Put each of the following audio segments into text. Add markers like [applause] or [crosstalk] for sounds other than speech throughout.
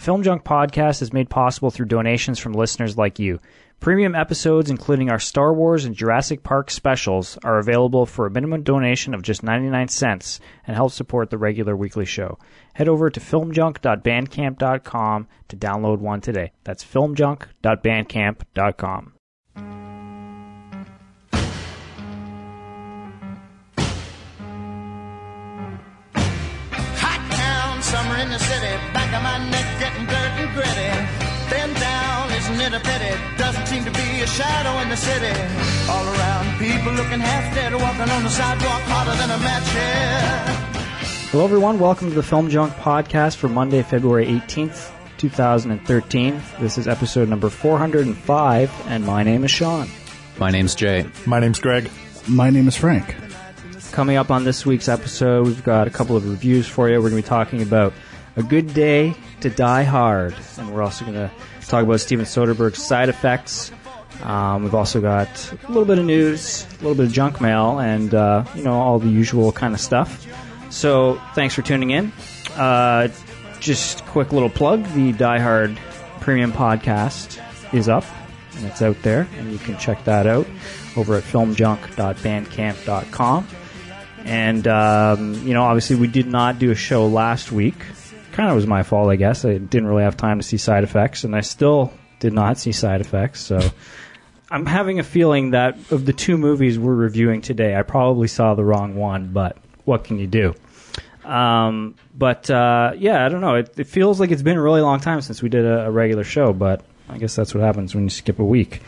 Film Junk Podcast is made possible through donations from listeners like you. Premium episodes, including our Star Wars and Jurassic Park specials, are available for a minimum donation of just 99 cents and help support the regular weekly show. Head over to filmjunk.bandcamp.com to download one today. That's filmjunk.bandcamp.com. city. All around, people looking half dead, walking on the sidewalk harder than a match here. Hello, everyone. Welcome to the Film Junk Podcast for Monday, February 18th, 2013. This is episode number 405, and my name is Sean. My name's Jay. My name's Greg. My name is Frank. Coming up on this week's episode, we've got a couple of reviews for you. We're going to be talking about A Good Day to Die Hard, and we're also going to talk about Steven Soderbergh's side effects. Um, we've also got a little bit of news, a little bit of junk mail, and uh, you know all the usual kind of stuff. So thanks for tuning in. Uh, just quick little plug: the Die Hard Premium Podcast is up and it's out there, and you can check that out over at filmjunk.bandcamp.com. And um, you know, obviously, we did not do a show last week. Kind of was my fault, I guess. I didn't really have time to see side effects, and I still did not see side effects. So [laughs] I'm having a feeling that of the two movies we're reviewing today, I probably saw the wrong one. But what can you do? Um, but uh, yeah, I don't know. It, it feels like it's been a really long time since we did a, a regular show, but I guess that's what happens when you skip a week.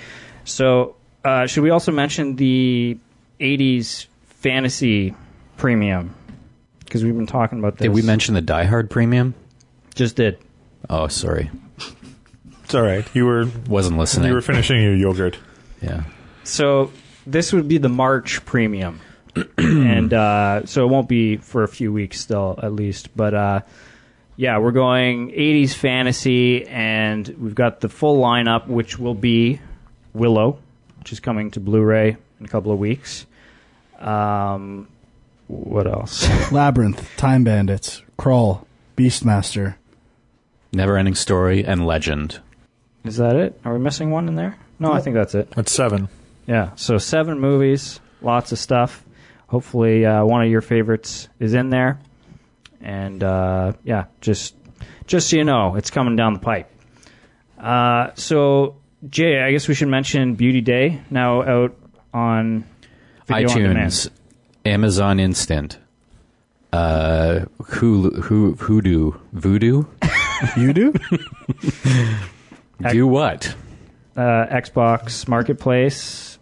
So, uh, should we also mention the 80s fantasy premium? Because we've been talking about this. Did we mention the Die Hard premium? Just did. Oh, sorry. It's all right. You were Wasn't listening. you were finishing your yogurt. Yeah. So, this would be the March premium. [clears throat] and uh, so it won't be for a few weeks still, at least. But uh, yeah, we're going 80s fantasy, and we've got the full lineup, which will be Willow, which is coming to Blu ray in a couple of weeks. Um, what else? [laughs] Labyrinth, Time Bandits, Krull, Beastmaster. Never Ending Story and Legend. Is that it? Are we missing one in there? No, I think that's it. That's seven. Yeah, so seven movies, lots of stuff. Hopefully, uh, one of your favorites is in there. And uh, yeah, just just so you know, it's coming down the pipe. Uh, so, Jay, I guess we should mention Beauty Day now out on video on demand. iTunes, Amazon Instant, uh, Hulu, Hu- Hoodoo, Voodoo. You do? [laughs] Do what? Uh, Xbox Marketplace.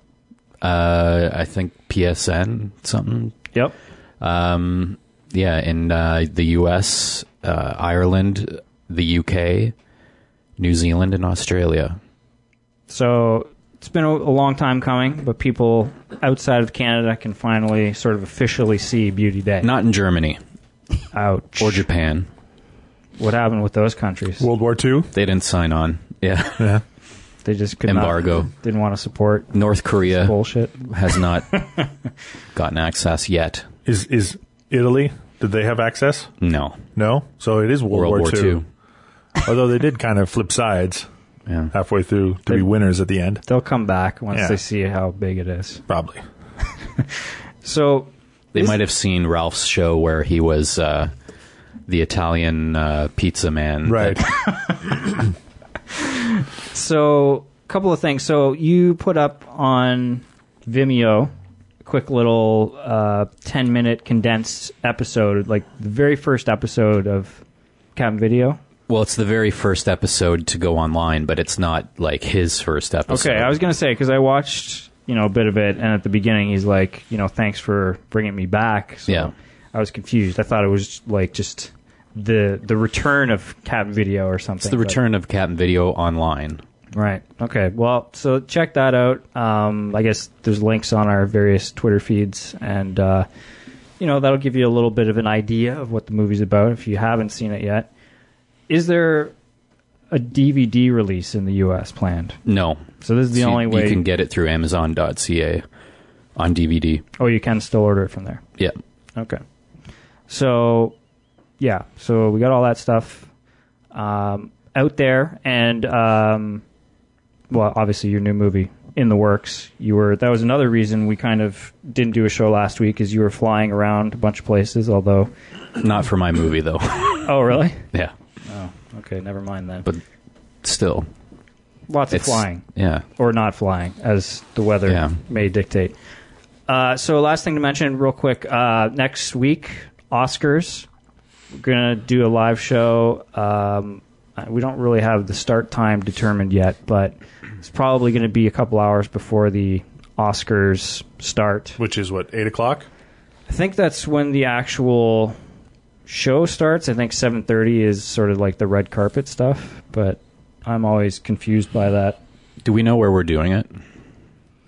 Uh, I think PSN something. Yep. Um, yeah, in uh, the U.S., uh, Ireland, the U.K., New Zealand, and Australia. So it's been a, a long time coming, but people outside of Canada can finally sort of officially see Beauty Day. Not in Germany Ouch. or Japan. What happened with those countries? World War II. They didn't sign on. Yeah. Yeah. They just could Embargo. not didn't want to support North Korea bullshit. has not [laughs] gotten access yet. Is is Italy? Did they have access? No. No. So it is World, World War, War II. II. Although they did kind of flip sides Yeah. halfway through to They- be winners at the end. They'll come back once Yeah. they see how big it is. Probably. [laughs] So They Is- might have seen Ralph's show where he was uh, the Italian uh, pizza man. Right. that- [laughs] so a couple of things. So you put up on Vimeo a quick little uh, ten minute condensed episode, like the very first episode of Cap'n Video. well, it's the very first episode to go online, but it's not like his first episode. Okay, I was gonna say because I watched you know a bit of it, and at the beginning he's like, you know, thanks for bringing me back. So Yeah. I was confused. I thought it was like just the the return of Cap'n Video or something. It's the but- return of Cap'n Video online. Right. Okay. Well, so check that out. Um, I guess there's links on our various Twitter feeds, and uh, you know that'll give you a little bit of an idea of what the movie's about if you haven't seen it yet. Is there a DVD release in the U.S. planned? No. So this is the So you- only way. You can get it through Amazon.ca on DVD. oh, you can still order it from there. Yeah. Okay. So, yeah. So we got all that stuff. Um, out there, and um, well, obviously your new movie in the works. You were that was another reason we kind of didn't do a show last week, is you were flying around a bunch of places. Although, Not for my movie though. [laughs] oh really? yeah, Oh, Okay, never mind then. but still, Lots of flying. Yeah, or not flying, as the weather Yeah. may dictate. Uh, so, last thing to mention, real quick. Uh, next week, Oscars. We're gonna do a live show. Um, we don't really have the start time determined yet, but it's probably going to be a couple hours before the Oscars start. Which is what eight o'clock. I think that's when the actual show starts. I think 7:30 is sort of like the red carpet stuff, but I'm always confused by that. do we know where we're doing it?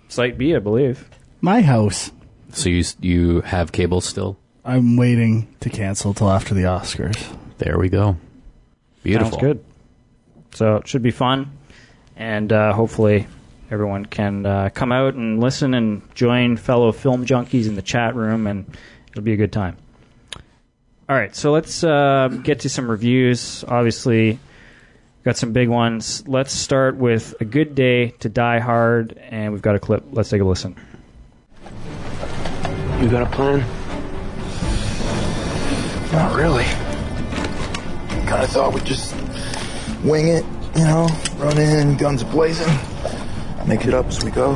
Site B, I believe. My house. So you you have cable still? I'm waiting to cancel till after the Oscars. There we go. Beautiful. Sounds good. So it should be fun, and uh, hopefully everyone can uh, come out and listen and join fellow film junkies in the chat room, and it'll be a good time. All right, so let's uh, get to some reviews. Obviously, got some big ones. Let's start with a good day to Die Hard, and we've got a clip. Let's take a listen. You got a plan? Not really. Kind of thought we'd just wing it, you know, run in, guns blazing, make it up as we go.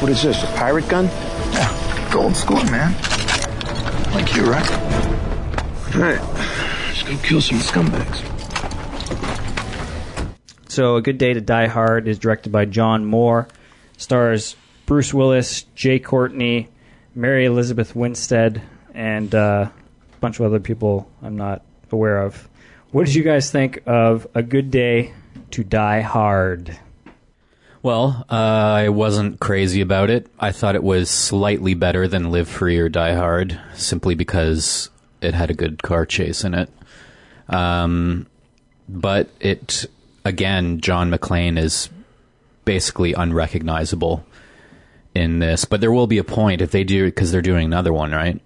What is this, a pirate gun? Yeah, gold score, man. Like you, right? All right, let's go kill some scumbags. So, A Good Day to Die Hard is directed by John Moore, stars Bruce Willis, Jai Courtney, Mary Elizabeth Winstead, and uh, a bunch of other people I'm not aware of. What did you guys think of A Good Day to Die Hard? Well, uh, I wasn't crazy about it. I thought it was slightly better than Live Free or Die Hard, simply because it had a good car chase in it. Um, but it, again, John McClane is basically unrecognizable in this. But there will be a point if they do, because they're doing another one, right?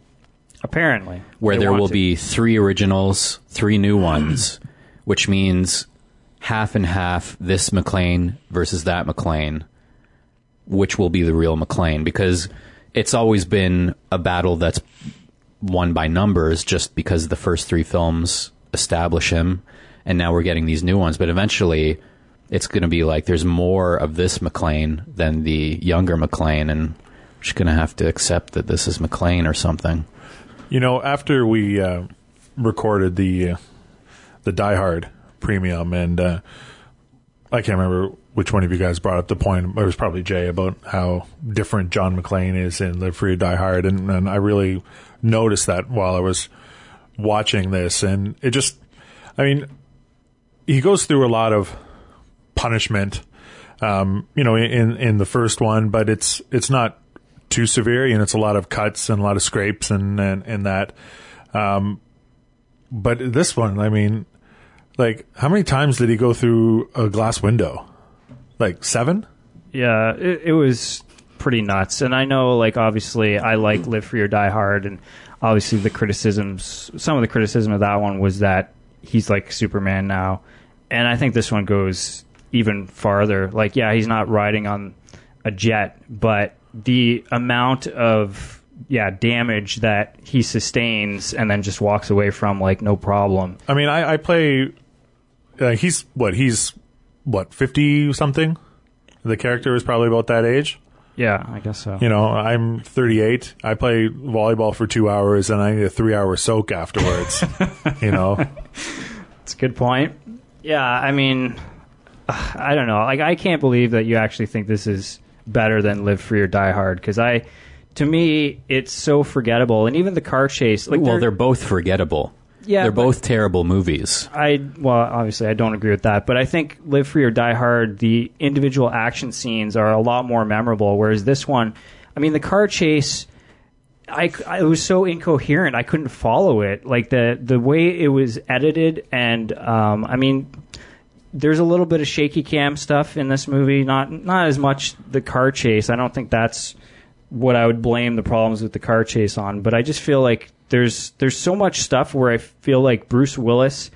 Apparently. where there will to. be three originals, three new ones, [clears throat] which means half and half this McClane versus that McClane, which will be the real McClane because it's always been a battle that's won by numbers just because the first three films establish him and now we're getting these new ones but eventually it's going to be like there's more of this McClane than the younger McClane and just going to have to accept that this is McClane or something. You know, after we uh, recorded the uh, the Die Hard premium, and uh, I can't remember which one of you guys brought up the point. It was probably Jay about how different John McClane is in Live Free or Die Hard, and, and I really noticed that while I was watching this, and it just, I mean, he goes through a lot of punishment, um, you know, in in the first one, but it's it's not too severe, and it's a lot of cuts and a lot of scrapes and and, and that. Um, but this one, I mean, like, how many times did he go through a glass window? Like seven? Yeah, it, it was pretty nuts. And I know, like, obviously, I like Live Free or Die Hard, and obviously the criticisms, some of the criticism of that one was that he's like Superman now. And I think this one goes even farther. Like, yeah, he's not riding on a jet, but the amount of yeah damage that he sustains and then just walks away from like no problem. I mean, I, I play. Uh, he's what? He's what? Fifty something. The character is probably about that age. Yeah, I guess so. You know, I'm 38. I play volleyball for two hours, and I need a three-hour soak afterwards. [laughs] you know, it's a good point. Yeah, I mean, ugh, [sighs] I don't know. Like, I can't believe that you actually think this is better than Live Free or Die Hard because I, to me, it's so forgettable. And even the car chase, like, well, they're- they're both forgettable. Yeah, they're both terrible movies. I well, obviously, I don't agree with that, but I think Live Free or Die Hard, the individual action scenes are a lot more memorable. Whereas this one, I mean, the car chase, I, I- it was so incoherent, I couldn't follow it. Like the the way it was edited, and um, I mean, there's a little bit of shaky cam stuff in this movie. Not not as much the car chase. I don't think that's what I would blame the problems with the car chase on. But I just feel like there's there's so much stuff where I feel like Bruce Willis,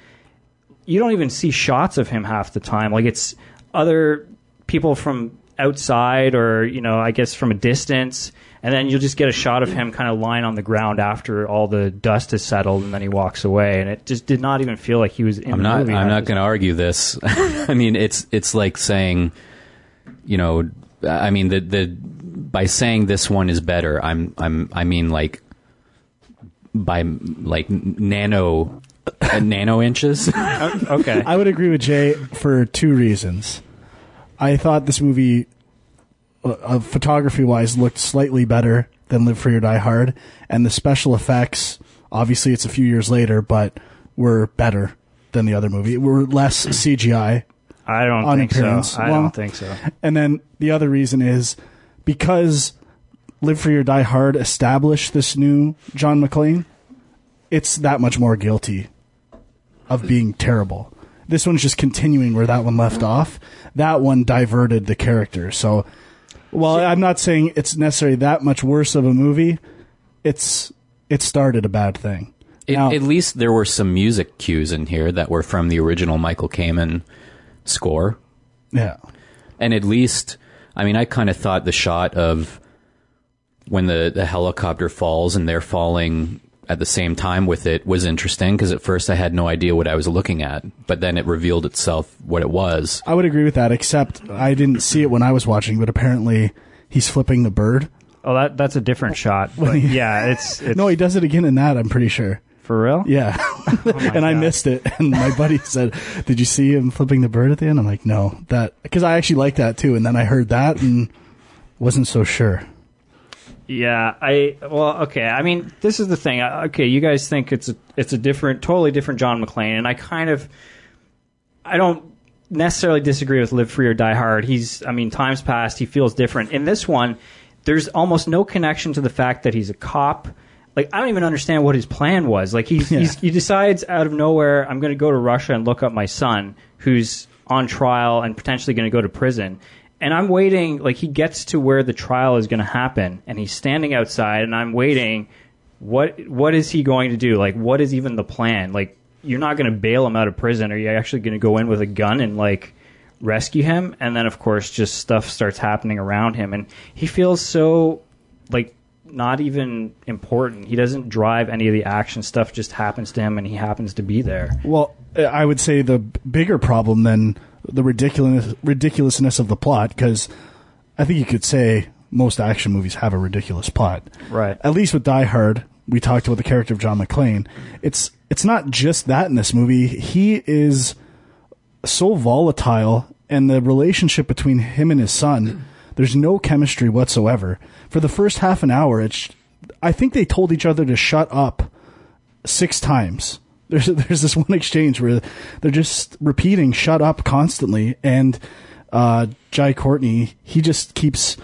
you don't even see shots of him half the time. Like it's other people from outside or you know I guess from a distance, and then you'll just get a shot of him kind of lying on the ground after all the dust has settled, and then he walks away, and it just did not even feel like he was in I'm the not. movie. I'm not going to argue this. [laughs] I mean, it's it's like saying, you know, I mean the the by saying this one is better. I'm I'm I mean like by like nano uh, nano inches. [laughs] Okay. I would agree with Jay for two reasons. I thought this movie, uh, photography wise, looked slightly better than Live Free or Die Hard, and the special effects. Obviously, it's a few years later, but were better than the other movie. Were less CGI. I don't on think appearance. so. I Well- don't think so. And then the other reason is because Live Free or Die Hard established this new John McClane, it's that much more guilty of being terrible. This one's just continuing where that one left off. That one diverted the character. So, while I'm not saying it's necessarily that much worse of a movie, it's it started a bad thing. It, Now- at least there were some music cues in here that were from the original Michael Kamen score. Yeah. And at least, I mean, I kind of thought the shot of when the, the helicopter falls and they're falling at the same time with it was interesting because at first I had no idea what I was looking at, but then it revealed itself what it was. I would agree with that, except I didn't see it when I was watching, but apparently he's flipping the bird. Oh, that that's a different shot. But [laughs] yeah, it's, it's No, he does it again in that, I'm pretty sure. for real. Yeah. [laughs] Oh [laughs] and I missed it. And my buddy said, Did you see him flipping the bird at the end? I'm like, No, that, because I actually like that too. And then I heard that and wasn't so sure. Yeah, I well, okay. I mean, this is the thing. Okay, you guys think it's a it's a different, totally different John McClane, and I kind of, I don't necessarily disagree with Live Free or Die Hard. He's, I mean, times past, he feels different. In this one, there's almost no connection to the fact that he's a cop. Like, I don't even understand what his plan was. Like, he's, he's he decides out of nowhere, I'm going to go to Russia and look up my son, who's on trial and potentially going to go to prison. And I'm waiting, like, he gets to where the trial is going to happen, and he's standing outside, and I'm waiting. What what is he going to do? Like, what is even the plan? Like, you're not going to bail him out of prison. Are you actually going to go in with a gun and like rescue him? And then, of course, just stuff starts happening around him, and he feels so like not even important. He doesn't drive any of the action stuff. Just happens to him, and he happens to be there. Well, I would say the bigger problem than the ridiculous ridiculousness of the plot, because I think you could say most action movies have a ridiculous plot. Right. At least with Die Hard, we talked about the character of John McClane. It's it's not just that in this movie. He is so volatile, and the relationship between him and his son, there's no chemistry whatsoever. For the first half an hour, it's I think they told each other to shut up six times. There's [laughs] there's this one exchange where they're just repeating "shut up" constantly, and uh, Jai Courtney he just keeps,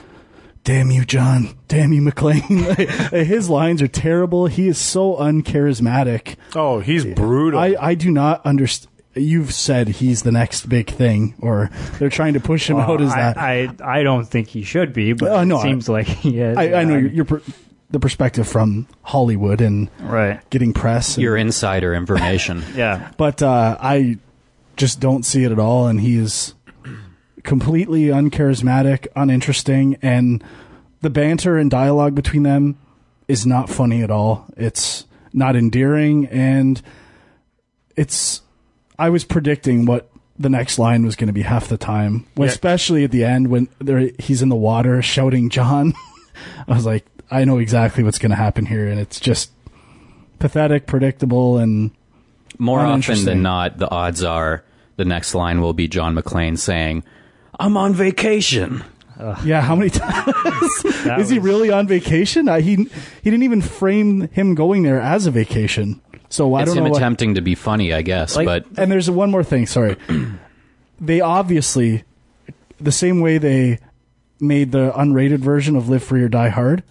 "Damn you, John! Damn you, McClane!" [laughs] His lines are terrible. He is so uncharismatic. Oh, he's brutal. I I do not understand. You've said he's the next big thing, or they're trying to push him out as I, that. I I don't think he should be, but Uh, no, it seems like he is. I, I know Yeah. your, your per, the perspective from Hollywood and right. getting press. and- Your insider information. [laughs] Yeah. but uh, I just don't see it at all. And he is completely uncharismatic, uninteresting, and the banter and dialogue between them is not funny at all. It's not endearing, and it's. I was predicting what the next line was going to be half the time, Yeah. especially at the end when there, he's in the water shouting John. [laughs] I was like, I know exactly what's going to happen here, and it's just pathetic, predictable, and More often than not, the odds are the next line will be John McClane saying, I'm on vacation. Yeah, how many [laughs] times [laughs] That is he was- really on vacation? I, he he didn't even frame him going there as a vacation. So I it's don't him know. what- attempting to be funny, I guess, Like- but and there's one more thing. Sorry, [clears throat] they obviously the same way they made the unrated version of Live Free or Die Hard.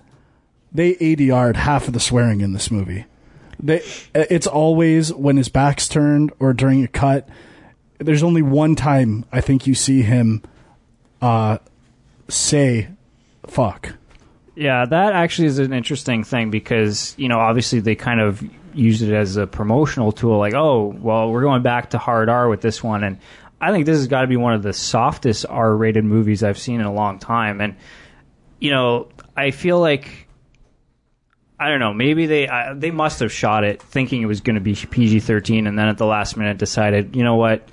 They ADR'd half of the swearing in this movie. They it's always when his back's turned or during a cut. There's only one time I think you see him uh, say "fuck." Yeah, that actually is an interesting thing because, you know, obviously they kind of used it as a promotional tool like, oh, well, we're going back to hard R with this one and I think this has got to be one of the softest R-rated movies I've seen in a long time and you know, I feel like I don't know, maybe they uh, they must have shot it thinking it was going to be PG-13 and then at the last minute decided, you know what?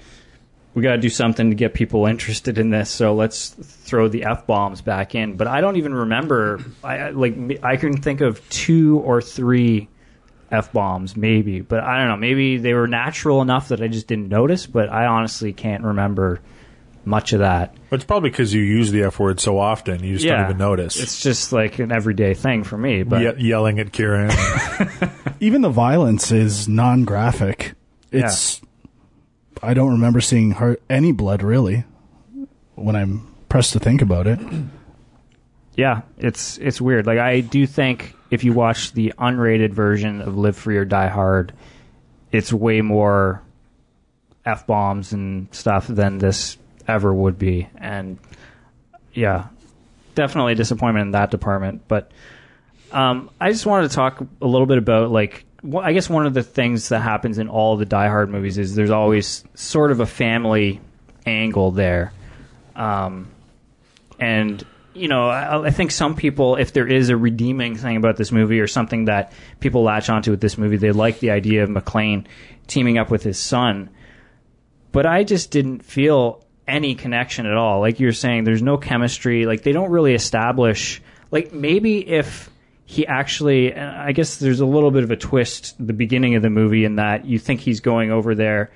we got to do something to get people interested in this. So let's throw the f bombs back in. But I don't even remember. I- like I can think of two or three f bombs, maybe. But I don't know. Maybe they were natural enough that I just didn't notice. But I honestly can't remember much of that. It's probably because you use the F word so often, you just don't even notice. It's just like an everyday thing for me. But Ye- yelling at Kieran. [laughs] Even the violence is non-graphic. It's I don't remember seeing her, any blood really when I'm pressed to think about it. [clears throat] yeah, it's it's weird. Like I do think if you watch the unrated version of Live Free or Die Hard, it's way more f bombs and stuff than this ever would be. And yeah, definitely a disappointment in that department. But um, I just wanted to talk a little bit about like I guess one of the things that happens in all the Die Hard movies is there's always sort of a family angle there. Um, and you know, I, I think some people, if there is a redeeming thing about this movie or something that people latch onto with this movie, they like the idea of McClane teaming up with his son. But I just didn't feel any connection at all. Like you're saying, there's no chemistry. Like they don't really establish. Like maybe if he actually, I guess there's a little bit of a twist the beginning of the movie in that you think he's going over there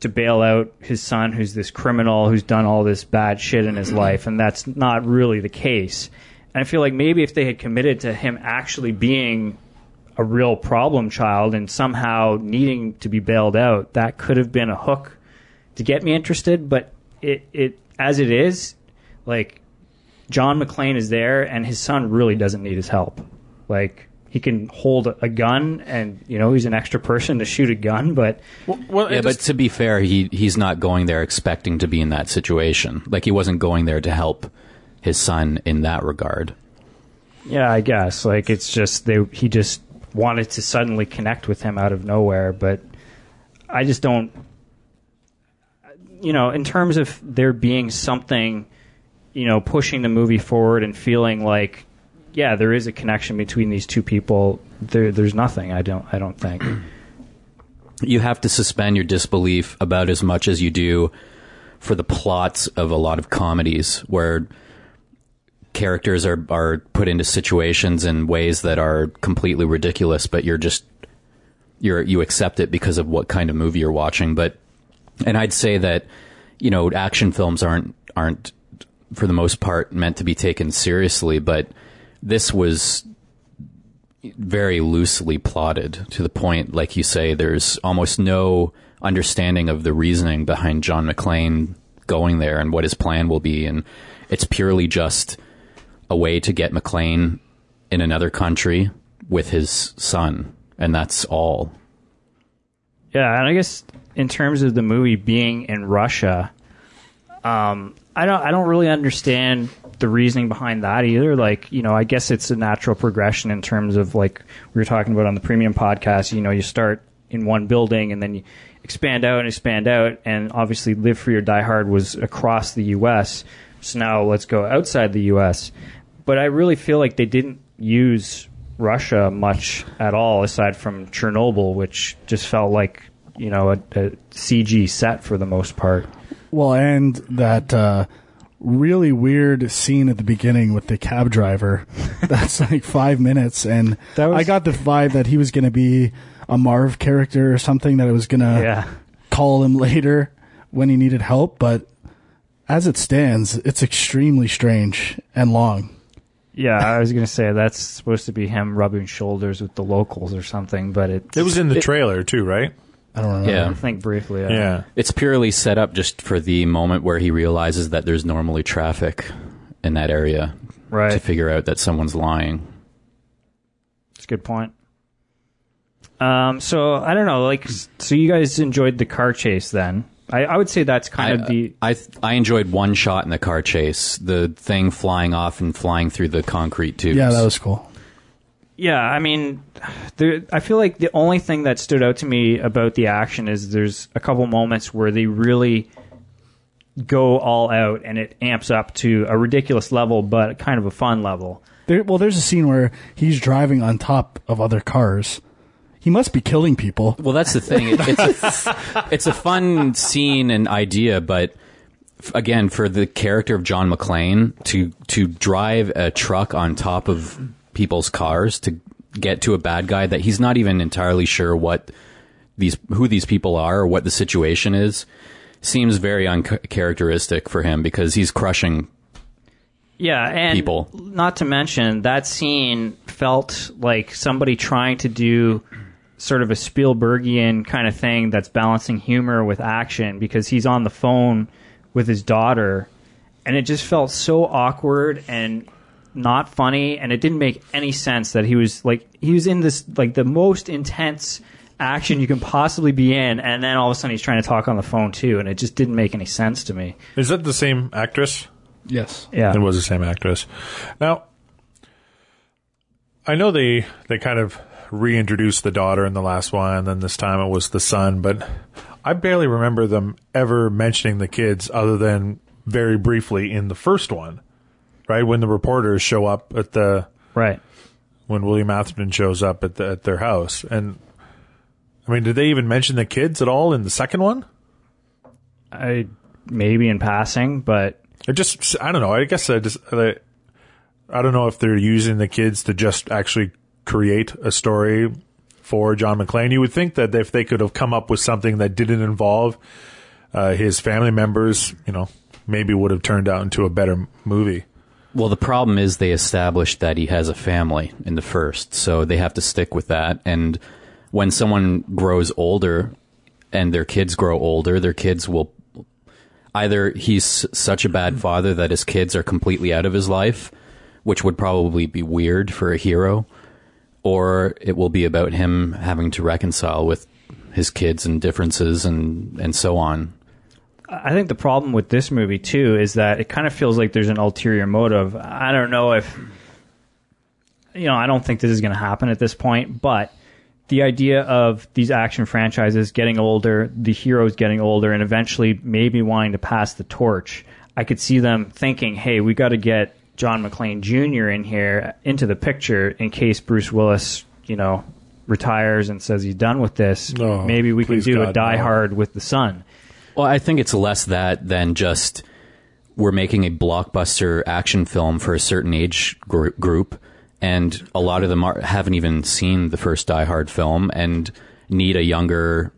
to bail out his son, who's this criminal who's done all this bad shit in his life, and that's not really the case. And I feel like maybe if they had committed to him actually being a real problem child and somehow needing to be bailed out, that could have been a hook to get me interested. But it, it as it is, like John McClane is there, and his son really doesn't need his help. Like he can hold a gun, and you know he's an extra person to shoot a gun, but well, Yeah, it but to be fair, he he's not going there expecting to be in that situation. Like he wasn't going there to help his son in that regard. Yeah, I guess. Like it's just they he just wanted to suddenly connect with him out of nowhere, but I just don't you know, in terms of there being something, you know, pushing the movie forward and feeling like yeah, there is a connection between these two people. There there's nothing, I don't I don't think. [clears throat] You have to suspend your disbelief about as much as you do for the plots of a lot of comedies where characters are are put into situations in ways that are completely ridiculous, but you're just you're you accept it because of what kind of movie you're watching. But and I'd say that you know action films aren't aren't for the most part meant to be taken seriously, but this was very loosely plotted to the point, like you say, there's almost no understanding of the reasoning behind John McClane going there and what his plan will be, and it's purely just a way to get McClane in another country with his son, and that's all. Yeah, and I guess in terms of the movie being in Russia, um, I don't I don't really understand the reasoning behind that either. Like, you know, I guess it's a natural progression in terms of like we were talking about on the premium podcast. You know, you start in one building and then you expand out and expand out, and obviously, Live Free or Die Hard was across the U.S. So now let's go outside the U.S. But I really feel like they didn't use Russia much at all, aside from Chernobyl, which just felt like you know a, a CG set for the most part. Well, and that uh, really weird scene at the beginning with the cab driver. [laughs] That's like five minutes, and was- I got the vibe that he was going to be a Marv character or something. That I was going to Yeah, call him [laughs] later when he needed help, but as it stands, it's extremely strange and long. yeah. I was gonna say that's supposed to be him rubbing shoulders with the locals or something, but it. it was in the trailer too, right? I don't remember. Yeah. I think briefly. Yeah. Yeah. It's purely set up just for the moment where he realizes that there's normally traffic in that area to figure out that someone's lying. That's a good point. Um. So I don't know. Like, so you guys enjoyed the car chase then? I, I would say that's kind I, of the I I enjoyed one shot in the car chase, the thing flying off and flying through the concrete tubes. Yeah, that was cool. Yeah, I mean, there, I feel like the only thing that stood out to me about the action is there's a couple moments where they really go all out and it amps up to a ridiculous level, but kind of a fun level. There, well, there's a scene where he's driving on top of other cars. He must be killing people. Well, that's the thing. It, it's a, [laughs] it's a fun scene and idea, but again, for the character of John McClane to to drive a truck on top of people's cars to get to a bad guy that he's not even entirely sure what these who these people are or what the situation is seems very uncharacteristic for him because he's crushing Yeah, and People. not to mention that scene felt like somebody trying to do sort of a Spielbergian kind of thing that's balancing humor with action because he's on the phone with his daughter and it just felt so awkward and not funny and it didn't make any sense that he was like he was in this like the most intense action you can possibly be in and then all of a sudden he's trying to talk on the phone too and it just didn't make any sense to me. Is that the same actress? Yes. Yeah. It was the same actress. Now, I know they they kind of reintroduced the daughter in the last one, and then this time it was the son, but I barely remember them ever mentioning the kids other than very briefly in the first one, right? When the reporters show up at the Right. when William Atherton shows up at the, at their house, and I mean, did they even mention the kids at all in the second one? I maybe in passing, but It just, I don't know. I guess I just, I, I don't know if they're using the kids to just actually create a story for John McClane. You would think that if they could have come up with something that didn't involve uh, his family members, you know, maybe would have turned out into a better movie. Well, the problem is they established that he has a family in the first, so they have to stick with that. And when someone grows older and their kids grow older, their kids will either he's such a bad father that his kids are completely out of his life, which would probably be weird for a hero, or it will be about him having to reconcile with his kids and differences and and so on. I think the problem with this movie too is that it kind of feels like there's an ulterior motive. I don't know if you know, I don't think this is going to happen at this point, but the idea of these action franchises getting older, the heroes getting older and eventually maybe wanting to pass the torch. I could see them thinking, "Hey, we got to get John McClane Jr. in here into the picture in case Bruce Willis, you know, retires and says he's done with this. No, maybe we can do a Die no. Hard with the son." Well, I think it's less that than just we're making a blockbuster action film for a certain age gr- group, and a lot of them are, haven't even seen the first Die Hard film and need a younger,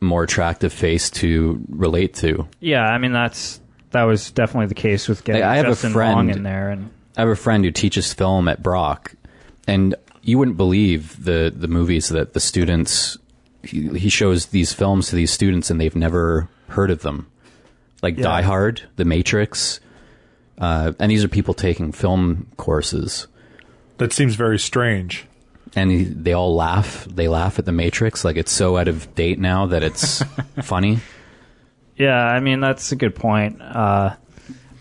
more attractive face to relate to. Yeah, I mean that's that was definitely the case with getting I- I have a Justin friend- Long in there, and I have a friend who teaches film at Brock, and you wouldn't believe the the movies that the students he, he shows these films to these students, and they've never heard of them, like Die Hard, The Matrix, uh, and these are people taking film courses, That seems very strange. and he, they all laugh. They laugh at The Matrix like it's so out of date now that it's [laughs] funny. yeah, I mean that's a good point. Uh,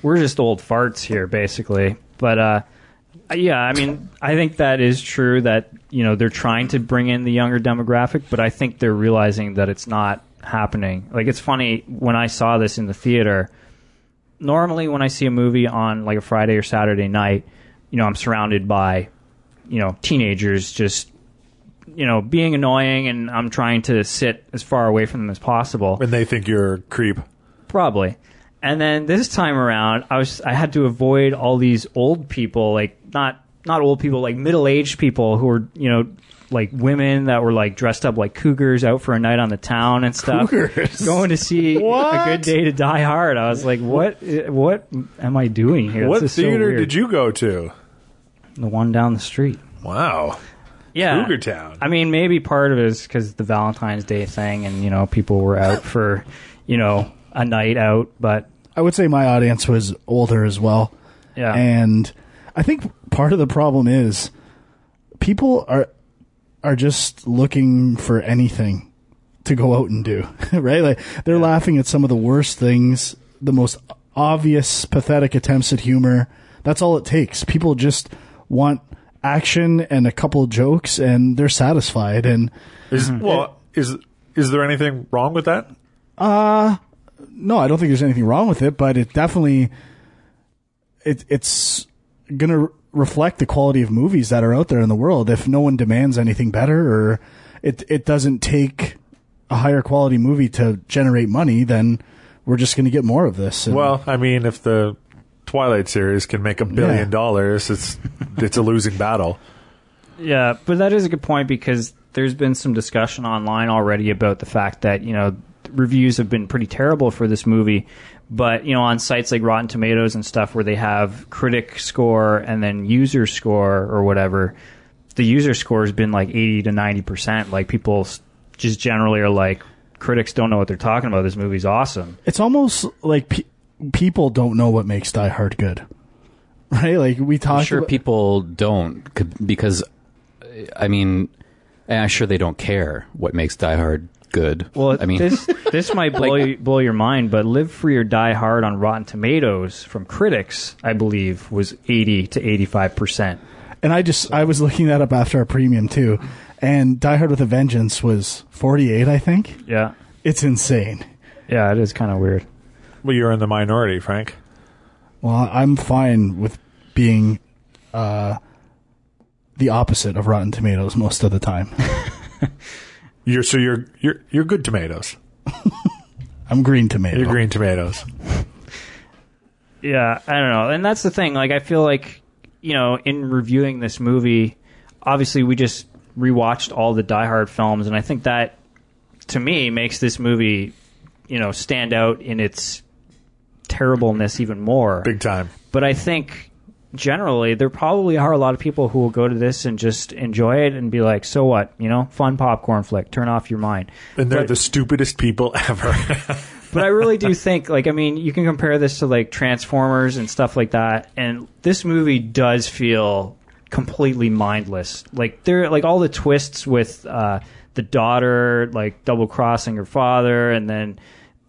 we're just old farts here, basically. But uh, yeah, I mean I think that is true that you know they're trying to bring in the younger demographic, but I think they're realizing that it's not happening. Like it's funny when I saw this in the theater. Normally, when I see a movie on like a Friday or Saturday night, you know I'm surrounded by you know teenagers just you know being annoying and i'm trying to sit as far away from them as possible And they think you're a creep. probably and then this time around i was i had to avoid all these old people like not not old people like middle-aged people who were you know like women that were like dressed up like cougars out for a night on the town and stuff Cougars? [laughs] going to see a good day to die hard i was like what what am i doing here what This is so theater weird. did you go to? the one down the street Wow. yeah Cougar Town. I mean, maybe part of it is because the Valentine's Day thing, and you know, people were out for, you know, a night out. But I would say my audience was older as well. yeah, And I think part of the problem is people are are just looking for anything. to go out and do, [laughs] right? Like they're laughing at some of the worst things, the most obvious, pathetic attempts at humor. That's all it takes. People just want action and a couple jokes, and they're satisfied. And Is, mm-hmm. Well, is is there anything wrong with that? Uh, no, I don't think there's anything wrong with it, but it definitely it, it's going to reflect the quality of movies that are out there in the world. If no one demands anything better, or it it doesn't take a higher quality movie to generate money, then we're just going to get more of this. And- Well, I mean, if the Twilight series can make a billion Yeah. dollars, it's it's a losing battle. Yeah, but that is a good point because there's been some discussion online already about the fact that, you know, reviews have been pretty terrible for this movie. But, you know, on sites like Rotten Tomatoes and stuff where they have critic score and then user score or whatever, the user score has been like 80 to 90%. Like people just generally are like, critics don't know what they're talking about. This movie's awesome. it's almost like pe- people don't know what makes Die Hard good, [laughs] right? Like we I'm talk. sure about, people don't because, I mean, I'm sure they don't care what makes Die Hard good. Well, I mean, this this might [laughs] blow you, blow your mind, but Live Free or Die Hard on Rotten Tomatoes from critics, I believe, was 80 to 85 percent. and I just I was looking that up after our premium too, and Die Hard with a Vengeance was 48, I think. Yeah, It's insane. yeah, it is kind of weird. Well, you're in the minority, Frank. Well, I'm fine with being uh, the opposite of Rotten Tomatoes most of the time. [laughs] You're so you're you're you're good tomatoes. [laughs] I'm green tomato. You're green tomatoes. Yeah, I don't know, and that's the thing. Like, I feel like you know, in reviewing this movie, obviously we just rewatched all the Die Hard films, and I think that to me makes this movie, you know, stand out in its terribleness even more. Big time. but I think generally there probably are a lot of people who will go to this and just enjoy it and be like, "So what? You know, fun popcorn flick. Turn off your mind." And they're But- the stupidest people [laughs] ever. But I really do think, like, I mean, you can compare this to like Transformers and stuff like that, and this movie does feel completely mindless. Like there, like all the twists with uh, the daughter, like double crossing her father, and then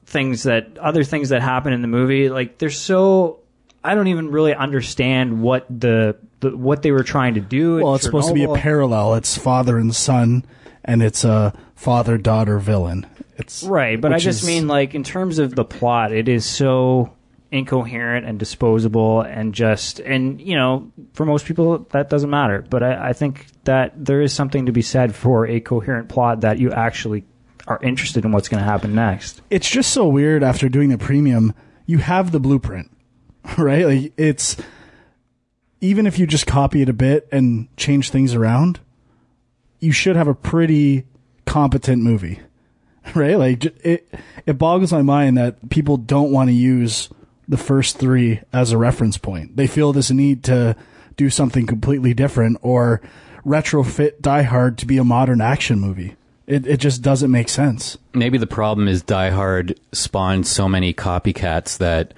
things that other things that happen in the movie. Like they're so. I don't even really understand what the, the what they were trying to do. well, it's supposed to be a parallel. It's father and son, and it's a father daughter villain. It's Right, but I just is- mean like in terms of the plot, it is so incoherent and disposable and just and you know for most people that doesn't matter but I, I think that there is something to be said for a coherent plot that you actually are interested in what's going to happen next it's just so weird after doing the premium you have the blueprint [laughs] right? Like it's even if you just copy it a bit and change things around you should have a pretty competent movie [laughs] right? Like it it boggles my mind that people don't want to use the first 3 as a reference point. They feel this need to do something completely different or retrofit Die Hard to be a modern action movie. It it just doesn't make sense. Maybe the problem is Die Hard spawned so many copycats that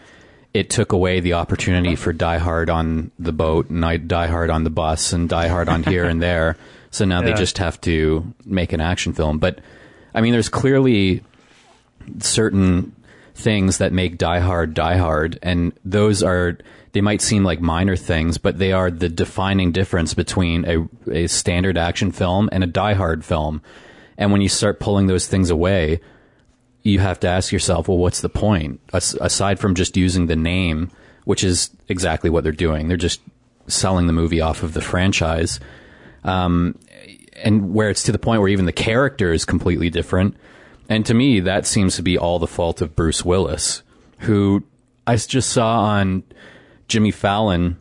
it took away the opportunity for Die Hard on the boat and I Die Hard on the bus and Die Hard on here and there. So now they just have to make an action film. But I mean, there's clearly certain things that make Die Hard Die Hard, and those are they might seem like minor things, but they are the defining difference between a, a standard action film and a Die Hard film. And when you start pulling those things away, you have to ask yourself, well, what's the point? As- aside from just using the name, which is exactly what they're doing, they're just selling the movie off of the franchise. Um, and where it's to the point where even the character is completely different. And to me, that seems to be all the fault of Bruce Willis, who I just saw on Jimmy Fallon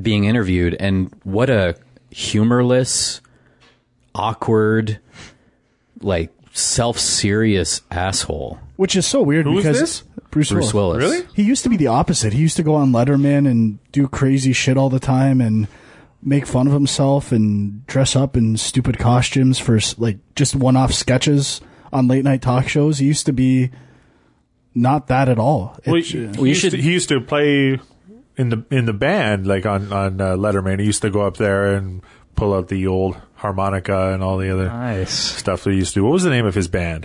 being interviewed, and what a humorless, awkward, like self-serious asshole. Which is so weird Who is because this? Bruce, Bruce Willis. Really? He used to be the opposite. He used to go on Letterman and do crazy shit all the time and make fun of himself and dress up in stupid costumes for like just one-off sketches on late night talk shows. He used to be not that at all. Well, It- he, you he used should- to, he used to play in the in the band, like on on uh, Letterman. He used to go up there and pull out the old harmonica and all the other Nice. stuff that he used to do. What was the name of his band?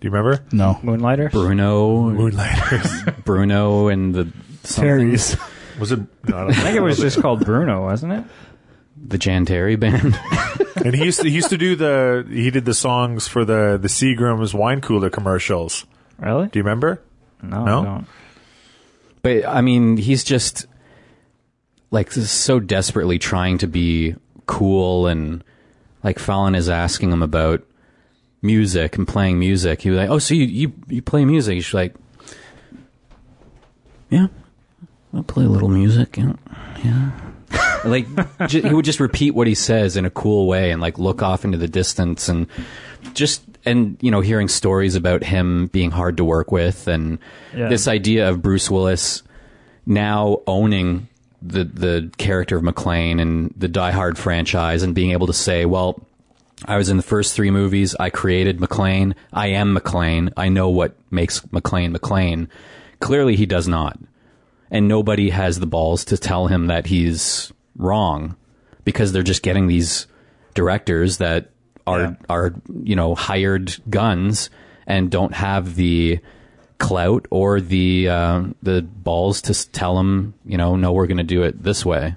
Do you remember? No. Moonlighter? Bruno, Moonlighters. [laughs] Bruno, and the something- Terry's. was it? No, I, don't I think it was just called Bruno, wasn't it? the Jan Terry band. [laughs] And he used to he used to do the he did the songs for the the Seagram's wine cooler commercials. Really? Do you remember? No, No? I don't. But I mean, he's just like so desperately trying to be cool and like Fallon is asking him about music and playing music. He was like, "Oh, so you you, you play music?" He's like, "Yeah, I play a little music." Yeah, yeah. [laughs] like ju- he would just repeat what he says in a cool way and like look off into the distance and just and you know hearing stories about him being hard to work with and Yeah. this idea of Bruce Willis now owning the the character of McClane and the Die Hard franchise and being able to say, well, I was in the first three movies. I created McClane. I am McClane. I know what makes McClane McClane. Clearly, he does not, and nobody has the balls to tell him that he's wrong because they're just getting these directors that are Yeah. are you know hired guns and don't have the clout or the uh, the balls to tell them you know no we're going to do it this way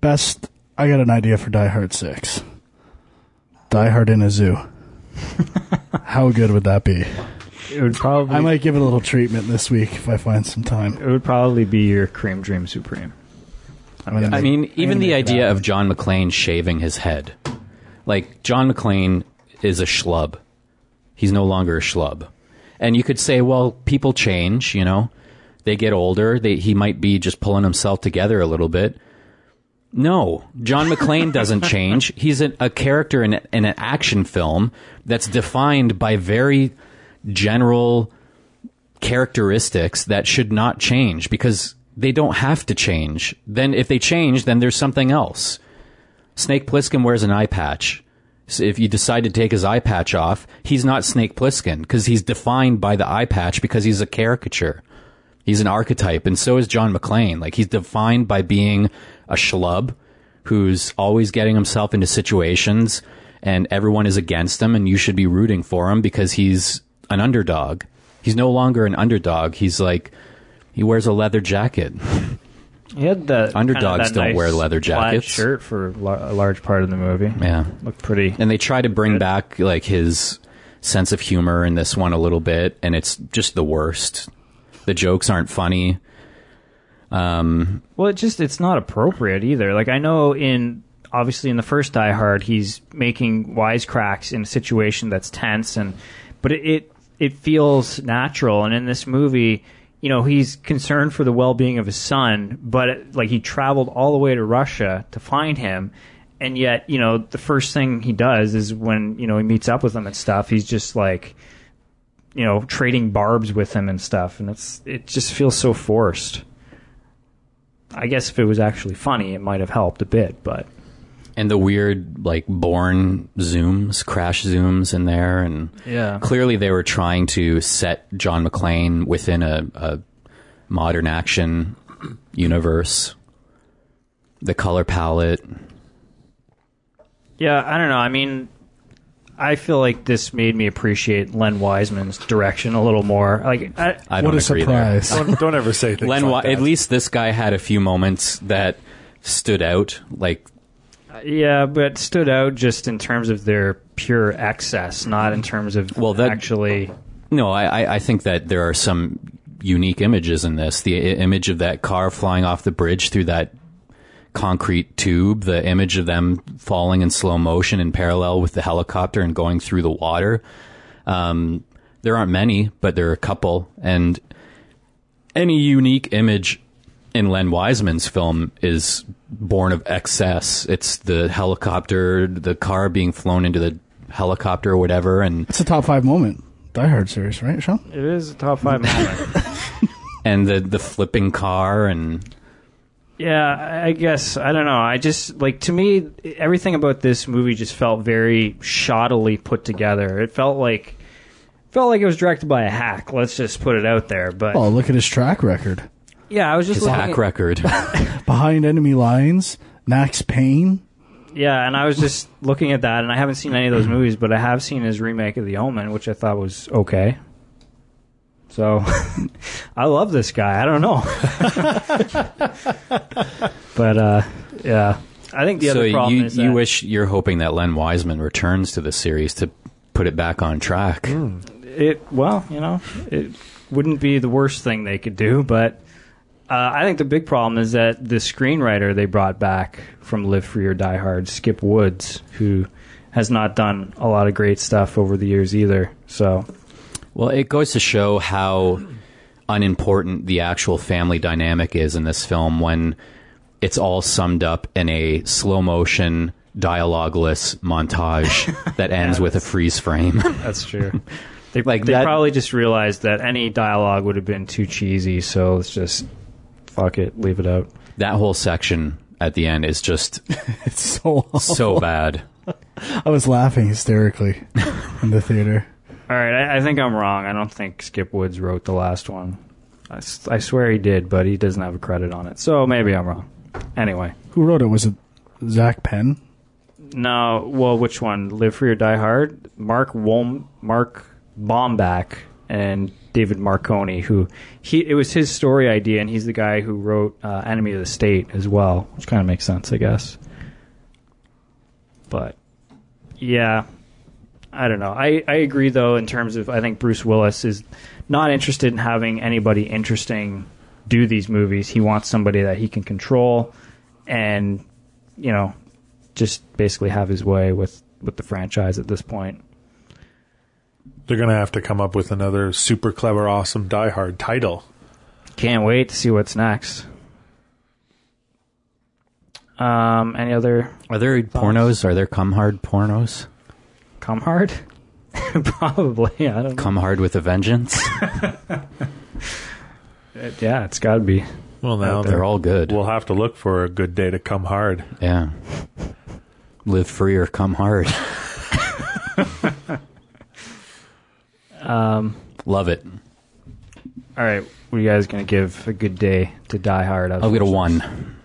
Best. I got an idea for Die Hard 6. Die Hard in a zoo. [laughs] How good would that be? It would probably I might give it a little treatment this week if I find some time. it would probably be your cream dream supreme. I'm gonna I mean, even the idea of John McClane shaving his head. Like, John McClane is a schlub. He's no longer a schlub. And you could say, well, people change, you know? They get older. They, he might be just pulling himself together a little bit. No, John [laughs] McClane doesn't change. He's a, a character in, in an action film that's defined by very general characteristics that should not change because they don't have to change. Then if they change, then there's something else. Snake Plissken wears an eye patch. So if you decide to take his eye patch off, he's not Snake Plissken because he's defined by the eye patch because he's a caricature. He's an archetype, and so is John McClane. Like he's defined by being a schlub who's always getting himself into situations, and everyone is against him, and you should be rooting for him because he's an underdog. He's no longer an underdog. He's like he wears a leather jacket. [laughs] He had the Underdogs kinda that don't nice wear leather jackets. shirt for a large part of the movie. Yeah. Looked pretty. and they try to bring Good. back like his sense of humor in this one a little bit and it's just the worst the jokes aren't funny um Well, it just it's not appropriate either. Like I know in obviously in the first Die Hard, he's making wisecracks in a situation that's tense, and but it it, it feels natural. And in this movie, you know, he's concerned for the well being of his son, but like he traveled all the way to Russia to find him. And yet, you know, the first thing he does is when, you know, he meets up with him and stuff, he's just like, you know, trading barbs with him and stuff. And it's, it just feels so forced. I guess if it was actually funny, it might have helped a bit, but and the weird like born zooms crash zooms in there and Yeah. clearly they were trying to set john mcclane within a, a modern action universe the color palette yeah, I don't know. I mean, I feel like this made me appreciate Len Wiseman's direction a little more. Like, I, i don't What a agree surprise. Don't, don't ever say things Len, like Wi- that. at least this guy had a few moments that stood out like yeah, but stood out just in terms of their pure excess, not in terms of Well, that- actually. No, I, I- I think that there are some unique images in this. The i- image of that car flying off the bridge through that concrete tube, the image of them falling in slow motion in parallel with the helicopter and going through the water. Um, there aren't many, but there are a couple. And any unique image in Len Wiseman's film is born of excess. It's the helicopter, the car being flown into the helicopter or whatever, and It's a top five moment. Die Hard series, right, Sean? It is a top five moment. [laughs] and the the flipping car and Yeah, I I guess I don't know. I just like to me everything about this movie just felt very shoddily put together. It felt like felt like it was directed by a hack. Let's just put it out there. But Oh, look at his track record. Yeah, I was just his looking hack at- record. [laughs] Behind Enemy Lines, Max Payne. Yeah, and I was just looking at that, and I haven't seen any of those movies, but I have seen his remake of The Omen, which I thought was okay. So, [laughs] I love this guy. I don't know, [laughs] but uh, yeah, I think the so other problem you is you that wish you're hoping that Len Wiseman returns to the series to put it back on track. Hmm. it. Well, you know, it wouldn't be the worst thing they could do, but uh, I think the big problem is that the screenwriter they brought back from Live Free or Die Hard, Skip Woods, who has not done a lot of great stuff over the years either. So, Well, it goes to show how unimportant the actual family dynamic is in this film when it's all summed up in a slow motion, dialogueless montage [laughs] that ends with a freeze frame. [laughs] That's true. They, Like they that- probably just realized that any dialogue would have been too cheesy, so let's just fuck it, leave it out. that whole section at the end is just [laughs] It's so so bad. [laughs] I was laughing hysterically in the theater. All right, I, I think I'm wrong. I don't think Skip Woods wrote the last one. I, s- I swear he did, but he doesn't have a credit on it, so maybe I'm wrong. Anyway, Who wrote it? Was it Zak Penn? no, well, which one? Live Free or Die Hard? Mark Wom, Mark Bomback and David Marconi, who he it was his story idea, and he's the guy who wrote uh, Enemy of the State as well, which kind of makes sense, I guess. But yeah, I don't know. I, I agree though in terms of I think Bruce Willis is not interested in having anybody interesting do these movies. He wants somebody that he can control and you know just basically have his way with with the franchise at this point. They're going to have to come up with another super clever, awesome Die Hard title. Can't wait to see what's next. Um, any other Are there pornos? Are there come hard pornos? come hard? [laughs] Probably. I don't know. Come hard with a vengeance? [laughs] Yeah, it's got to be. Well, now They're all good. We'll have to look for a good day to come hard. Yeah. [laughs] Live free or come hard. Um, Love it. all right, what are you guys going to give a good day to Die Hard? I'll get a one.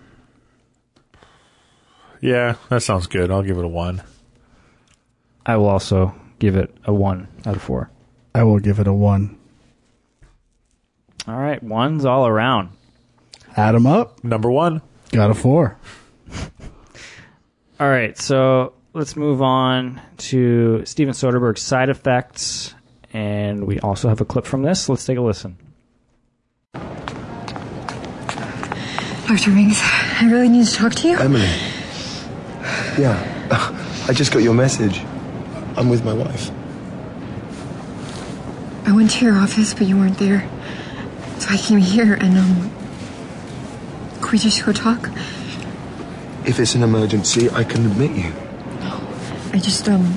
Yeah, that sounds good. I'll give it a one. I will also give it a one out of four. I will give it a one. All right, ones all around. Add 'em up. Number one. Got a four. All right, so let's move on to Steven Soderbergh's side effects, and we also have a clip from this. Let's take a listen. Dr. Rings, I really need to talk to you. Emily. Yeah. I just got your message. I'm with my wife. I went to your office, but you weren't there. So I came here and, um. Could we just go talk? If it's an emergency, I can admit you. No, I just, um.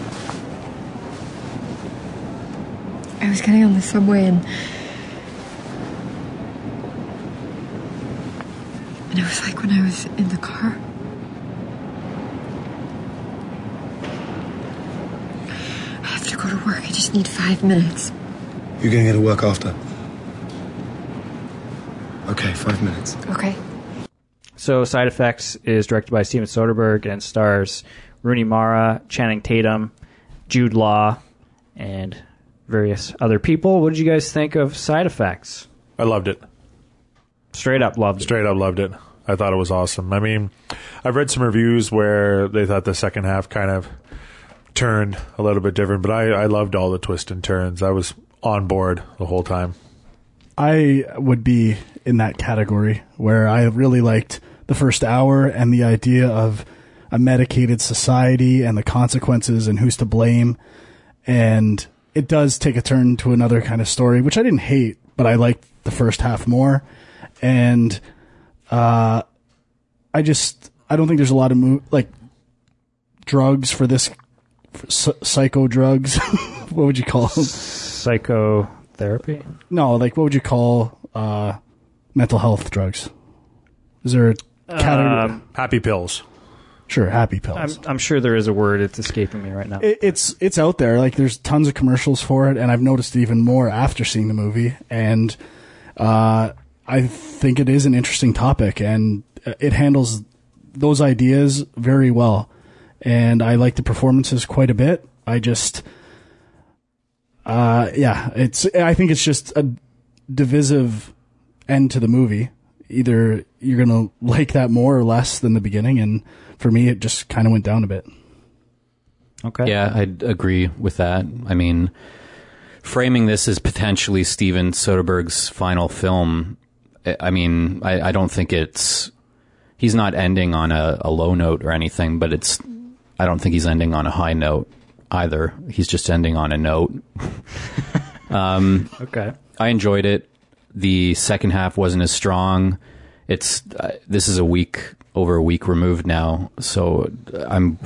I was getting on the subway and. And it was like when I was in the car. I have to go to work. I just need five minutes. You're gonna get to work after. Okay, five minutes. Okay. So, Side Effects is directed by Steven Soderbergh and stars Rooney Mara, Channing Tatum, Jude Law, and various other people. What did you guys think of Side Effects? I loved it. Straight up loved it. Straight up loved it. I thought it was awesome. I mean, I've read some reviews where they thought the second half kind of turned a little bit different, but I, I loved all the twists and turns. I was on board the whole time. I would be in that category where I really liked the first hour and the idea of a medicated society and the consequences and who's to blame. And it does take a turn to another kind of story, which I didn't hate, but I liked the first half more. And uh, I just I don't think there's a lot of mo- like drugs for this for psy- psycho drugs. [laughs] what would you call them? Psychotherapy? No, like what would you call uh, mental health drugs? Is there a category? Um, Happy pills. Sure, happy pills. I'm, I'm sure there is a word. It's escaping me right now. it, it's it's out there. Like there's tons of commercials for it, and I've noticed it even more after seeing the movie. And uh, I think it is an interesting topic, and it handles those ideas very well. and I like the performances quite a bit. I just, uh, yeah, it's. I think it's just a divisive end to the movie. Either you're gonna like that more or less than the beginning, and for me, it just kind of went down a bit. Okay. Yeah, I'd agree with that. I mean, framing this as potentially Steven Soderbergh's final film, I- I mean, I, I don't think it's. He's not ending on a, a low note or anything, but it's. I don't think he's ending on a high note either. He's just ending on a note. [laughs] Um, okay. I enjoyed it. The second half wasn't as strong. It's uh, this is a week over a week removed now, so I'm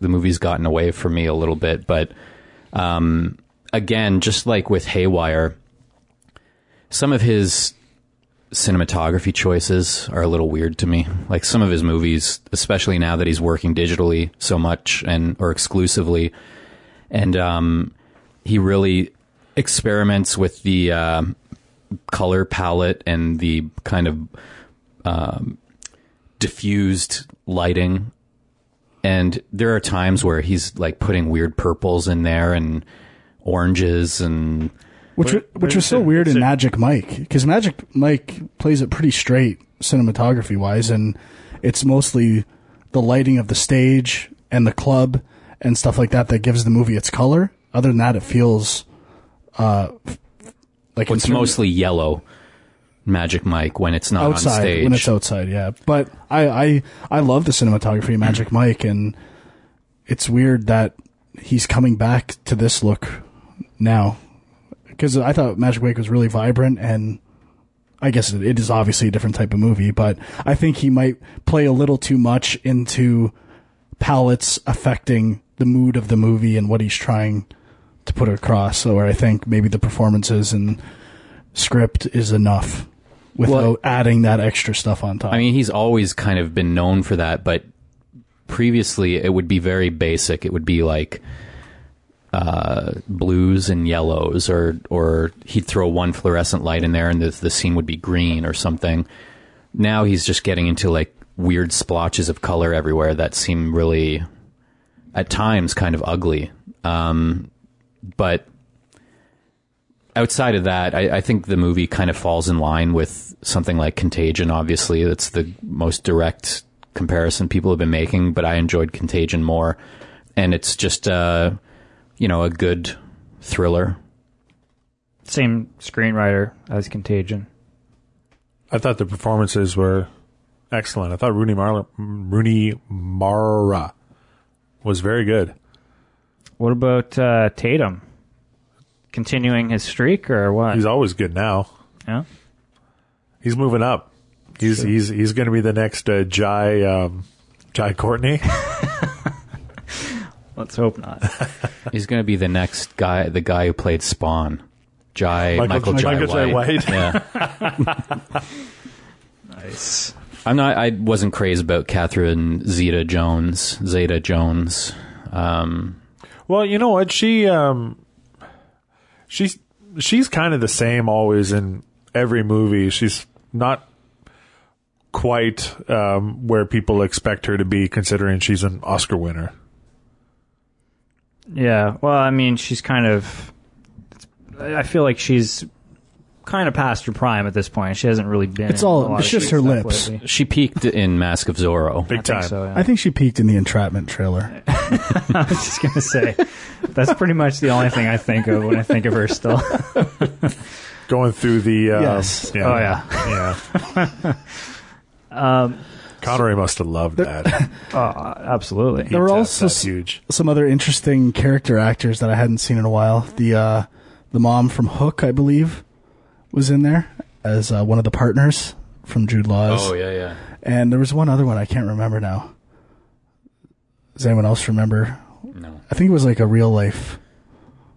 the movie's gotten away from me a little bit. But um, again, just like with Haywire, some of his cinematography choices are a little weird to me. Like some of his movies, especially now that he's working digitally so much and or exclusively, and um, he really experiments with the uh, color palette and the kind of um, diffused lighting. And there are times where he's like putting weird purples in there and oranges and Which wa- but which was so a- weird in a- Magic Mike because Magic Mike plays it pretty straight cinematography wise, and it's mostly the lighting of the stage and the club and stuff like that that gives the movie its color. Other than that, it feels uh, f- like it's mostly yellow. Magic Mike when it's not on outside stage. when it's outside. Yeah, but I I I love the cinematography of Magic [clears throat] Mike, and it's weird that he's coming back to this look now because I thought Magic Mike was really vibrant and. I guess it, it is obviously a different type of movie, but I think he might play a little too much into palettes affecting the mood of the movie and what he's trying to put it across. So where I think maybe the performances and script is enough without Well- adding that extra stuff on top. I mean, he's always kind of been known for that, but previously it would be very basic. It would be like uh, blues and yellows, or or he'd throw one fluorescent light in there, and the the scene would be green or something. Now he's just getting into like weird splotches of color everywhere that seem really, at times, kind of ugly. Um, but outside of that, I, I think the movie kind of falls in line with something like Contagion. Obviously, that's the most direct comparison people have been making. But I enjoyed Contagion more, and it's just uh, you know a good thriller. Same screenwriter as Contagion. I thought the performances were excellent. I thought Rooney Mara, Rooney Mara was very good. What about uh, Tatum? Continuing his streak or what? He's always good now. yeah. He's moving up. He's he's he's going to be the next uh, Jai um, Jai Courtney. [laughs] [laughs] Let's hope not. [laughs] He's going to be the next guy, the guy who played Spawn, Jai Michael- Michael, Jai Michael Jai White. White. Yeah, nice. I'm not. I wasn't crazy about Catherine Zeta Jones, Zeta Jones. Um, Well, you know what? She um she's she's kind of the same always in every movie. She's not quite um where people expect her to be considering she's an Oscar winner. Yeah. Well, I mean, she's kind of. I feel like she's kind of past her prime at this point. She hasn't really been. It's in all- a lot it's of just stuff her lips. lately. she peaked in Mask of Zorro. Big I time. think so. Yeah. I think she peaked in the entrapment trailer. [laughs] I was just gonna say that's pretty much the only thing I think of when I think of her. Still. [laughs] Going through the uh, Yes. yeah, Oh yeah. yeah. [laughs] Um, Connery must have loved that. oh, absolutely. There were That's- also that's s- huge. Some other interesting character actors that I hadn't seen in a while. The uh, the mom from Hook, I believe, was in there as uh, one of the partners from Jude Law's. Oh yeah, yeah. And there was one other one I can't remember now. Does anyone else remember? No. I think it was like a real life,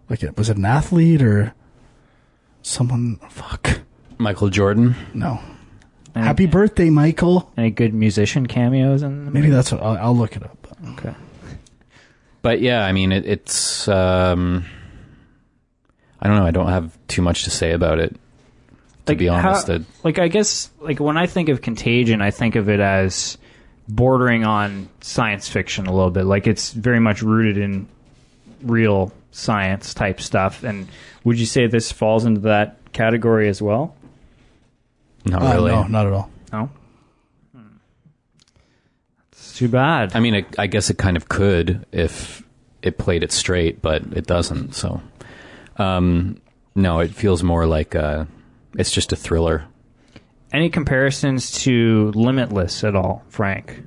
like it was it an athlete or someone? Fuck, Michael Jordan. no. Any, Happy birthday, Michael. Any good musician cameos in? The Maybe that's what I'll, I'll look it up. okay. But yeah, I mean, it, it's. Um, I don't know. I don't have too much to say about it. To be how- honest, it, like I guess like when I think of Contagion, I think of it as bordering on science fiction a little bit. Like it's very much rooted in real science type stuff. And would you say this falls into that category as well? Not Uh, really. no, not at all. No. It's too bad. I mean, it, I guess it kind of could if it played it straight, but it doesn't. So, um, no, it feels more like uh it's just a thriller. Any comparisons to Limitless at all, Frank?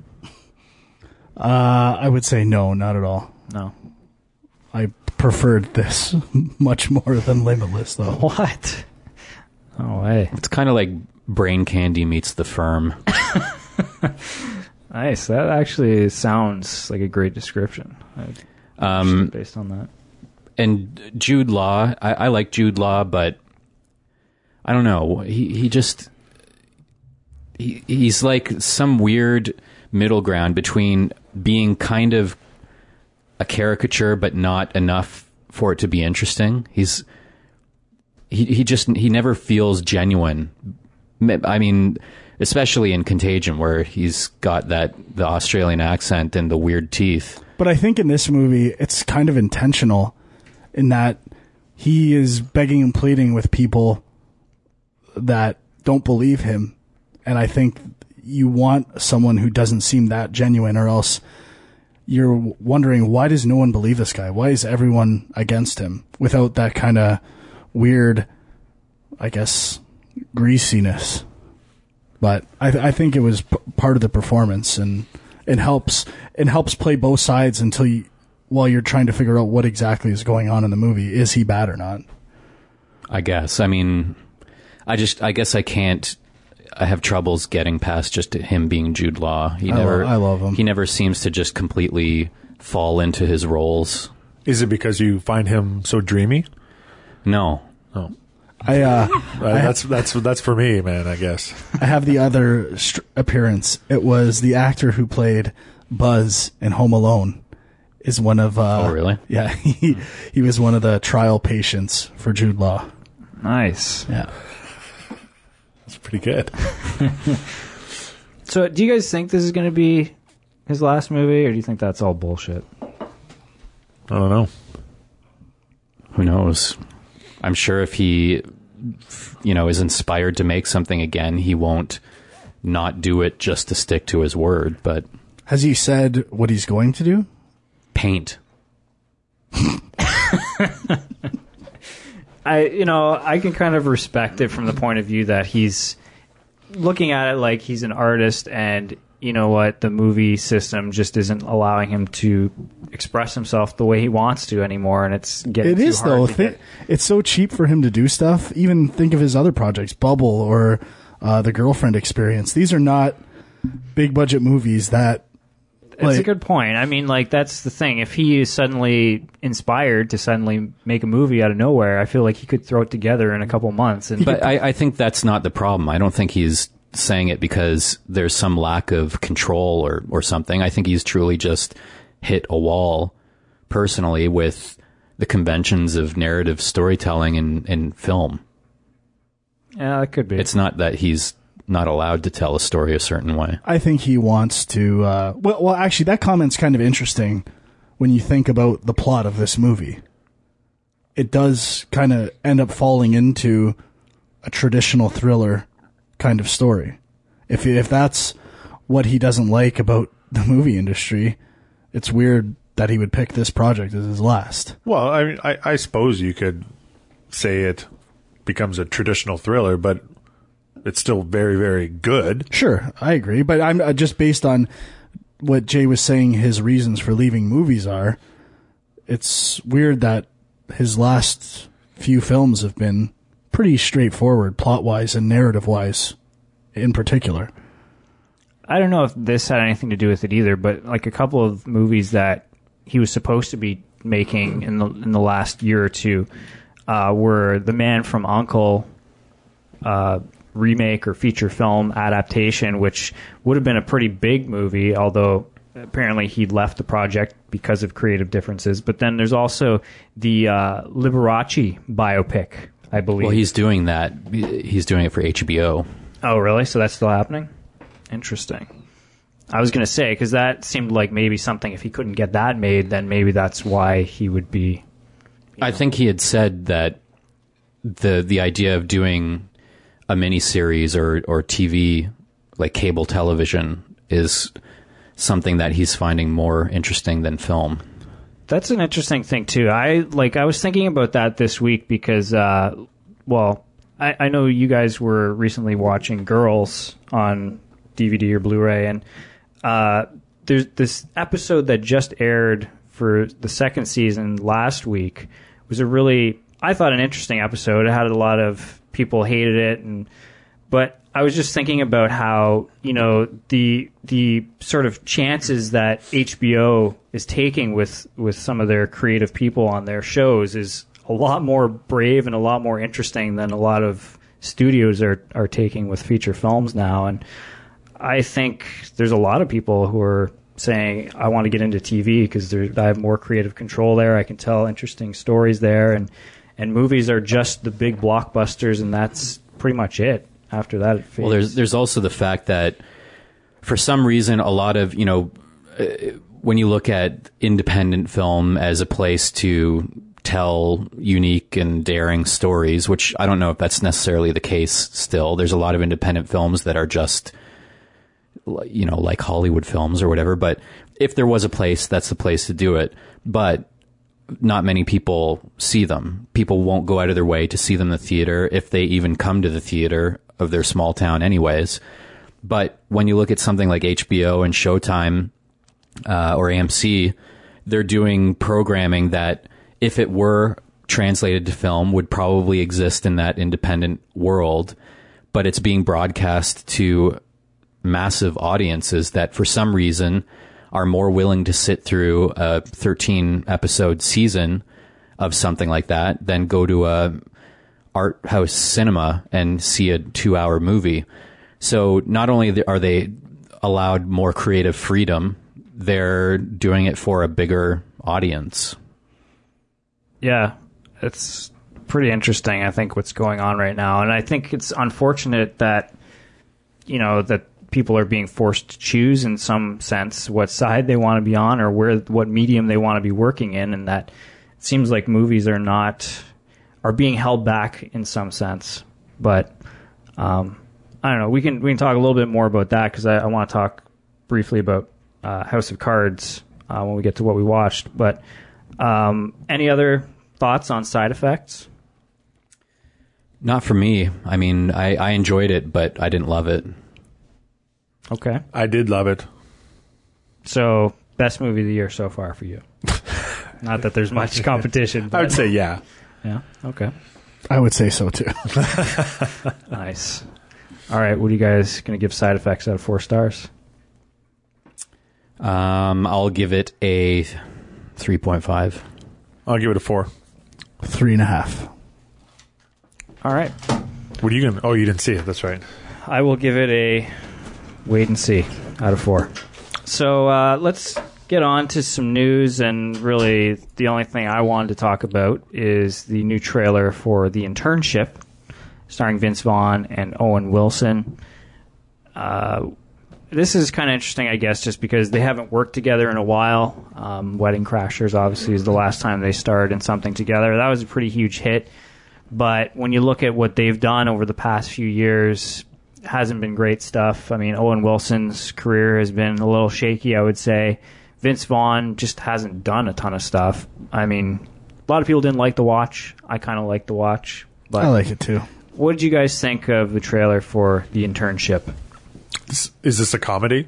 Uh, I would say no, not at all. No. I preferred this [laughs] much more than Limitless, though. What? Oh, way. It's kind of like Brain Candy meets The Firm. [laughs] Nice. That actually sounds like a great description. Um, based on that. and Jude Law, I, I like Jude Law, but I don't know. He he just he, he's like some weird middle ground between being kind of a caricature, but not enough for it to be interesting. He's he he just he never feels genuine. I mean, especially in Contagion, where he's got that the Australian accent and the weird teeth. But I think in this movie, it's kind of intentional in that he is begging and pleading with people that don't believe him. And I think you want someone who doesn't seem that genuine, or else you're wondering why does no one believe this guy? Why is everyone against him without that kind of weird, I guess, greasiness? But I, I think it was p- part of the performance, and it helps. It helps play both sides until you, while you're trying to figure out what exactly is going on in the movie. Is he bad or not? I guess. I mean, I just, I guess I can't. I have troubles getting past just him being Jude Law. He I never, lo- I love him. He never seems to just completely fall into his roles. Is it because you find him so dreamy? No, I uh, that's that's that's for me, man. I guess. I have the other st- appearance. It was the actor who played Buzz in Home Alone. Is one of uh, Oh, really? Yeah, [laughs] he he was one of the trial patients for Jude Law. Nice. Yeah. It's pretty good. [laughs] So, do you guys think this is going to be his last movie, or do you think that's all bullshit? I don't know. who knows? I'm sure if he, you know, is inspired to make something again, he won't not do it just to stick to his word. But Has he said what he's going to do? paint. [laughs] I, you know, I can kind of respect it from the point of view that he's looking at it like he's an artist, and you know what, the movie system just isn't allowing him to express himself the way he wants to anymore, and it's getting. It too is hard though. get- it's so cheap for him to do stuff. Even think of his other projects, Bubble or uh, the Girlfriend Experience. These are not big budget movies that. It's a good point. I mean, like that's the thing. If he is suddenly inspired to suddenly make a movie out of nowhere, I feel like he could throw it together in a couple months. And But I, I think that's not the problem. I don't think he's saying it because there's some lack of control or, or something. I think he's truly just hit a wall personally with the conventions of narrative storytelling in, in film. yeah, it could be. It's not that he's not allowed to tell a story a certain way. I think he wants to. Uh, well, well, actually, that comment's kind of interesting when you think about the plot of this movie. It does kind of end up falling into a traditional thriller kind of story. If if that's what he doesn't like about the movie industry, it's weird that he would pick this project as his last. Well, I mean, I, I suppose you could say it becomes a traditional thriller, but it's still very, very good. Sure, I agree, but I'm uh, just based on what Jay was saying. His reasons for leaving movies are. It's weird that his last few films have been pretty straightforward, plot wise and narrative wise, in particular. I don't know if this had anything to do with it either, but like a couple of movies that he was supposed to be making in the in the last year or two uh, were The Man from Uncle uh, remake or feature film adaptation, which would have been a pretty big movie, although apparently he left the project because of creative differences. But then there's also the uh, Liberace biopic, I believe. Well, he's doing that. He's doing it for HBO. Oh, really? So that's still happening? Interesting. I was going to say because that seemed like maybe something. If he couldn't get that made, then maybe that's why he would be. I think he had said that the the idea of doing a miniseries or or TV like cable television is something that he's finding more interesting than film. That's an interesting thing too. I like. I was thinking about that this week because, uh, well, I, I know you guys were recently watching Girls on DVD or Blu-ray, and uh, there's this episode that just aired for the second season last week was a really, I thought, an interesting episode. It had a lot of people hated it, and but I was just thinking about how you know the the sort of chances that HBO is taking with with some of their creative people on their shows is a lot more brave and a lot more interesting than a lot of studios are are taking with feature films now. And I think there's a lot of people who are saying I want to get into TV because I have more creative control there. I can tell interesting stories there, and and movies are just the big blockbusters, and that's pretty much it. After that, it. Well, there's there's also the fact that for some reason a lot of you know uh, when you look at independent film as a place to tell unique and daring stories, which I don't know if that's necessarily the case still. There's a lot of independent films that are just you know, like Hollywood films or whatever. But if there was a place, that's the place to do it. But not many people see them. People won't go out of their way to see them in the theater if they even come to the theater of their small town, anyways. But when you look at something like HBO and Showtime uh, or AMC, they're doing programming that, if it were translated to film, would probably exist in that independent world. But it's being broadcast to massive audiences that for some reason are more willing to sit through a 13 episode season of something like that than go to a art house cinema and see a two hour movie. So not only are they allowed more creative freedom, they're doing it for a bigger audience. Yeah, it's pretty interesting. I think what's going on right now, and I think it's unfortunate that you know that people are being forced to choose in some sense what side they want to be on or where what medium they want to be working in, and that it seems like movies are not are being held back in some sense. But um, I don't know. We can we can talk a little bit more about that because I, I want to talk briefly about uh, House of Cards uh, when we get to what we watched. But um, any other thoughts on side effects? Not for me. I mean, I, I enjoyed it, but I didn't love it. Okay. I did love it. So, best movie of the year so far for you. [laughs] Not that there's much competition. I would say yeah. Yeah. Okay. I would say so too. [laughs] Nice. All right. What are you guys going to give side effects out of four stars? Um, I'll give it a 3.5. I'll give it a four. Three and a half. All right. What are you gonna? Oh, you didn't see it. That's right. I will give it a wait and see out of four. So uh, let's get on to some news. And really, the only thing I wanted to talk about is the new trailer for The Internship, starring Vince Vaughn and Owen Wilson. Uh, this is kind of interesting, I guess, just because they haven't worked together in a while. Um, Wedding Crashers, obviously, is the last time they starred in something together. That was a pretty huge hit. But when you look at what they've done over the past few years, hasn't been great stuff. I mean, Owen Wilson's career has been a little shaky, I would say. Vince Vaughn just hasn't done a ton of stuff. I mean, a lot of people didn't like the watch. I kind of like the watch. But I like it too. what did you guys think of the trailer for the internship? Is is this a comedy?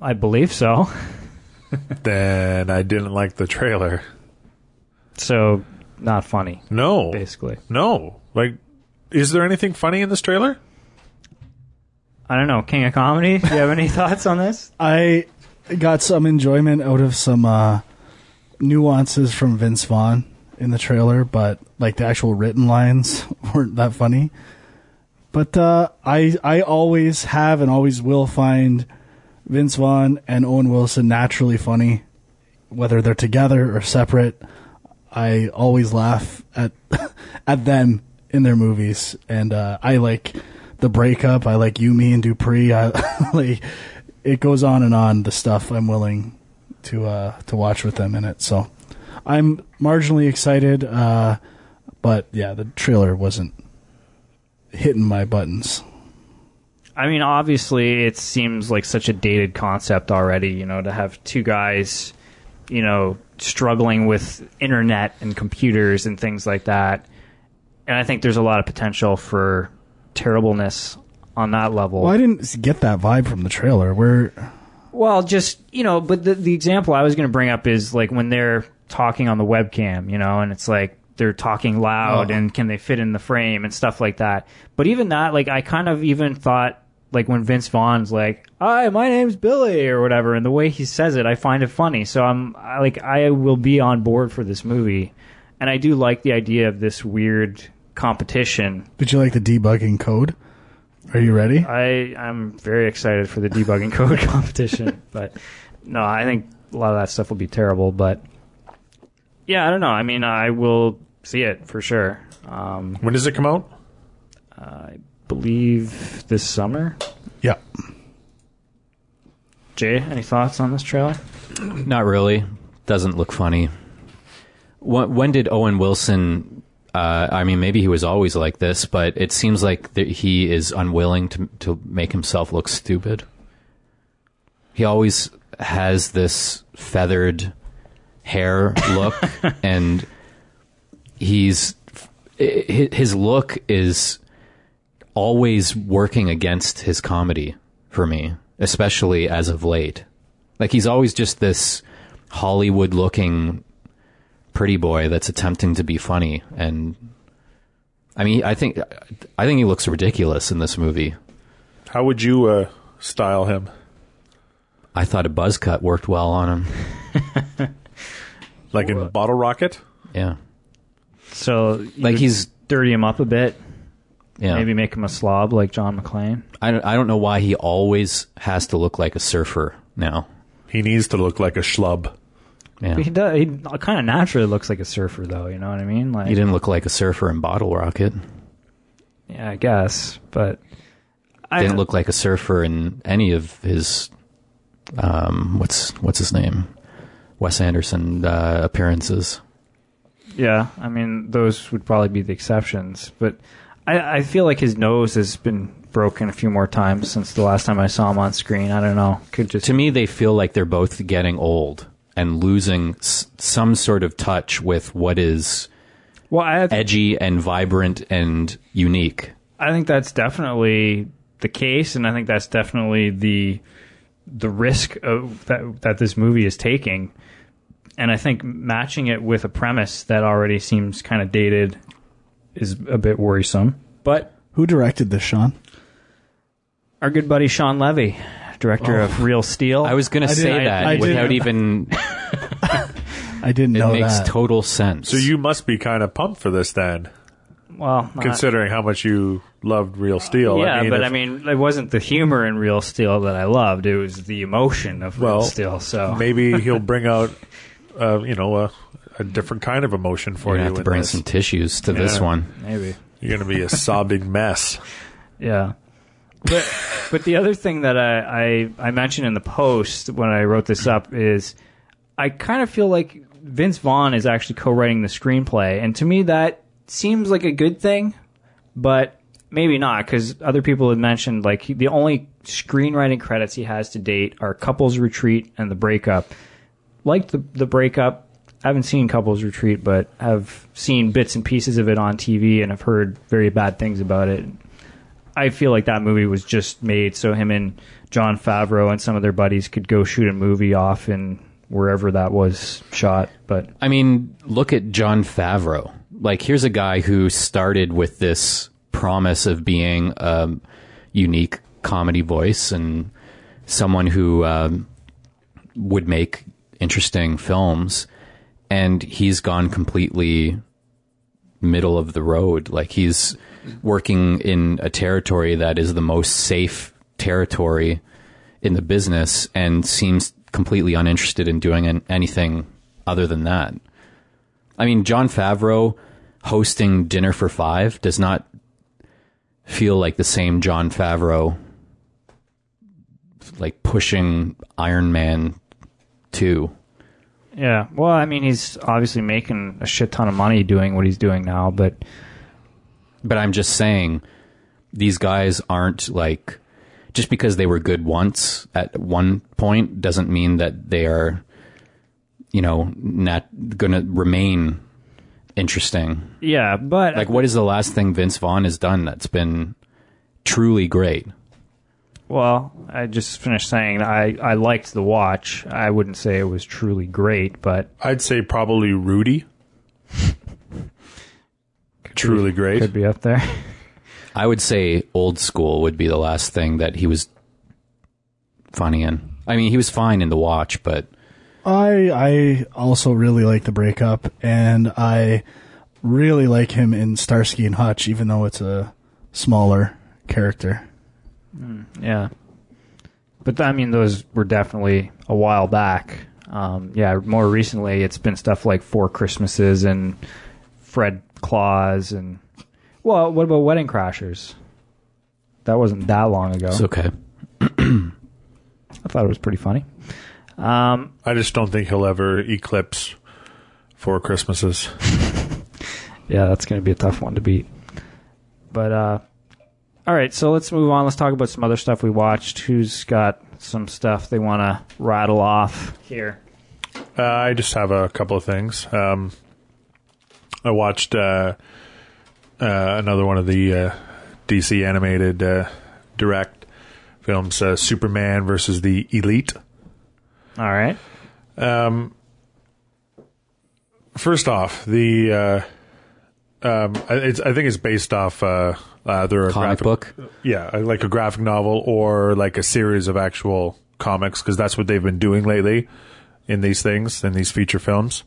I believe so. [laughs] then I didn't like the trailer. So, not funny, No, basically. no. Like, is there anything funny in this trailer? I don't know. King of Comedy, do you have any [laughs] thoughts on this? I got some enjoyment out of some uh, nuances from Vince Vaughn in the trailer, but like the actual written lines [laughs] weren't that funny. But uh, I I always have and always will find Vince Vaughn and Owen Wilson naturally funny, whether they're together or separate. I always laugh at [laughs] at them in their movies, and uh, I like the breakup. I like you, me, and Dupree. I [laughs] like it goes on and on. The stuff I'm willing to uh, to watch with them in it. So I'm marginally excited, uh, but yeah, the trailer wasn't hitting my buttons. I mean, obviously, it seems like such a dated concept already. You know, to have two guys, you know, struggling with internet and computers and things like that. And I think there's a lot of potential for terribleness on that level. Well, I didn't get that vibe from the trailer. Where Well, just you know, but the the example I was going to bring up is like when they're talking on the webcam, you know, and it's like they're talking loud Oh. and can they fit in the frame and stuff like that. But even that, like, I kind of even thought like when Vince Vaughn's like, "Hi, my name's Billy" or whatever, and the way he says it, I find it funny. So I'm I, like, I will be on board for this movie, and I do like the idea of this weird competition. did you like the debugging code? Are you ready? I I'm very excited for the debugging [laughs] code competition, but no, I think a lot of that stuff will be terrible. But yeah, I don't know. I mean, I will see it for sure. Um, When does it come out? I believe this summer. Yeah. Jay, any thoughts on this trailer? Not really. Doesn't look funny. When, when did Owen Wilson? Uh, I mean, maybe he was always like this, but it seems like that he is unwilling to to make himself look stupid. He always has this feathered hair look, [laughs] and he's his look is always working against his comedy for me, especially as of late. Like he's always just this Hollywood looking pretty boy that's attempting to be funny and I mean I think I think he looks ridiculous in this movie. How would you uh, style him? I thought a buzz cut worked well on him. Like in Bottle Rocket? Yeah. So Like he's dirty him up a bit, yeah. maybe make him a slob like John McClane. I don't, I don't know why he always has to look like a surfer now. He needs to look like a schlub. Yeah. He does. He kind of naturally looks like a surfer, though. You know what I mean? Like, He didn't look like a surfer in Bottle Rocket. yeah, I guess, but I Didn't look like a surfer in any of his um what's what's his name? Wes Anderson uh, appearances. Yeah, I mean, those would probably be the exceptions. But I, I feel like his nose has been broken a few more times since the last time I saw him on screen. I don't know. Could just to me they feel like they're both getting old and losing s- some sort of touch with what is well, I edgy and vibrant and unique. I think that's definitely the case, and I think that's definitely the the risk of that that this movie is taking. And I think matching it with a premise that already seems kind of dated is a bit worrisome. But Who directed this, Sean? our good buddy Shawn Levy, director of Real Steel. I was going to I did- say I- that I did- without even [laughs] I didn't it know makes that. total sense. So you must be kind of pumped for this then, well, not- considering how much you loved Real Steel. yeah, but if- I mean, it wasn't the humor in Real Steel that I loved. It was the emotion of Real Well, Steel. So maybe [laughs] he'll bring out, uh, you know, a, a different kind of emotion for We're you. gonna have to in bring this. some tissues to this one. maybe. You're going to be a sobbing mess. [laughs] Yeah. But but the other thing that I, I I mentioned in the post when I wrote this up is I kind of feel like Vince Vaughn is actually co-writing the screenplay, and to me that seems like a good thing, but maybe not because other people had mentioned like he, the only screenwriting credits he has to date are Couples Retreat and The Breakup. Like the the Breakup, I haven't seen Couples Retreat, but have seen bits and pieces of it on TV and have heard very bad things about it. I feel like that movie was just made so him and Jon Favreau and some of their buddies could go shoot a movie off in wherever that was shot. But I mean, look at Jon Favreau. Like, here's a guy who started with this promise of being a unique comedy voice and someone who um, would make interesting films, and he's gone completely middle of the road. Like, he's working in a territory that is the most safe territory in the business and seems completely uninterested in doing an- anything other than that. I mean, Jon Favreau hosting Dinner for Five does not feel like the same Jon Favreau like pushing Iron Man two. Yeah. Well, I mean, he's obviously making a shit ton of money doing what he's doing now, but But I'm just saying, these guys aren't like just because they were good once at one point doesn't mean that they are, you know, not going to remain interesting. yeah, but Like, what is the last thing Vince Vaughn has done that's been truly great? Well, I just finished saying I, I liked the watch. I wouldn't say it was truly great, but I'd say probably Rudy. [laughs] Truly great. could be up there. [laughs] I would say old school would be the last thing that he was funny in. I mean, he was fine in the watch, but I I also really like the breakup, and I really like him in Starsky and Hutch, even though it's a smaller character. Yeah. But I mean, those were definitely a while back. Um, yeah, more recently, it's been stuff like Four Christmases and Fred Claus and well, what about Wedding Crashers? That wasn't that long ago. it's okay. I thought it was pretty funny. Um, I just don't think he'll ever eclipse Four Christmases. [laughs] yeah, that's going to be a tough one to beat. But uh, all right, so let's move on. Let's talk about some other stuff we watched. Who's got some stuff they want to rattle off here? Uh, I just have a couple of things. Um, I watched uh, uh, another one of the uh, DC animated uh, direct films, uh, Superman versus the Elite. All right. Um, first off, the uh, um, I- it's, I think it's based off uh, either a Comic graphic book. yeah, uh, like a graphic novel or like a series of actual comics because that's what they've been doing lately in these things in these feature films,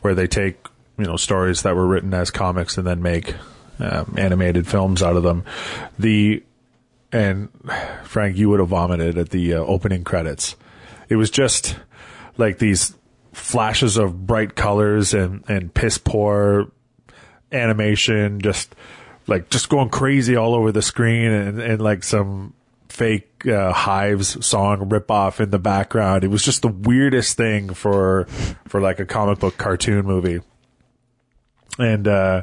where they take you know stories that were written as comics and then make um, animated films out of them. The and Frank, you would have vomited at the uh, opening credits. It was just like these flashes of bright colors and and piss poor animation, just like just going crazy all over the screen, and, and like some fake uh, Hives song rip off in the background. It was just the weirdest thing for for like a comic book cartoon movie. And uh,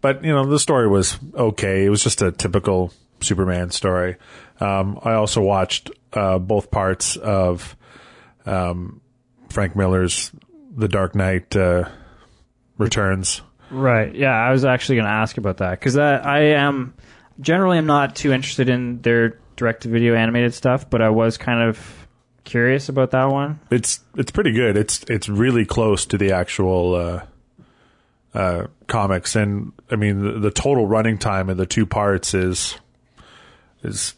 but you know the story was okay. It was just a typical Superman story. Um, I also watched uh, both parts of um, Frank Miller's The Dark Knight uh, Returns. Right. Yeah, I was actually going to ask about that because I am generally I'm not too interested in their direct-to-video animated stuff, but I was kind of curious about that one. It's it's pretty good. It's it's really close to the actual uh, uh, comics, and I mean the, the total running time of the two parts is is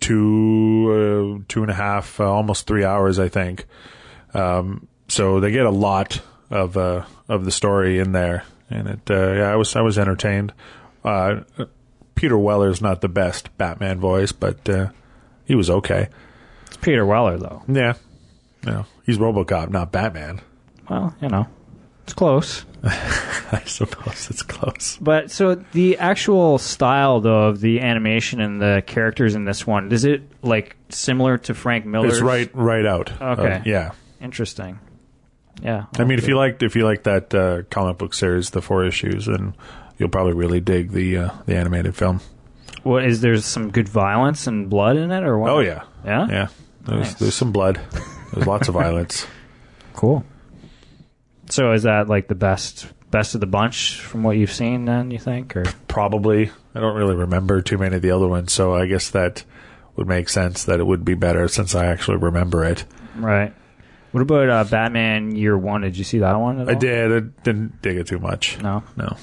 two uh, two and a half, uh, almost three hours, I think. Um, so they get a lot of uh, of the story in there, and it uh, yeah, I was I was entertained. Uh, Peter Weller's not the best Batman voice, but uh, he was okay. It's Peter Weller though. Yeah. No, he's RoboCop, not Batman. Well, you know, it's close. [laughs] I suppose it's close. But so the actual style though of the animation and the characters in this one, is it like similar to Frank Miller's? It's right, right out. Okay. Uh, yeah. Interesting. Yeah. I mean, if you liked, if you liked that uh, comic book series, the four issues, then you'll probably really dig the uh, the animated film. what is there some good violence and blood in it or what? Oh yeah, Yeah? yeah. There's Nice. there's some blood. There's lots of [laughs] violence. Cool. So is that like the best best of the bunch from what you've seen then, you think? Or Probably. I don't really remember too many of the other ones, so I guess that would make sense that it would be better since I actually remember it. Right. What about uh, Batman Year One? Did you see that one? I did. I didn't dig it too much. No. No.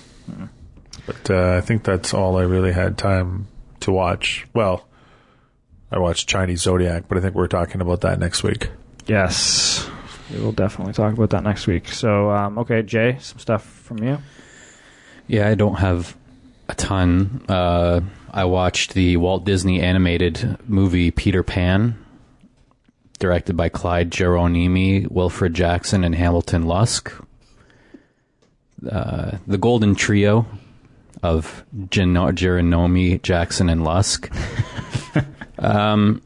But uh, I think that's all I really had time to watch. Well, I watched Chinese Zodiac, but I think we're talking about that next week. Yes. We will definitely talk about that next week. So, um, okay, Jay, some stuff from you. Yeah, I don't have a ton. Uh, I watched the Walt Disney animated movie Peter Pan, directed by Clyde Geronimi, Wilfred Jackson, and Hamilton Luske. Uh, the Golden Trio of Geronimi, Jackson, and Luske. [laughs] um,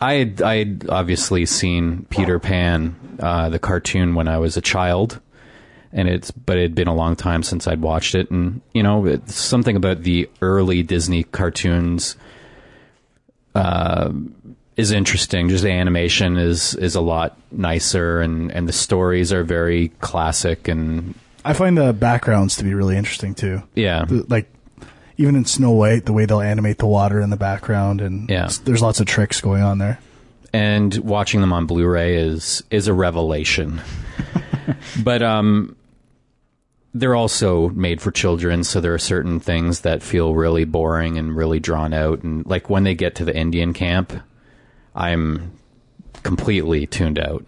I had, I had obviously seen Peter Pan, uh, the cartoon, when I was a child, and it's but it had been a long time since I'd watched it, and you know, it's something about the early Disney cartoons uh, is interesting. Just the animation is is a lot nicer, and and the stories are very classic, and I find the backgrounds to be really interesting too. yeah, The- like even in Snow White, the way they'll animate the water in the background, and Yeah. there's lots of tricks going on there. and watching them on Blu-ray is is a revelation. [laughs] but um, they're also made for children, so there are certain things that feel really boring and really drawn out. And like when they get to the Indian camp, I'm completely tuned out.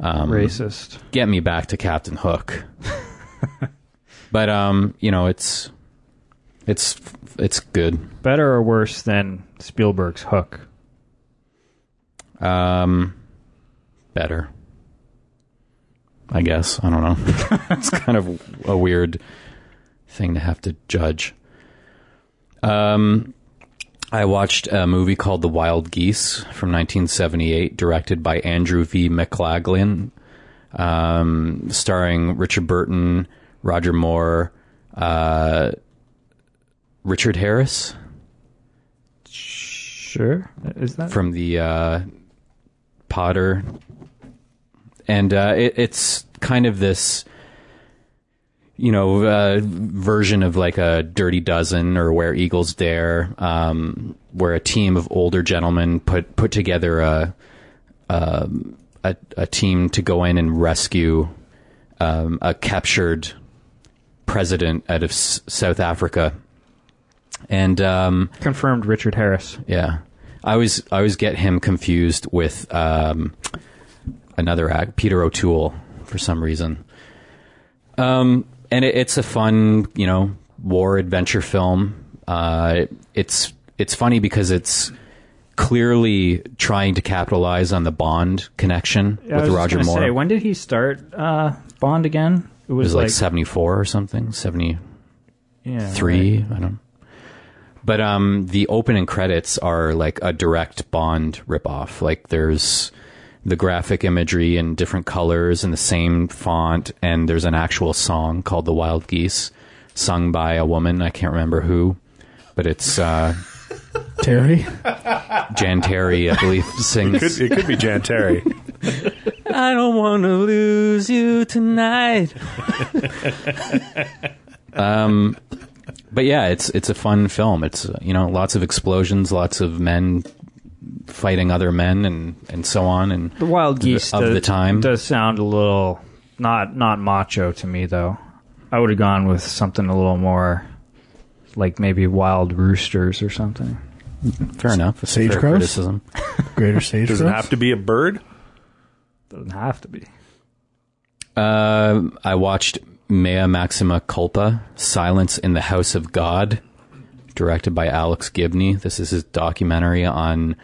Um, Racist. Get me back to Captain Hook. [laughs] but um, you know, it's it's it's good. Better or worse than Spielberg's Hook? Um, better. I guess. I don't know. [laughs] it's kind of a weird thing to have to judge. Um, I watched a movie called The Wild Geese from 1978, directed by Andrew V. McLaglen, um, starring Richard Burton, Roger Moore, uh, Richard Harris? Sure. Is that from the uh, Potter, and uh, it, it's kind of this, you know, uh, version of like a Dirty Dozen or Where Eagles Dare, um, where a team of older gentlemen put put together a um, a, a team to go in and rescue um, a captured president out of S- South Africa, and um, confirmed? Richard Harris. yeah, I always I always get him confused with um, another act, Peter O'Toole, for some reason. Um, and it, it's a fun, you know, war adventure film. Uh, it's it's funny because it's clearly trying to capitalize on the Bond connection I with was Roger Moore. Say, when did he start uh, Bond again? It it was, was like, seventy four or something, seventy yeah, three. right. I don't. Know. But um, the opening credits are like a direct Bond ripoff. Like there's the graphic imagery in different colors and the same font, and there's an actual song called "The Wild Geese," sung by a woman. I can't remember who, but it's uh, Terry, Jan Terry, I believe, [laughs] sings. Could, it could be Jan Terry. [laughs] I don't want to lose you tonight. [laughs] um, but yeah, it's it's a fun film. It's uh, you know lots of explosions, lots of men fighting other men, and and so on. And The Wild Geese of does, the time. does sound a little not not macho to me though. I would have gone with something a little more like maybe Wild Roosters or something. fair enough. It's a Sage fair Grouse? criticism. [laughs] Greater Stage. Does it have to be a bird? Doesn't have to be. Uh, I watched Mea Maxima Culpa, Silence in the House of God, directed by Alex Gibney. This is his documentary on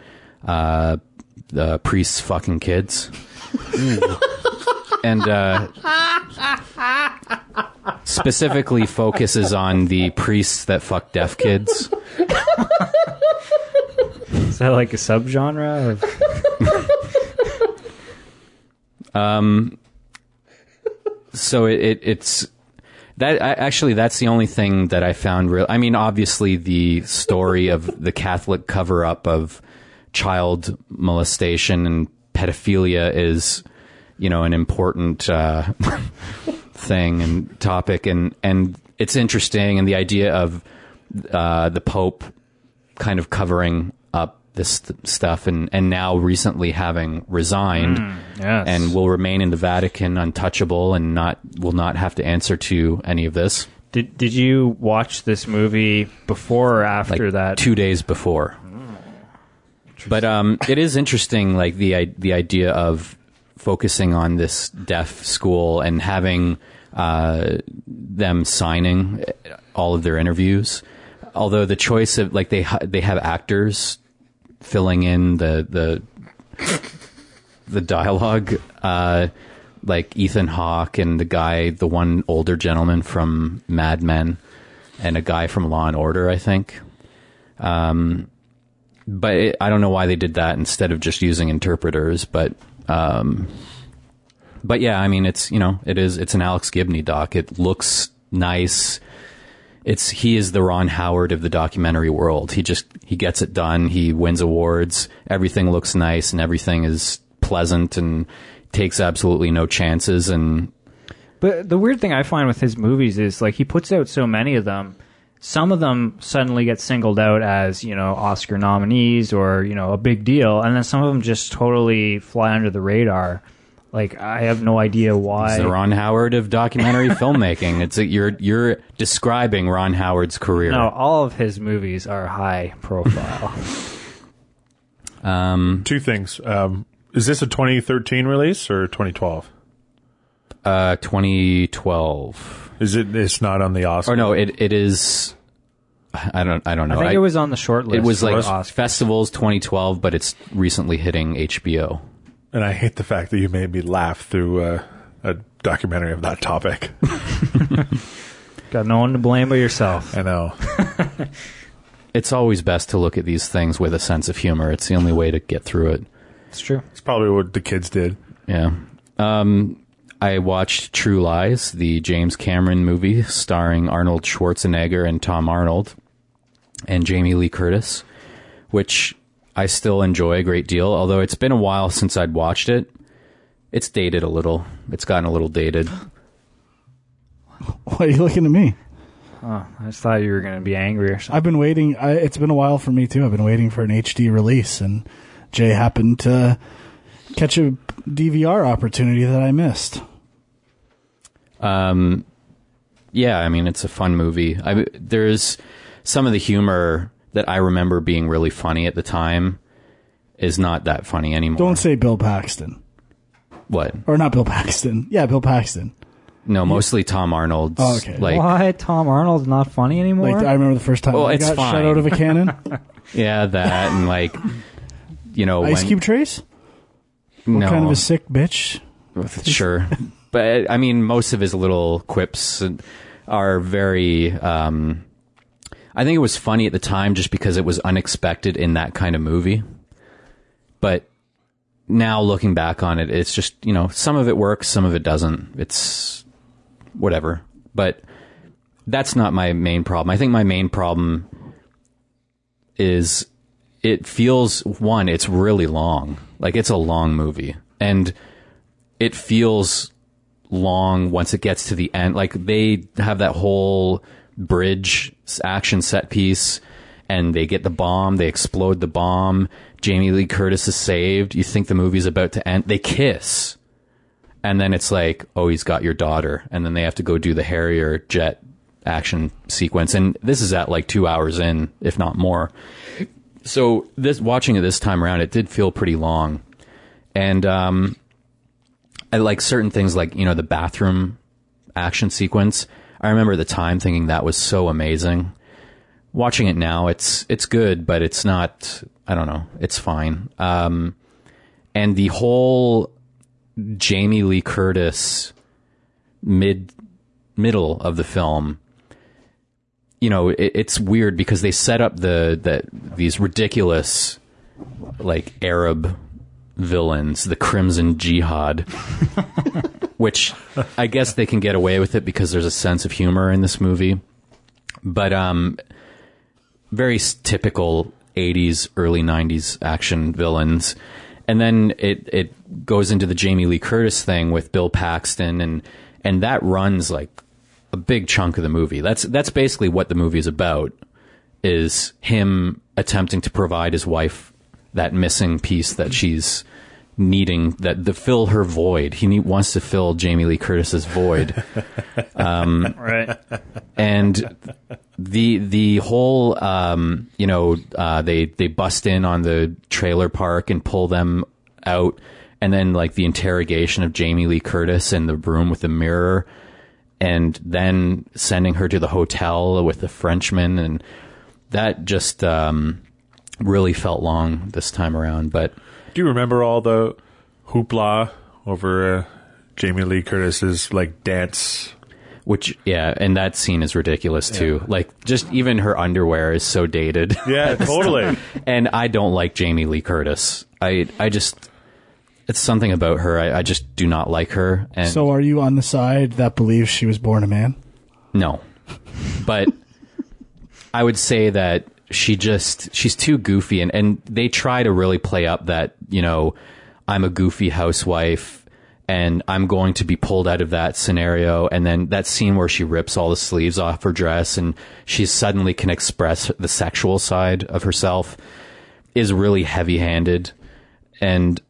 uh, the priests fucking kids. [laughs] and uh, specifically focuses on the priests that fuck deaf kids. Is that like a subgenre of so it, it it's that I, actually that's the only thing that I found real. I mean, obviously the story of the Catholic cover up of child molestation and pedophilia is you know an important uh, [laughs] thing and topic and and it's interesting and the idea of uh, the Pope kind of covering this th- stuff and and now recently having resigned yes. and will remain in the Vatican untouchable and not will not have to answer to any of this. Did Did you watch this movie before or after Like that? two days before. But um, it is interesting, like the the idea of focusing on this deaf school and having uh, them signing all of their interviews. Although the choice of like they ha- they have actors filling in the the the dialogue, uh, like Ethan Hawke and the guy, the one older gentleman from Mad Men, and a guy from Law and Order, I think. Um, but it, I don't know why they did that instead of just using interpreters. But um, but yeah, I mean, it's you know, it is it's an Alex Gibney doc. It looks nice. It's he is the Ron Howard of the documentary world. He just he gets it done. He wins awards. Everything looks nice and everything is pleasant and takes absolutely no chances. And But the weird thing I find with his movies is like he puts out so many of them. Some of them suddenly get singled out as you know Oscar nominees or you know a big deal, and then some of them just totally fly under the radar. Like I have no idea why. He's the Ron Howard of documentary [laughs] filmmaking. It's a, you're you're describing Ron Howard's career. No, all of his movies are high profile. [laughs] Um, Two things. Um, is this a 2013 release or 2012? uh, 2012. Is it? It's not on the Oscar. Or no, it it is. I don't I don't know. I think it was on the short list. It was like Oscars. festivals 2012, but it's recently hitting HBO. And I hate the fact that you made me laugh through uh, a documentary of that topic. [laughs] Got no one to blame but yourself. I know. [laughs] It's always best to look at these things with a sense of humor. It's the only way to get through it. It's true. It's probably what the kids did. Yeah. Um, I watched True Lies, the James Cameron movie starring Arnold Schwarzenegger and Tom Arnold and Jamie Lee Curtis, which I still enjoy a great deal, although it's been a while since I'd watched it. It's dated a little. It's gotten a little dated. Why are you looking at me? Oh, I just thought you were going to be angry or something. I've been waiting. I, it's been a while for me too. I've been waiting for an HD release, and Jay happened to catch a DVR opportunity that I missed. Um, yeah, I mean, it's a fun movie. I, there's some of the humor that I remember being really funny at the time is not that funny anymore. Don't say Bill Paxton what? or not Bill Paxton. Yeah, Bill Paxton. No, mostly Tom Arnold's. Oh, okay. Like, Why Tom Arnold's not funny anymore? Like I remember the first time Well, I it's got fine. shot out of a cannon. [laughs] yeah, that and like, you know, Ice when, Cube Trace. What no, kind of a sick bitch? sure, but I mean, most of his little quips are very. Um, I think it was funny at the time just because it was unexpected in that kind of movie. But now looking back on it, it's just you know some of it works, some of it doesn't. It's whatever, but that's not my main problem. I think my main problem is it feels one, it's really long. Like it's a long movie. And it feels long once it gets to the end. Like they have that whole bridge action set piece and they get the bomb, they explode the bomb. Jamie Lee Curtis is saved. You think the movie's about to end. They kiss. And then it's like, oh, he's got your daughter. And then they have to go do the Harrier jet action sequence. And this is at like two hours in, if not more. So this watching it this time around, it did feel pretty long. And um I like certain things like, you know, the bathroom action sequence. I remember the time thinking that was so amazing. Watching it now, it's it's good, but it's not I don't know, it's fine. Um and the whole Jamie Lee Curtis mid middle of the film you know it, it's weird because they set up the that these ridiculous like Arab villains, the Crimson Jihad, [laughs] which I guess they can get away with it because there's a sense of humor in this movie, but um, very typical '80s, early '90s action villains, and then it it goes into the Jamie Lee Curtis thing with Bill Paxton, and and that runs like a big chunk of the movie. That's that's basically what the movie is about. Is him attempting to provide his wife that missing piece that she's needing that to fill her void. He need, wants to fill Jamie Lee Curtis's void, [laughs] right. and the the whole um, you know uh, they they bust in on the trailer park and pull them out, and then like the interrogation of Jamie Lee Curtis in the room with the mirror, and then sending her to the hotel with the Frenchman, and that just um, really felt long this time around. But Do you remember all the hoopla over uh, Jamie Lee Curtis's like dance? Which yeah, and that scene is ridiculous too. Like just even her underwear is so dated. [laughs] Yeah, [laughs] totally. and I don't like Jamie Lee Curtis. I I just it's something about her. I, I just do not like her. And So are you on the side that believes she was born a man? no, but I would say that she just she's too goofy, and and they try to really play up that you know I'm a goofy housewife. And I'm going to be pulled out of that scenario. And then that scene where she rips all the sleeves off her dress and she suddenly can express the sexual side of herself is really heavy handed. And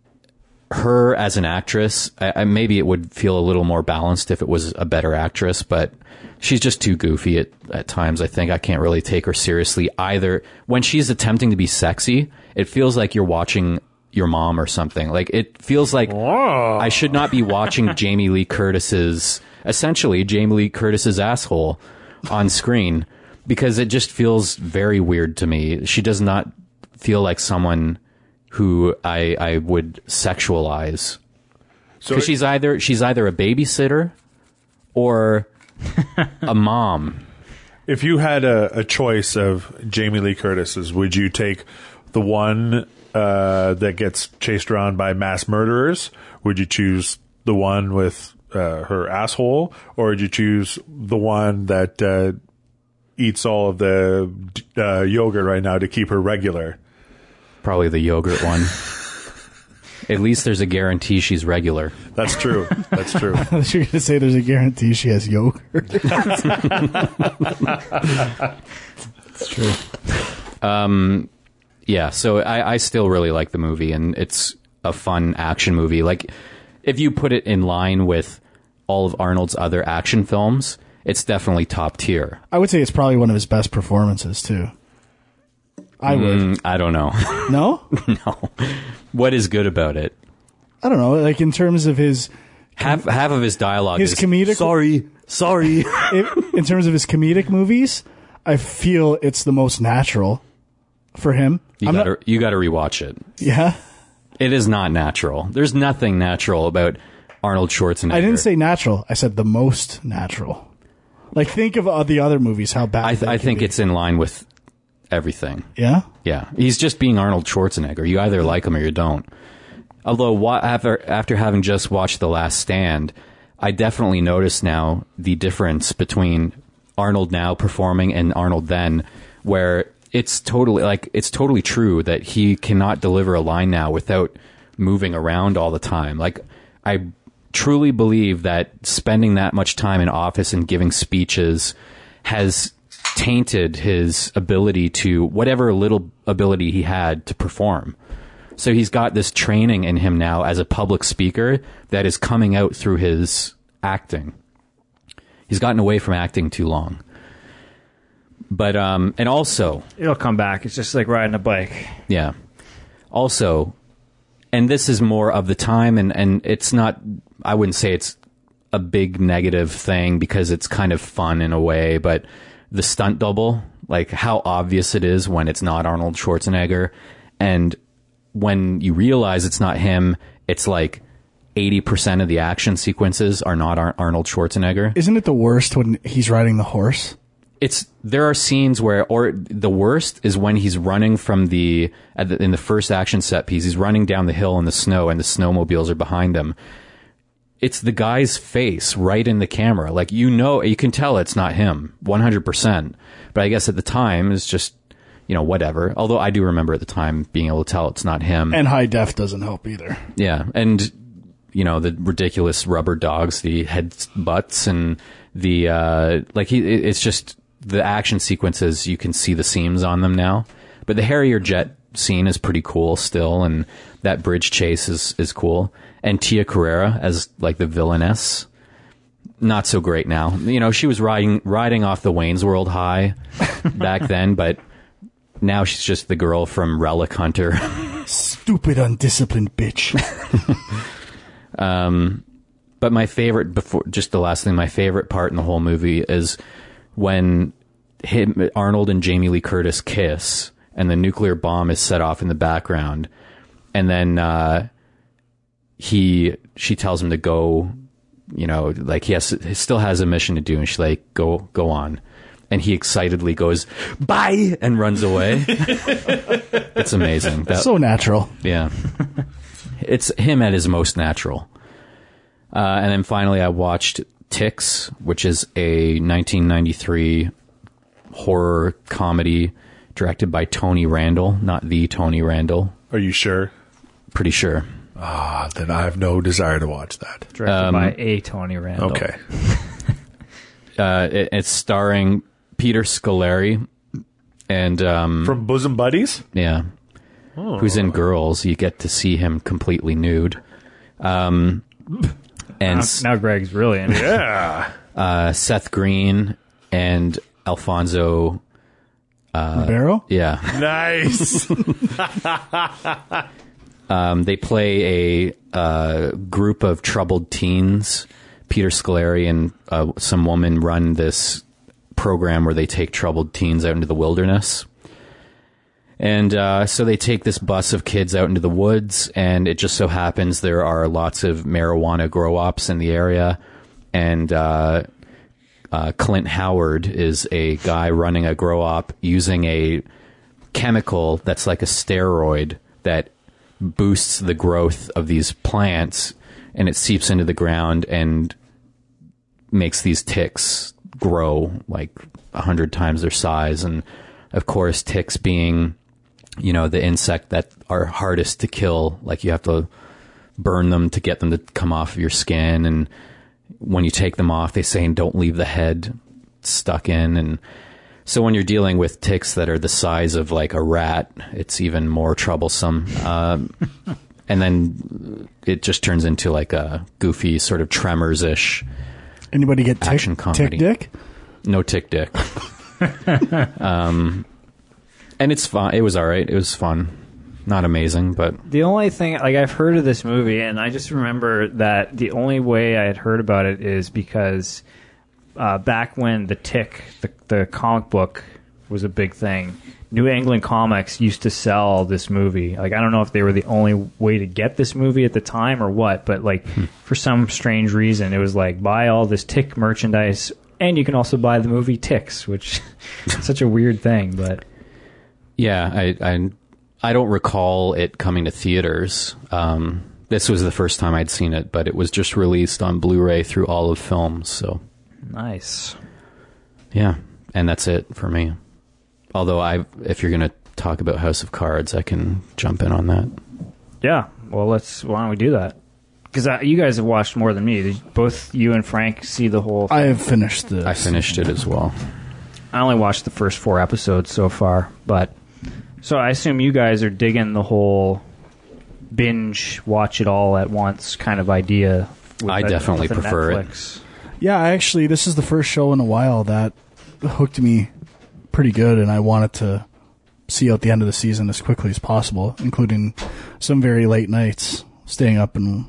her as an actress, I, I, maybe it would feel a little more balanced if it was a better actress, but she's just too goofy at, at times. I think I can't really take her seriously either. When she's attempting to be sexy, it feels like you're watching your mom or something. Like it feels like I should not be watching Jamie Lee Curtis's, essentially Jamie Lee Curtis's asshole on screen because it just feels very weird to me. She does not feel like someone who I, I would sexualize. So she's either she's either a babysitter or [laughs] a mom. if you had a, a choice of Jamie Lee Curtis's, would you take the one uh, that gets chased around by mass murderers? Would you choose the one with uh, her asshole, or would you choose the one that uh, eats all of the uh, yogurt right now to keep her regular? Probably the yogurt one. At least there's a guarantee she's regular. That's true. That's true. You're going to say there's a guarantee she has yogurt. [laughs] it's true. Um, yeah, so I, I still really like the movie, and it's a fun action movie. Like, if you put it in line with all of Arnold's other action films, it's definitely top tier. I would say it's probably one of his best performances too. I would. Mm, I don't know. [laughs] No, no. What is good about it? I don't know. Like in terms of his Half half of his dialogue his is comedic. sorry, sorry. [laughs] it- in terms of his comedic movies, I feel it's the most natural for him. You I'm gotta not, you gotta rewatch it. yeah, It is not natural. There's nothing natural about Arnold Schwarzenegger. I didn't say natural. I said the most natural. Like think of uh, the other movies. How bad? I, th- I think be. it's in line with everything. yeah. Yeah, he's just being Arnold Schwarzenegger. You either like him or you don't. Although after after having just watched The Last Stand, I definitely notice now the difference between Arnold now performing and Arnold then, where it's totally like it's totally true that he cannot deliver a line now without moving around all the time. Like I truly believe that spending that much time in office and giving speeches has tainted his ability to whatever little ability he had to perform. So he's got this training in him now as a public speaker that is coming out through his acting. He's gotten away from acting too long. But um and also, It'll come back. It's just like riding a bike. yeah. Also, and this is more of the time and and it's not I wouldn't say it's a big negative thing because it's kind of fun in a way, but the stunt double, like how obvious it is when it's not Arnold Schwarzenegger. And when you realize it's not him, it's like 80% of the action sequences are not Ar- Arnold Schwarzenegger. Isn't it the worst when he's riding the horse? it's there are scenes where or the worst is when he's running from the, at the in the first action set piece he's running down the hill in the snow and the snowmobiles are behind him it's the guy's face right in the camera like you know you can tell it's not him 100% but i guess at the time it's just you know whatever although i do remember at the time being able to tell it's not him And high def doesn't help either. yeah, and you know the ridiculous rubber dogs, the head butts, and the uh, like. He, it's just the action sequences. You can see the seams on them now, but the Harrier jet scene is pretty cool still, and that bridge chase is is cool. And Tia Carrere as like the villainess, not so great now. You know, she was riding riding off the Wayne's World high [laughs] back then, but. Now she's just the girl from Relic Hunter. Stupid, undisciplined bitch. [laughs] um, but my favorite before just the last thing my favorite part in the whole movie is when him Arnold and Jamie Lee Curtis kiss and the nuclear bomb is set off in the background and then uh he she tells him to go you know, like he has, he still has a mission to do, and she's like, "Go, go on," and he excitedly goes, "Bye," and runs away. [laughs] it's amazing. That, So natural. yeah, it's him at his most natural. Uh, and then finally, I watched Ticks, which is a 1993 horror comedy directed by Tony Randall, not the Tony Randall. Are you sure? Pretty sure. Ah, then I have no desire to watch that. Directed Um, by A. Tony Randall. Okay. [laughs] Uh, it, it's starring Peter Scolari and um, From Bosom Buddies? yeah, who's in Girls. You get to see him completely nude. Um, and Now, now Greg's really in it. Yeah. uh, Seth Green and Alfonso. Ribeiro? Yeah, nice. [laughs] [laughs] um, they play a uh, group of troubled teens. Peter Scolari and uh, some woman run this program where they take troubled teens out into the wilderness. And uh, so they take this bus of kids out into the woods, and it just so happens there are lots of marijuana grow ops in the area. And uh, uh, Clint Howard is a guy running a grow op using a chemical that's like a steroid that boosts the growth of these plants and it seeps into the ground and makes these ticks grow like a hundred times their size. And of course ticks being you know the insect that are hardest to kill like you have to burn them to get them to come off of your skin. And when you take them off they say don't leave the head stuck in. And so when you're dealing with ticks that are the size of like a rat, it's even more troublesome. Um, [laughs] and then it just turns into like a goofy sort of tremors ish, Anybody get tick, Action comedy. tick dick? no tick dick. [laughs] um, and it's fun. It was all right. It was fun. Not amazing, but The only thing, like, I've heard of this movie, and I just remember that the only way I had heard about it is because uh, back when the Tick, the, the comic book, was a big thing, New England Comics used to sell this movie. Like, I don't know if they were the only way to get this movie at the time or what, but, like, for some strange reason, it was like, buy all this Tick merchandise, and you can also buy the movie Ticks, which is [laughs] such a weird thing, but. yeah, I I, I don't recall it coming to theaters. Um, this was the first time I'd seen it, but it was just released on Blu-ray through Olive Films. So Nice. Yeah, and that's it for me. Although I, if you're going to talk about House of Cards, I can jump in on that. Yeah. Well, let's. Why don't we do that? Because you guys have watched more than me. Did both you and Frank see the whole? I have finished this. I finished it as well. I only watched the first four episodes so far, but so I assume you guys are digging the whole binge, watch it all at once kind of idea. with I the- definitely with the prefer it. Netflix. Yeah, I actually, this is the first show in a while that hooked me pretty good, and I wanted to see out the end of the season as quickly as possible, including some very late nights, staying up and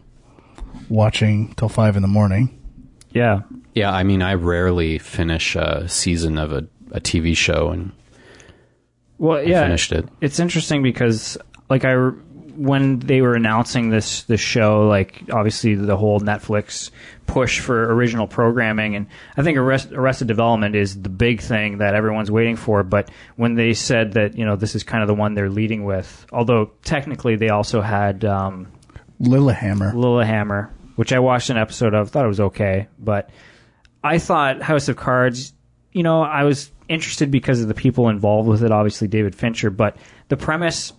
watching till five in the morning. Yeah. Yeah, I mean, I rarely finish a season of a, a TV show, and Well, yeah. finished it. It's interesting because, like, I when they were announcing this this show, like obviously the whole Netflix push for original programming, and I think Arrest, Arrested Development is the big thing that everyone's waiting for. But when they said that you know this is kind of the one they're leading with, although technically they also had um, Lilyhammer. Lilyhammer, which I watched an episode of, thought it was okay, but I thought House of Cards, you know, I was interested because of the people involved with it, obviously David Fincher, but the premise,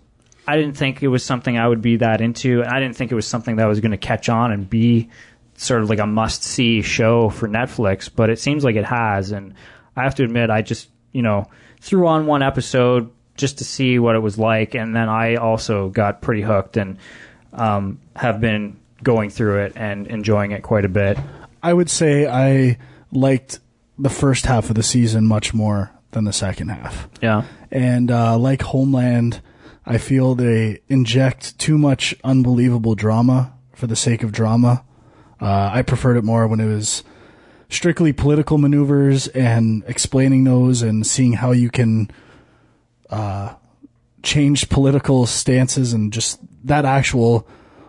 I didn't think it was something I would be that into, and I didn't think it was something that was going to catch on and be sort of like a must see show for Netflix, but it seems like it has, and I have to admit, I just, you know, threw on one episode just to see what it was like, and then I also got pretty hooked and um, have been going through it and enjoying it quite a bit. I would say I liked the first half of the season much more than the second half. Yeah. And uh, like Homeland, I feel they inject too much unbelievable drama for the sake of drama. Uh, I preferred it more when it was strictly political maneuvers and explaining those and seeing how you can uh, change political stances and just that actual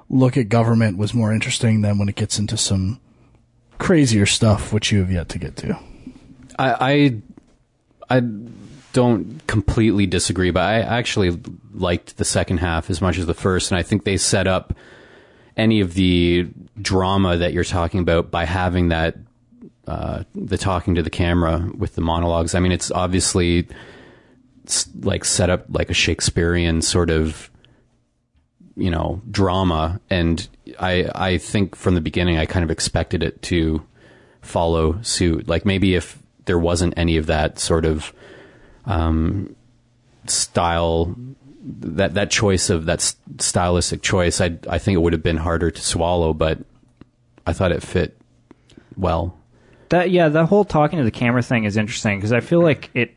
look at government was more interesting than when it gets into some crazier stuff, which you have yet to get to. I, I I don't completely disagree, but I actually liked the second half as much as the first, and I think they set up any of the drama that you're talking about by having that uh, the talking to the camera with the monologues. I mean, it's obviously like set up like a Shakespearean sort of you know drama, and I I think from the beginning I kind of expected it to follow suit. Like maybe if there wasn't any of that sort of um, style, that that choice of that stylistic choice, I I think it would have been harder to swallow, but I thought it fit well. That yeah, that whole talking to the camera thing is interesting because I feel like it.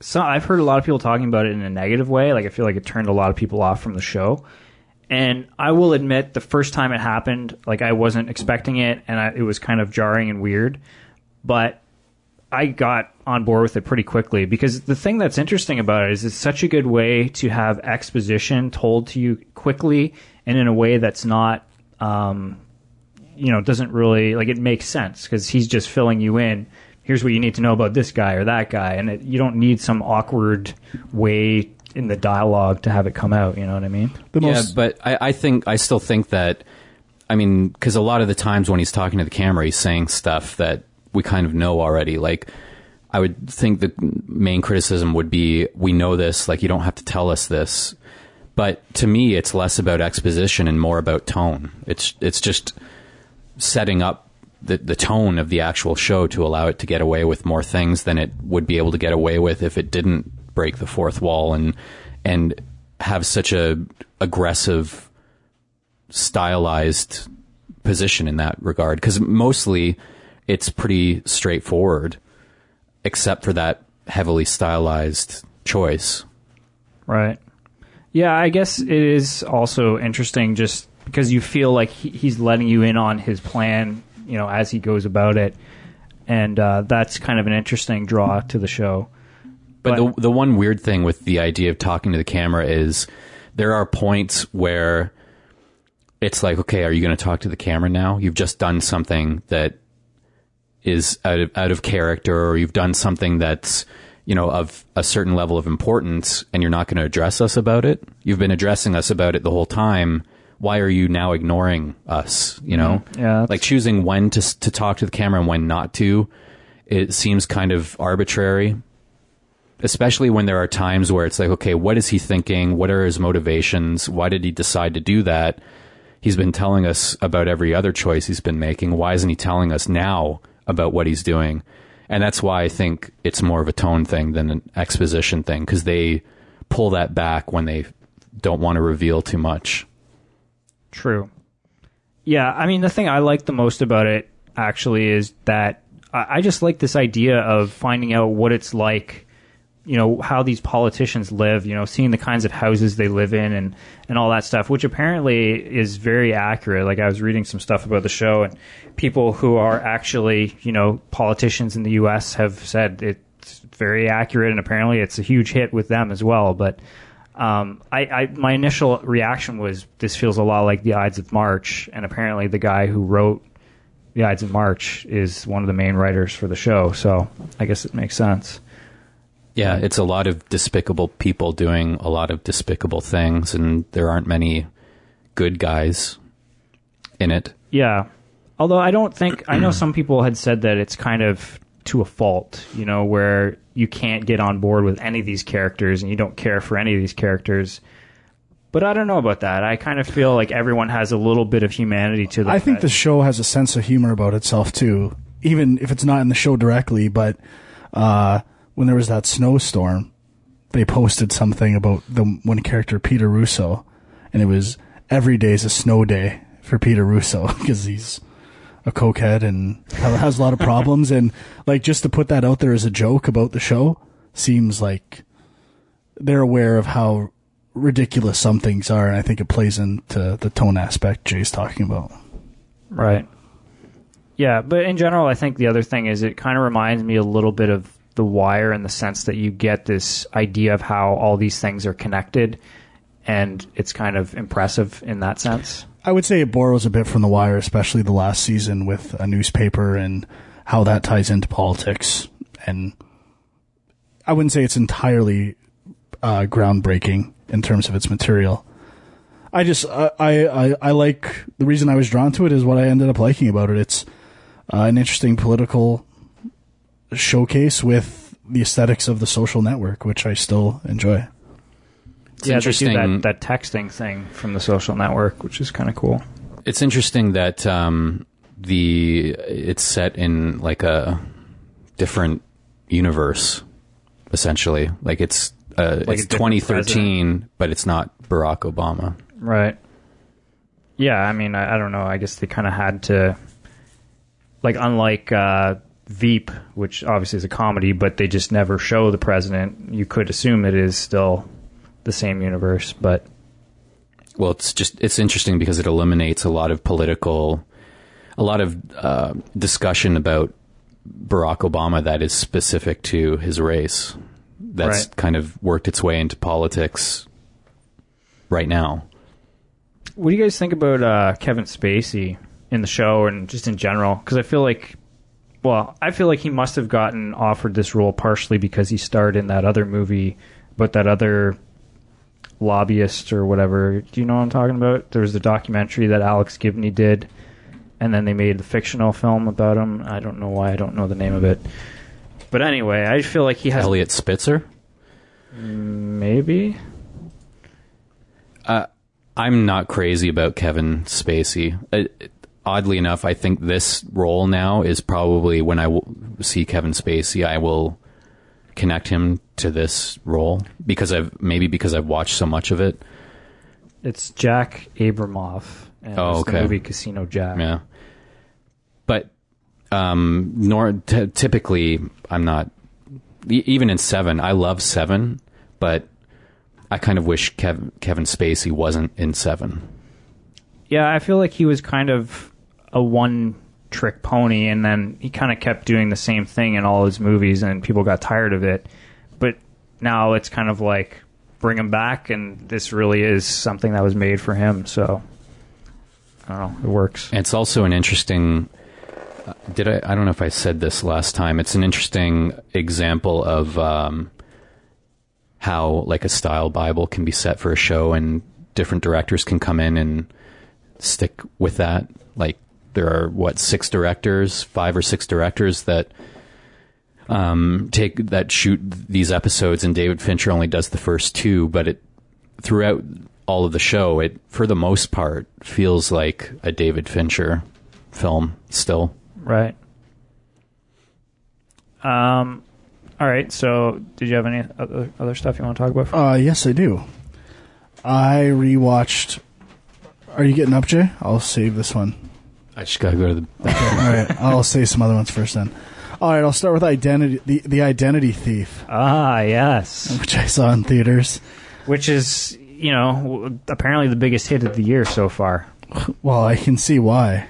So I've heard a lot of people talking about it in a negative way. Like I feel like it turned a lot of people off from the show. And I will admit, the first time it happened, like I wasn't expecting it, and I, it was kind of jarring and weird. But I got on board with it pretty quickly because the thing that's interesting about it is it's such a good way to have exposition told to you quickly and in a way that's not um, you know doesn't really like it makes sense because he's just filling you in here's what you need to know about this guy or that guy and it, you don't need some awkward way in the dialogue to have it come out you know what i mean The yeah, most but I, I think I still think that. I mean, because a lot of the times when he's talking to the camera, he's saying stuff that we kind of know already. Like, I would think the main criticism would be, we know this. Like, you don't have to tell us this. But to me, it's less about exposition and more about tone. It's it's just setting up the the tone of the actual show to allow it to get away with more things than it would be able to get away with if it didn't break the fourth wall and and have such a aggressive stylized position in that regard because mostly it's pretty straightforward except for that heavily stylized choice. Right. Yeah i guess it is also interesting just because you feel like he, he's letting you in on his plan you know as he goes about it. And uh, that's kind of an interesting draw to the show. But, But- the the one weird thing with the idea of talking to the camera is there are points where it's like, okay, are you going to talk to the camera now? You've just done something that is out of out of character, or you've done something that's you know of a certain level of importance, and you're not going to address us about it. You've been addressing us about it the whole time. Why are you now ignoring us? You know, mm-hmm. Yeah, like choosing when to to talk to the camera and when not to. It seems kind of arbitrary especially when there are times where it's like, okay, what is he thinking? What are his motivations? Why did he decide to do that? He's been telling us about every other choice he's been making. Why isn't he telling us now about what he's doing? And that's why I think it's more of a tone thing than an exposition thing because they pull that back when they don't want to reveal too much. True. Yeah, I mean, the thing I like the most about it actually is that I, just like this idea of finding out what it's like, you know, how these politicians live, you know, seeing the kinds of houses they live in and, and all that stuff, which apparently is very accurate. Like, I was reading some stuff about the show, and people who are actually, you know, politicians in the U.S. have said it's very accurate, and apparently it's a huge hit with them as well. But um, I, I my initial reaction was this feels a lot like the Ides of March, and apparently the guy who wrote the Ides of March is one of the main writers for the show. So I guess it makes sense. Yeah, it's a lot of despicable people doing a lot of despicable things, and there aren't many good guys in it. Yeah. Although I don't think I know some people had said that it's kind of to a fault, you know, where you can't get on board with any of these characters and you don't care for any of these characters. But I don't know about that. I kind of feel like everyone has a little bit of humanity to them. I think the show has a sense of humor about itself too, even if it's not in the show directly. But uh, when there was that snowstorm, they posted something about the one character Peter Russo, and it was every day is a snow day for Peter Russo [laughs] because he's a cokehead and has a lot of [laughs] problems. and like just to put that out there as a joke about the show seems like they're aware of how ridiculous some things are, and I think it plays into the tone aspect Jay's talking about. Right. Yeah, but in general, I think the other thing is it kind of reminds me a little bit of The Wire in the sense that you get this idea of how all these things are connected, and it's kind of impressive in that sense. I would say it borrows a bit from The Wire, especially the last season with a newspaper and how that ties into politics. And I wouldn't say it's entirely uh, groundbreaking in terms of its material. I just I, I I I like the reason I was drawn to it is what I ended up liking about it. It's uh, an interesting political showcase with the aesthetics of the social network, which I still enjoy. It's yeah, they do interesting. that, that texting thing from the social network, which is kind of cool. It's interesting that um, the it's set in like a different universe, essentially. Like it's uh, Like it's a different 2013, but it's not Barack Obama. Right. Yeah, I mean, I, I don't know. I guess they kind of had to, like, unlike uh, Veep, which obviously is a comedy, but they just never show the president. You could assume it is still the same universe, but Well, it's just it's interesting because it eliminates a lot of political, a lot of uh, discussion about Barack Obama that is specific to his race. That's Right. kind of worked its way into politics right now. what do you guys think about uh, Kevin Spacey in the show and just in general? Because I feel like, well, I feel like he must have gotten offered this role partially because he starred in that other movie, but that other lobbyist or whatever. Do you know what I'm talking about? There was the documentary that Alex Gibney did, and then they made the fictional film about him. I don't know why I don't know the name of it. But anyway, I feel like he has Eliot Spitzer. maybe. I'm not crazy about Kevin Spacey. Uh, oddly enough, I think this role now is probably when I w- see Kevin Spacey, I will connect him to this role because I've maybe because I've watched so much of it. It's Jack Abramoff. And Oh, okay. The movie Casino Jack. Yeah, but um, nor t- typically I'm not e- even in Seven. I love Seven, but I kind of wish Kev- Kevin Spacey wasn't in Seven. Yeah, I feel like he was kind of a one trick pony and then he kind of kept doing the same thing in all his movies and people got tired of it. But now it's kind of like bring him back and this really is something that was made for him, so I don't know, it works. It's also an interesting. uh, Did I? I don't know if I said this last time. It's an interesting example of um, how like a style Bible can be set for a show, and different directors can come in and stick with that. Like there are what six directors, five or six directors that um, take that shoot these episodes, and David Fincher only does the first two, but it throughout all of the show, it for the most part feels like a David Fincher film still. Right. Um all right, so did you have any other, other stuff you want to talk about? Uh, yes, I do. I rewatched. Are you getting up, Jay? I'll save this one. I just gotta go to the. [laughs] All right, I'll say some other ones first. Then. All right, I'll start with identity. The the Identity Thief, Ah, yes. which I saw in theaters. Which is, you know, apparently the biggest hit of the year so far. [laughs] Well, I can see why.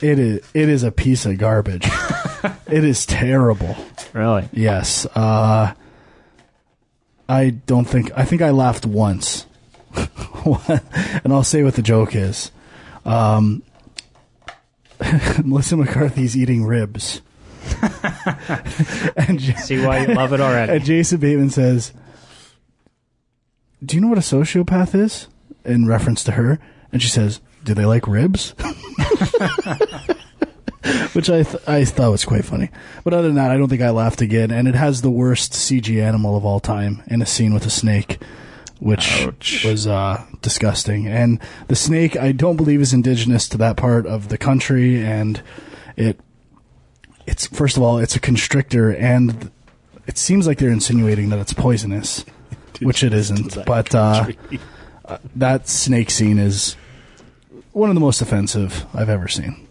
It is. It is a piece of garbage. [laughs] it is terrible. Really? Yes. Uh, I don't think. I think I laughed once, and I'll say what the joke is. Um, [laughs] Melissa McCarthy's eating ribs, [laughs] and, J- See why you love it already. and Jason Bateman says, "Do you know what a sociopath is?" In reference to her, and she says, "Do they like ribs?" [laughs] Which I th- I thought was quite funny. But other than that, I don't think I laughed again. And it has the worst CG animal of all time in a scene with a snake, which was uh, disgusting. And the snake, I don't believe, is indigenous to that part of the country. And it, it's first of all, it's a constrictor, and it seems like they're insinuating that it's poisonous, [laughs] which it isn't. But uh, uh, that snake scene is one of the most offensive I've ever seen.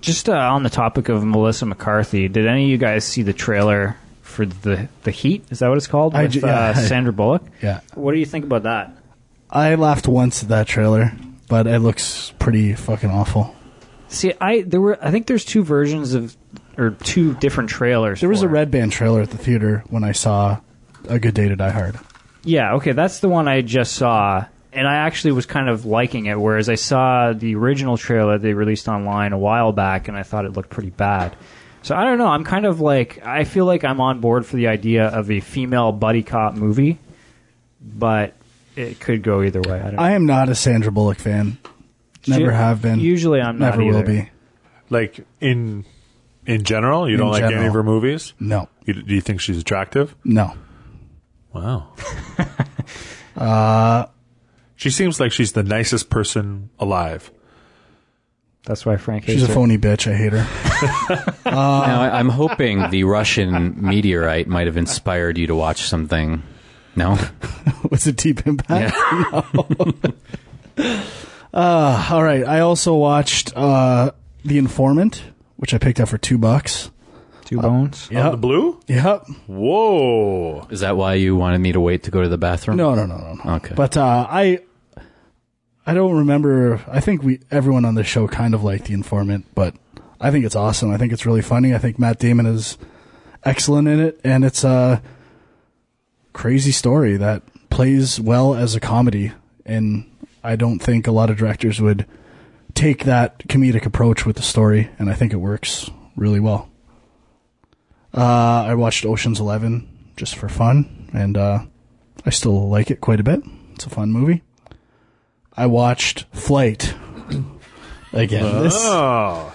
Just uh, on the topic of Melissa McCarthy, did any of you guys see the trailer for the the Heat? Is that what it's called? I With ju- yeah, uh, I- Sandra Bullock. [laughs] Yeah. What do you think about that? I laughed once at that trailer, but it looks pretty fucking awful. See, I there were I think there's two versions of or two different trailers. There was for a it. red band trailer at the theater when I saw A Good Day to Die Hard. Yeah, okay, that's the one I just saw, and I actually was kind of liking it. Whereas I saw the original trailer they released online a while back, and I thought it looked pretty bad. So I don't know. I'm kind of like I feel like I'm on board for the idea of a female buddy cop movie, but it could go either way. I don't know. I am not a Sandra Bullock fan. Never Ju- have been. Usually, I'm not Never will be. Like in in general, you In don't like any of her movies. No, You, do you think she's attractive? no. Wow. [laughs] uh, she seems like she's the nicest person alive. That's why Frank hates She's a her. phony bitch. I hate her. [laughs] now, I- I'm hoping the Russian meteorite might have inspired you to watch something. No, [laughs] Was it Deep Impact? yeah. [laughs] Uh, all right. I also watched uh, The Informant, which I picked up for two bucks. Two bones. On the blue? Yep. Whoa. is that why you wanted me to wait to go to the bathroom? No, no, no, no, no. Okay. But uh, I, I don't remember. I think we everyone on this show kind of liked The Informant, but I think it's awesome. I think it's really funny. I think Matt Damon is excellent in it, and it's a crazy story that plays well as a comedy. And I don't think a lot of directors would take that comedic approach with the story, and I think it works really well. Uh, I watched Ocean's Eleven just for fun, and uh, I still like it quite a bit. It's a fun movie. I watched Flight again. Oh. This Oh.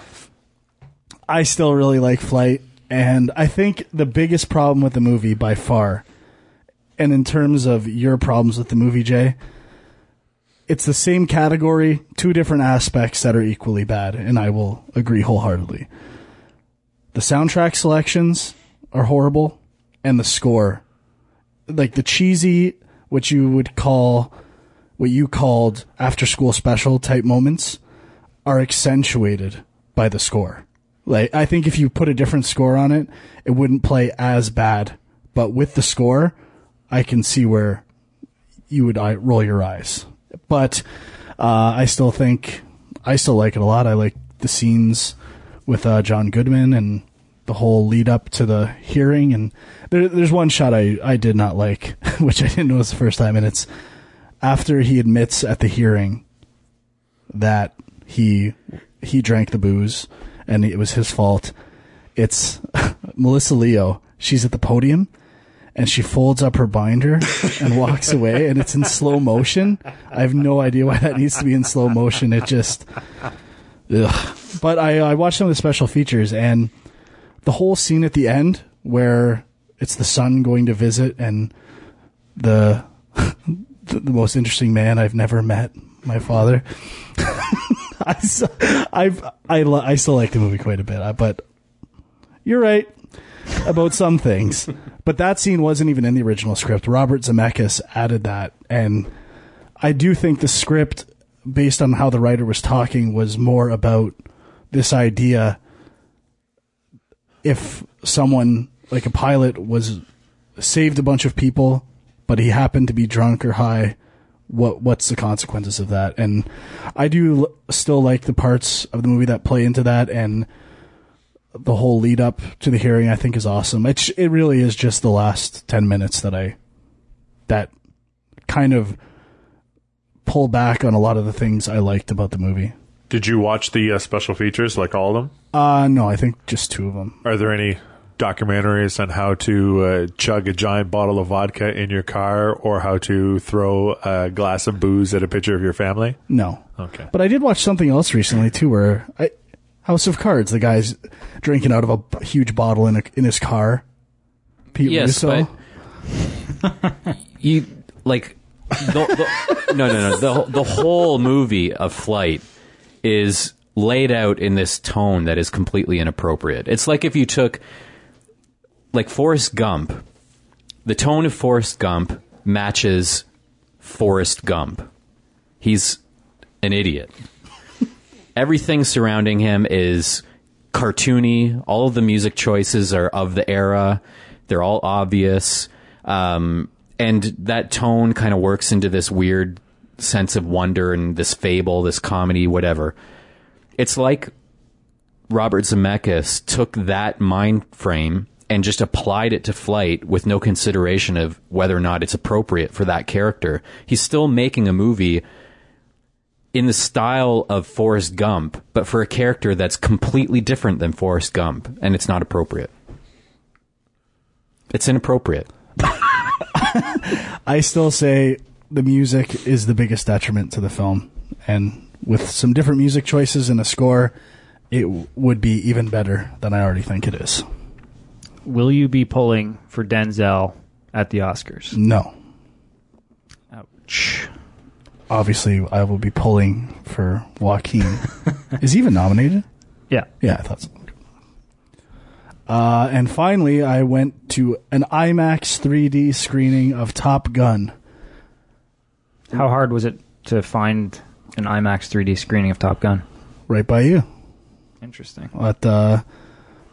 I still really like Flight, and I think the biggest problem with the movie by far, and in terms of your problems with the movie, Jay, it's the same category, two different aspects that are equally bad, and I will agree wholeheartedly. The soundtrack selections are horrible, and the score, like the cheesy, what you would call, what you called after school special type moments, are accentuated by the score. Like I think if you put a different score on it, it wouldn't play as bad. But with the score, I can see where you would roll your eyes. But uh, I still think I still like it a lot. I like the scenes with uh, John Goodman and the whole lead up to the hearing. And there, there's one shot I, I did not like, [laughs] which I didn't notice the first time, and it's after he admits at the hearing that he he drank the booze and it was his fault. It's [laughs] Melissa Leo. She's at the podium and she folds up her binder and walks away and it's in slow motion. I have no idea why that needs to be in slow motion. It just ugh. But I I watched some of the special features and the whole scene at the end where it's the son going to visit and the [laughs] the, the most interesting man I've never met, my father. [laughs] I, I've, I, lo- I still like the movie quite a bit, uh, but you're right about some things. [laughs] But that scene wasn't even in the original script. Robert Zemeckis added that, and I do think the script, based on how the writer was talking, was more about this idea. If someone like a pilot was saved a bunch of people, but he happened to be drunk or high, what what's the consequences of that? And I do l- still like the parts of the movie that play into that, and the whole lead up to the hearing. I think is awesome. It it really is just the last ten minutes that I that kind of pull back on a lot of the things I liked about the movie. Did you watch the uh, special features, like all of them? Uh no, I think just two of them. Are there any documentaries on how to uh, chug a giant bottle of vodka in your car or how to throw a glass of booze at a picture of your family? No. Okay. But I did watch something else recently too, where I, House of Cards, the guy's drinking out of a huge bottle in a, in his car. Pete Yes, Russo. but you like the, the, no, no, no. The the whole movie of Flight is laid out in this tone that is completely inappropriate. It's like if you took like Forrest Gump, the tone of Forrest Gump matches Forrest Gump. He's an idiot. [laughs] Everything surrounding him is cartoony. All of the music choices are of the era. They're all obvious. Um, and that tone kind of works into this weird sense of wonder and this fable, this comedy, whatever. It's like Robert Zemeckis took that mind frame and just applied it to flight with no consideration of whether or not it's appropriate for that character. He's still making a movie in the style of Forrest Gump, but for a character that's completely different than Forrest Gump, and it's not appropriate. It's inappropriate. [laughs] I still say the music is the biggest detriment to the film, and with some different music choices and a score, it would be even better than I already think it is. Will you be pulling for Denzel at the Oscars? No, Ouch. obviously I will be pulling for Joaquin. [laughs] is he even nominated? Yeah. Yeah, I thought so. Uh, and finally, I went to an IMAX 3D screening of Top Gun. How hard was it to find an IMAX 3D screening of Top Gun? right by you Interesting. at uh,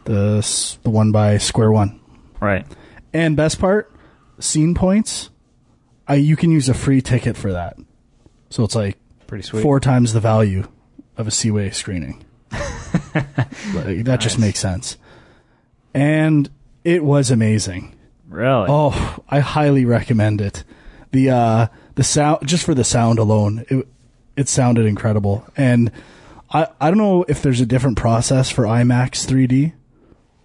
the the one by Square One. Right. And best part, scene points. I you can use a free ticket for that, so it's like Pretty sweet. four times the value of a Seaway screening. [laughs] Like, that just makes sense. And it was amazing. Really? Oh, I highly recommend it. The uh the sound just for the sound alone, it it sounded incredible. And I I don't know if there's a different process for IMAX 3D,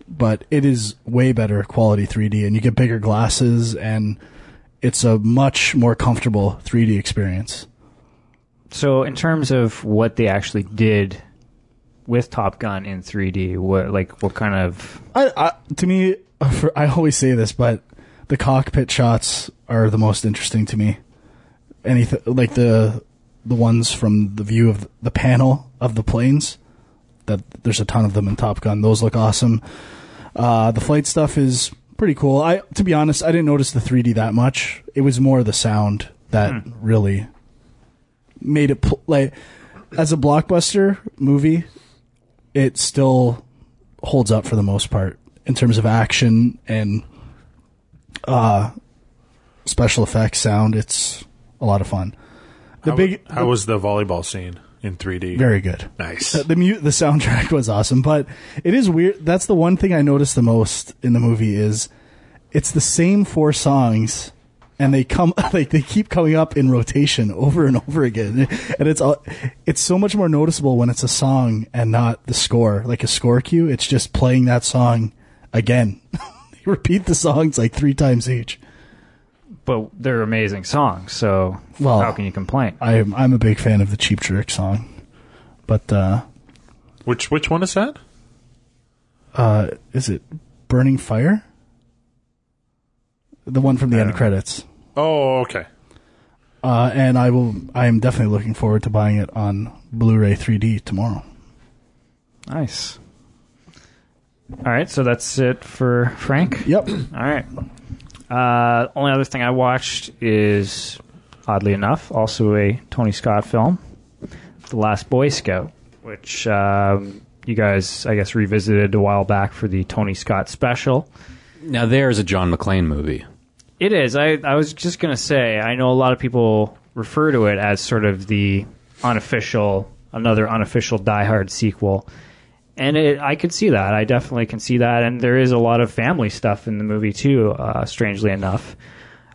but it is way better quality 3D and you get bigger glasses and it's a much more comfortable 3D experience. So, in terms of what they actually did with Top Gun in 3D, what like what kind of I, I to me for, [laughs] I always say this, but the cockpit shots are the most interesting to me. Anything like the the ones from the view of the panel of the planes. That there's a ton of them in Top Gun. Those look awesome. Uh, the flight stuff is pretty cool. I to be honest, I didn't notice the 3D that much. It was more the sound that really made it pl- like as a blockbuster movie. It still holds up for the most part in terms of action and uh special effects sound it's a lot of fun the how, big How was the volleyball scene in 3D? very good. Nice. the mu- the soundtrack was awesome but it is weird that's the one thing i noticed the most in the movie is it's the same four songs and they come [laughs] like they keep coming up in rotation over and over again. And it's all it's so much more noticeable when it's a song and not the score. Like a score cue it's just playing that song again. [laughs] They repeat the songs like three times each but they're amazing songs, so Well- how can you complain? i'm i'm a big fan of the cheap trick song but uh Which which one is that? uh is it burning fire the one from the end credits Oh, okay. Uh, and I will. I am definitely looking forward to buying it on Blu-ray 3D tomorrow. Nice. All right, so that's it for Frank. Yep. All right. Uh, only other thing I watched is, oddly enough, also a Tony Scott film, The Last Boy Scout, which um, you guys, I guess, revisited a while back for the Tony Scott special. Now there's a John McClane movie. It is. I, I was just going to say, I know a lot of people refer to it as sort of the unofficial, another unofficial Die Hard sequel. And it, I could see that. I definitely can see that. And there is a lot of family stuff in the movie, too, uh, strangely enough.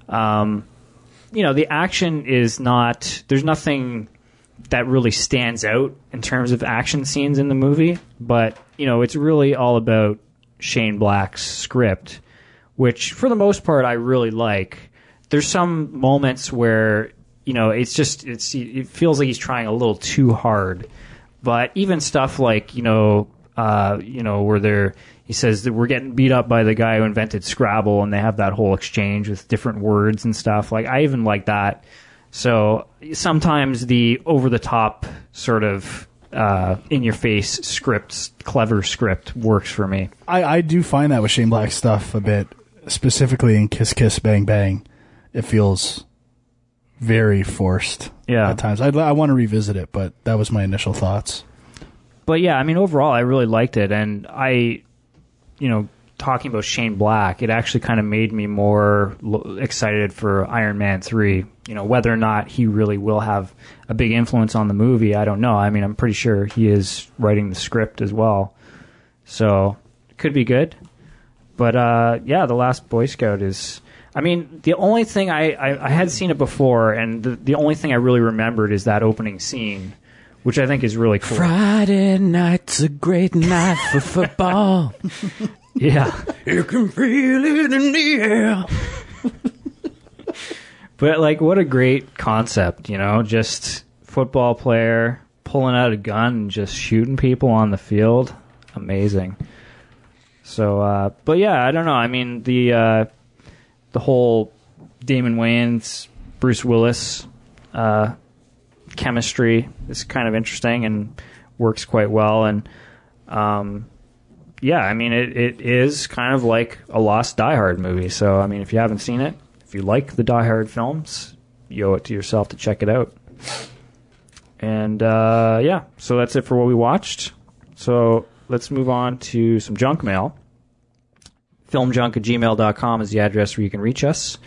Um, you know, the action is not, there's nothing that really stands out in terms of action scenes in the movie, but, you know, it's really all about Shane Black's script which for the most part I really like. There's some moments where you know it's just it's it feels like he's trying a little too hard, but even stuff like you know uh, you know where they're he says that we're getting beat up by the guy who invented Scrabble, and they have that whole exchange with different words and stuff. Like I even like that. So sometimes the over the top sort of uh, in your face script, clever script works for me. I, I do find that with Shane Black stuff a bit, specifically in Kiss Kiss Bang Bang. It feels very forced. Yeah. At times, I'd, I want to revisit it, but that was my initial thoughts. but yeah, I mean, overall, I really liked it, and I, you know, talking about Shane Black, it actually kind of made me more excited for Iron Man three. You know, whether or not he really will have a big influence on the movie, I don't know. I mean, I'm pretty sure he is writing the script as well, so could be good. but uh, yeah, the Last Boy Scout is. I mean, the only thing I, I, I had seen it before, and the, the only thing I really remembered is that opening scene, which I think is really cool. Friday night's a great night for [laughs] football. Yeah. you can feel it in the air. But like, what a great concept, you know? Just football player pulling out a gun and just shooting people on the field. Amazing. So, uh, but yeah, I don't know. I mean, the uh, the whole Damon Wayans, Bruce Willis uh, chemistry is kind of interesting and works quite well. And um, yeah, I mean, it, it is kind of like a lost Die Hard movie. So, I mean, if you haven't seen it, if you like the Die Hard films, you owe it to yourself to check it out. And uh, yeah, so that's it for what we watched. So let's move on to some junk mail. Filmjunk at gmail.com is the address where you can reach us.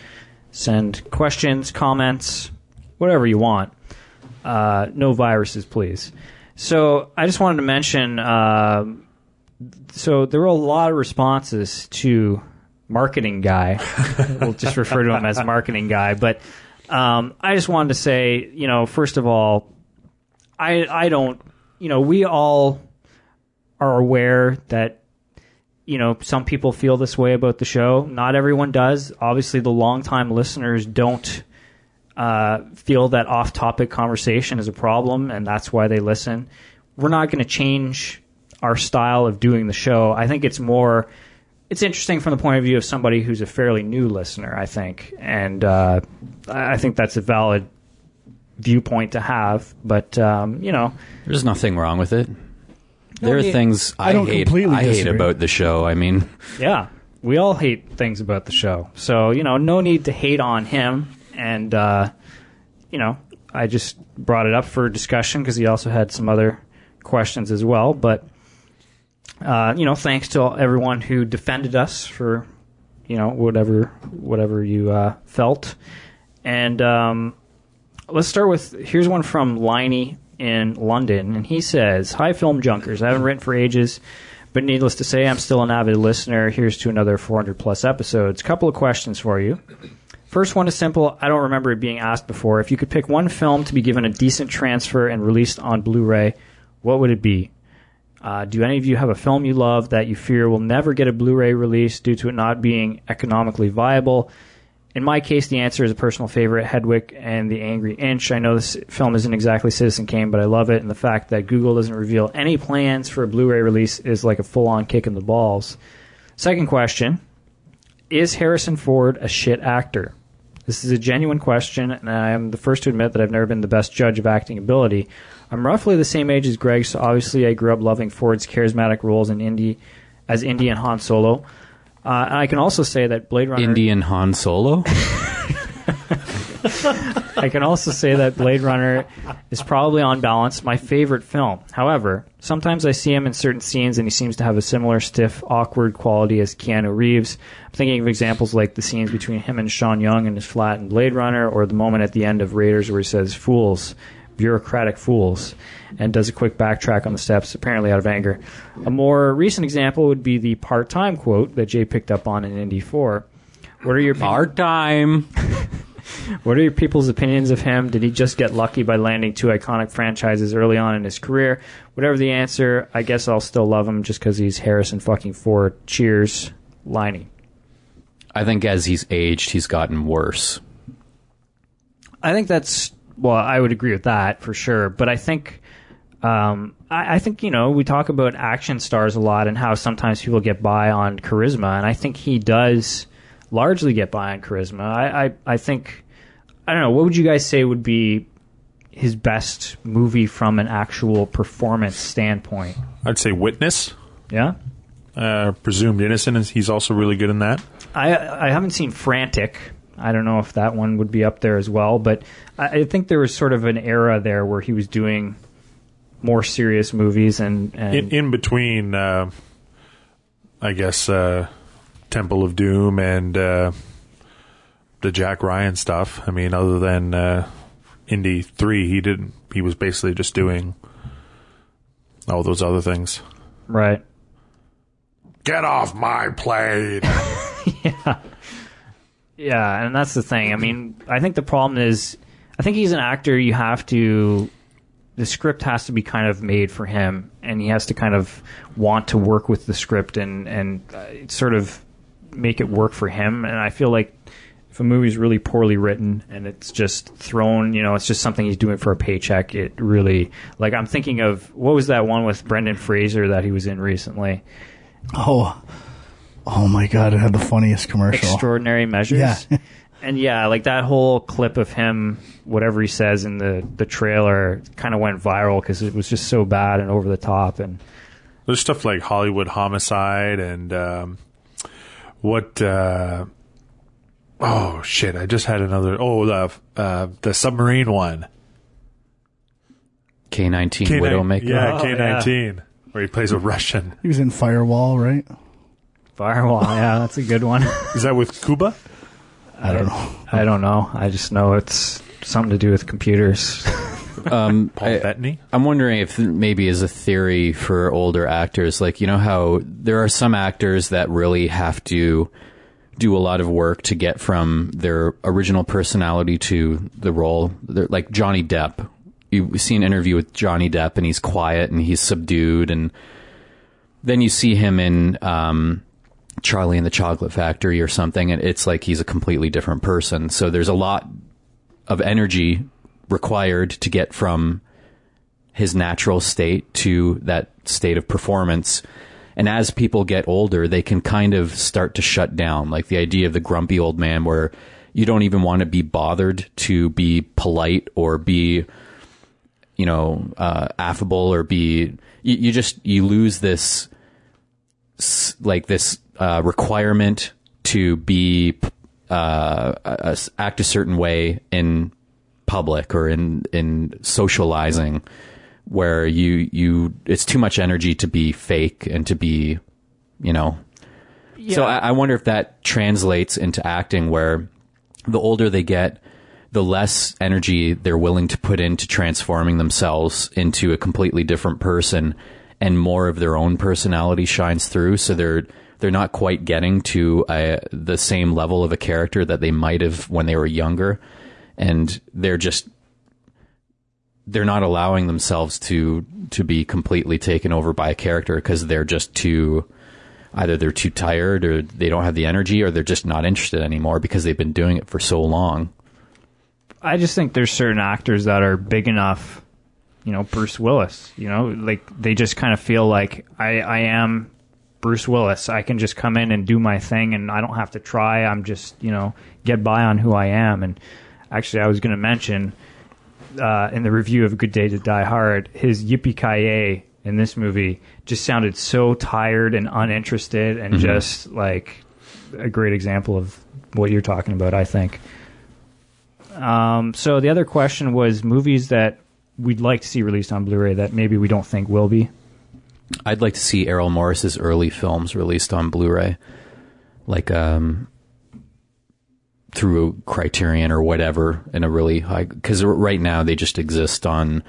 Send questions, comments, whatever you want. Uh, no viruses, please. So I just wanted to mention. Uh, so there were a lot of responses to marketing guy. [laughs] we'll just refer to him as marketing guy. But um, I just wanted to say, you know, first of all, I I don't, you know, we all are aware that you know some people feel this way about the show. Not everyone does. Obviously, the longtime listeners don't uh, feel that off-topic conversation is a problem, and that's why they listen. We're not going to change our style of doing the show. I think it's more. It's interesting from the point of view of somebody who's a fairly new listener, I think, and uh, I I think that's a valid viewpoint to have. But um, you know, There's nothing wrong with it. There are things I, I don't hate. completely I hate disagree. about the show. I mean, Yeah, we all hate things about the show. So, you know, no need to hate on him. And, uh, you know, I just brought it up for discussion because he also had some other questions as well. But, uh, you know, thanks to everyone who defended us for, you know, whatever, whatever you, uh, felt. And, um, let's start with here's one from Liney in London, and he says, "Hi, film junkers. I haven't written for ages, but needless to say, I'm still an avid listener. Here's to another 400 plus episodes. Couple of questions for you. First one is simple. I don't remember it being asked before. If you could pick one film to be given a decent transfer and released on Blu-ray, what would it be? Uh, do any of you have a film you love that you fear will never get a Blu-ray release due to it not being economically viable? In my case, the answer is a personal favorite, Hedwig and the Angry Inch. I know this film isn't exactly Citizen Kane, but I love it, and the fact that Google doesn't reveal any plans for a Blu-ray release is like a full-on kick in the balls. Second question: Is Harrison Ford a shit actor? This is a genuine question, and I am the first to admit that I've never been the best judge of acting ability. I'm roughly the same age as Greg, so obviously I grew up loving Ford's charismatic roles in Indy as Indy and Han Solo. Uh, I can also say that Blade Runner. Indian Han Solo. [laughs] I can also say that Blade Runner is probably on balance my favorite film. However, sometimes I see him in certain scenes and he seems to have a similar stiff, awkward quality as Keanu Reeves. I'm thinking of examples like the scenes between him and Sean Young in his flat in Blade Runner, or the moment at the end of Raiders where he says, Fools, bureaucratic fools, and does a quick backtrack on the steps, apparently out of anger. A more recent example would be the part time quote that Jay picked up on in Indy 4. What are your Part time. [laughs] what are your people's opinions of him? Did he just get lucky by landing two iconic franchises early on in his career? Whatever the answer, I guess I'll still love him just because he's Harrison fucking Ford. Cheers, Liney. I think as he's aged, he's gotten worse. I think that's well, I would agree with that for sure. But I think, um, I, I think you know we talk about action stars a lot and how sometimes people get by on charisma, and I think he does largely get by on charisma. I, I, I think I don't know. What would you guys say would be his best movie from an actual performance standpoint? I'd say Witness. Yeah. Uh, Presumed Innocent. He's also really good in that. I I haven't seen Frantic. I don't know if that one would be up there as well, but I, I think there was sort of an era there where he was doing more serious movies and, and In, in between, uh, I guess, uh, Temple of Doom and uh, the Jack Ryan stuff. I mean, other than uh, Indy 3, he didn't. He was basically just doing all those other things. right. Get off my plane. [laughs] Yeah, and that's the thing. I mean, I think the problem is, I think he's an actor. You have to, the script has to be kind of made for him, and he has to kind of want to work with the script and and uh, sort of make it work for him. And I feel like if a movie's really poorly written and it's just thrown, you know, it's just something he's doing for a paycheck. It really, like, I'm thinking of what was that one with Brendan Fraser that he was in recently? Oh, oh my god! It had the funniest commercial. extraordinary measures. Yeah. [laughs] and yeah, like that whole clip of him, whatever he says in the the trailer, kind of went viral because it was just so bad and over the top. And There's stuff like Hollywood Homicide and um, what? Uh, oh shit! I just had another. Oh, the uh, the submarine one. K nineteen Widowmaker. Yeah, Oh, K nineteen, where he plays a Russian. He was in Firewall, right? Firewall, yeah, that's a good one. Is that with Cuba? I don't know. I don't know. I just know it's something to do with computers. Um, [laughs] Paul I- Bettany. I'm wondering if maybe as a theory for older actors, like you know how there are some actors that really have to do a lot of work to get from their original personality to the role. They're, like Johnny Depp, you see an interview with Johnny Depp, and he's quiet and he's subdued, and then you see him in um, Charlie and the Chocolate Factory or something, and it's like he's a completely different person. So there's a lot of energy required to get from his natural state to that state of performance. And as people get older, they can kind of start to shut down. Like the idea of the grumpy old man where you don't even want to be bothered to be polite or be, you know, uh, affable or be, you, you just, you lose this, like this, uh, requirement to be, uh, act a certain way in public or in, in socializing where you you it's too much energy to be fake and to be you know. So I, I wonder if that translates into acting where the older they get the less energy they're willing to put into transforming themselves into a completely different person and more of their own personality shines through so they're they're not quite getting to uh the same level of a character that they might have when they were younger and they're just they're not allowing themselves to to be completely taken over by a character because they're just too either they're too tired or they don't have the energy or they're just not interested anymore because they've been doing it for so long. I just think there's certain actors that are big enough, you know, Bruce Willis, you know, like they just kind of feel like I, I am Bruce Willis. I can just come in and do my thing and I don't have to try. I'm just, you know, get by on who I am. And actually, I was going to mention uh, in the review of Good Day to Die Hard, his yippee ki in this movie just sounded so tired and uninterested and just like a great example of what you're talking about, I think. Um, so the other question was movies that we'd like to see released on Blu-ray that maybe we don't think will be. I'd like to see Errol Morris's early films released on Blu-ray, like um, through Criterion or whatever, in a really high. Because right now they just exist on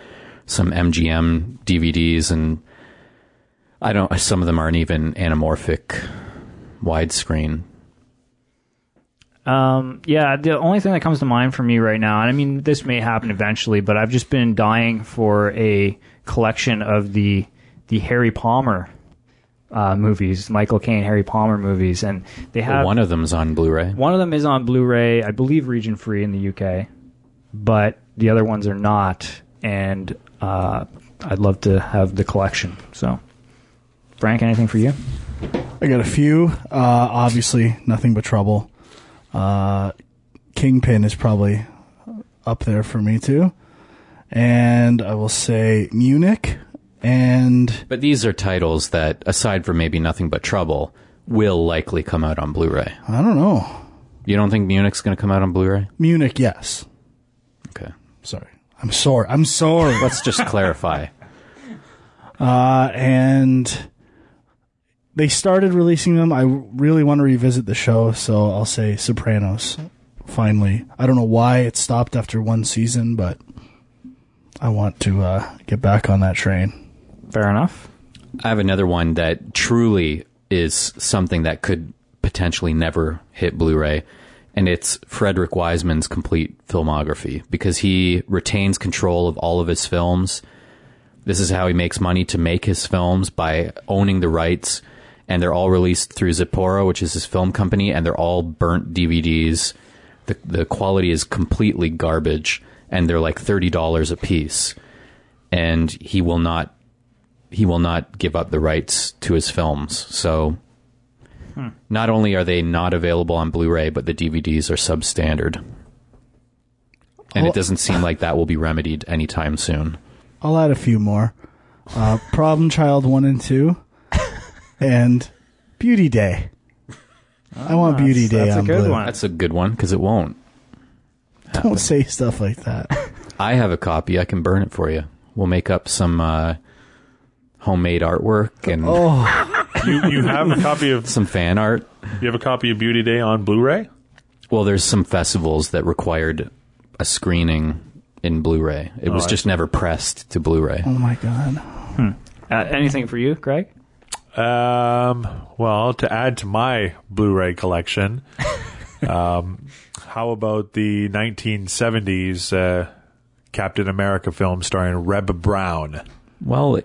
some MGM DVDs, and I don't. Some of them aren't even anamorphic widescreen. Um, yeah, the only thing that comes to mind for me right now, and I mean this may happen eventually, but I've just been dying for a collection of the the Harry Palmer uh, movies, Michael Caine Harry Palmer movies, and they have One of them's on Blu-ray. One of them is on Blu-ray, I believe, region free in the UK, but the other ones are not. And uh, I'd love to have the collection. So, Frank, anything for you? I got a few. Uh, obviously, nothing but trouble. Uh, Kingpin is probably up there for me too. And I will say Munich and But these are titles that, aside from maybe nothing but trouble, will likely come out on Blu-ray. I don't know. You don't think Munich's going to come out on Blu-ray? Munich, yes. Okay. Sorry. I'm sorry. I'm sorry. Let's just clarify. [laughs] Uh, and they started releasing them. I really want to revisit the show, so I'll say Sopranos. Finally, I don't know why it stopped after one season, but I want to uh, get back on that train. Fair enough. I have another one that truly is something that could potentially never hit Blu-ray, and it's Frederick Wiseman's complete filmography because he retains control of all of his films. This is how he makes money to make his films by owning the rights, and they're all released through Zipporah, which is his film company, and they're all burnt DVDs. The the quality is completely garbage, and they're like thirty dollars a piece. And he will not he will not give up the rights to his films. So not only are they not available on Blu-ray, but the DVDs are substandard. And Well- it doesn't seem like that will be remedied anytime soon. I'll add a few more. Uh, Problem Child 1 and 2. And Beauty Day. I want Beauty Day that's a on good Blu. one. That's a good one because it won't. Don't say stuff like that. [laughs] I have a copy. I can burn it for you. We'll make up some uh, homemade artwork and Oh, You you have a copy of [laughs] some fan art. you have a copy of Beauty Day on Blu-ray? Well, there's some festivals that required a screening in Blu-ray. It was I just never pressed to Blu-ray. oh my god. Uh, anything for you, Greg? Um, well, to add to my Blu-ray collection, [laughs] um, how about the 1970s uh, Captain America film starring Reb Brown? Well,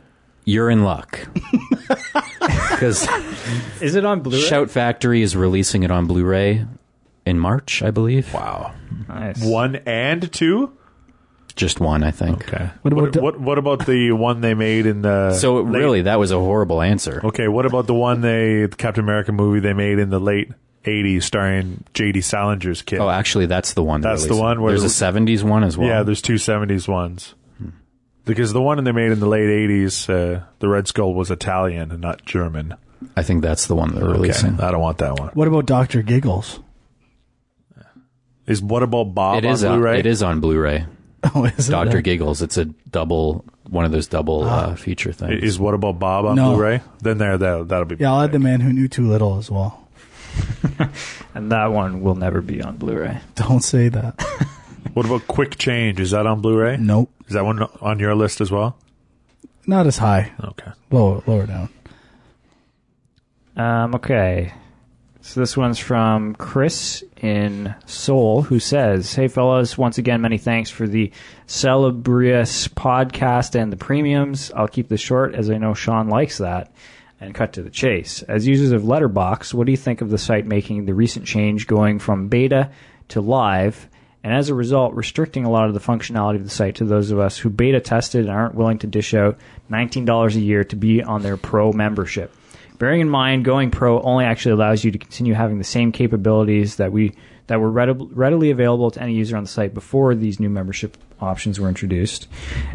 you're in luck [laughs] [laughs] because Is it on Blu-ray? Shout Factory is releasing it on Blu-ray in March, I believe. Wow, Nice. one and two. Just one, I think. Okay. What What about what, the- what, about the one they made in the So late- really, that was a horrible answer. Okay, what about the one they the Captain America movie they made in the late 80s starring J.D. Salinger's kid? Oh, actually, that's the one. That's the one where there's the- a '70s one as well. Yeah, there's two 70s ones. Because the one they made in the late 80s, uh, the Red Skull was Italian and not German. I think that's the one they're Okay, releasing. I don't want that one. What about Dr. Giggles? Is What About Bob It is on on, Blu-ray? it is on Blu-ray. [laughs] Oh, is it? Doctor Giggles. It's a double, one of those double uh, feature things. Is What About Bob on No. Blu-ray? Then there, that, that'll be Yeah, I'll add The Man Who Knew Too Little as well. [laughs] And that one will never be on Blu-ray. [laughs] Don't say that. What about Quick Change? Is that on Blu-ray? nope. Is that one on your list as well? Not as high. Okay. Lower, lower down. Um, okay. So this one's from Chris in Seoul, who says, Hey fellas, once again, many thanks for the Celebrious podcast and the premiums. I'll keep this short as I know Sean likes that and cut to the chase. As users of Letterboxd, what do you think of the site making the recent change going from beta to live and as a result restricting a lot of the functionality of the site to those of us who beta tested and aren't willing to dish out $19 a year to be on their pro membership? Bearing in mind, going pro only actually allows you to continue having the same capabilities that we that were readi- readily available to any user on the site before these new membership options were introduced.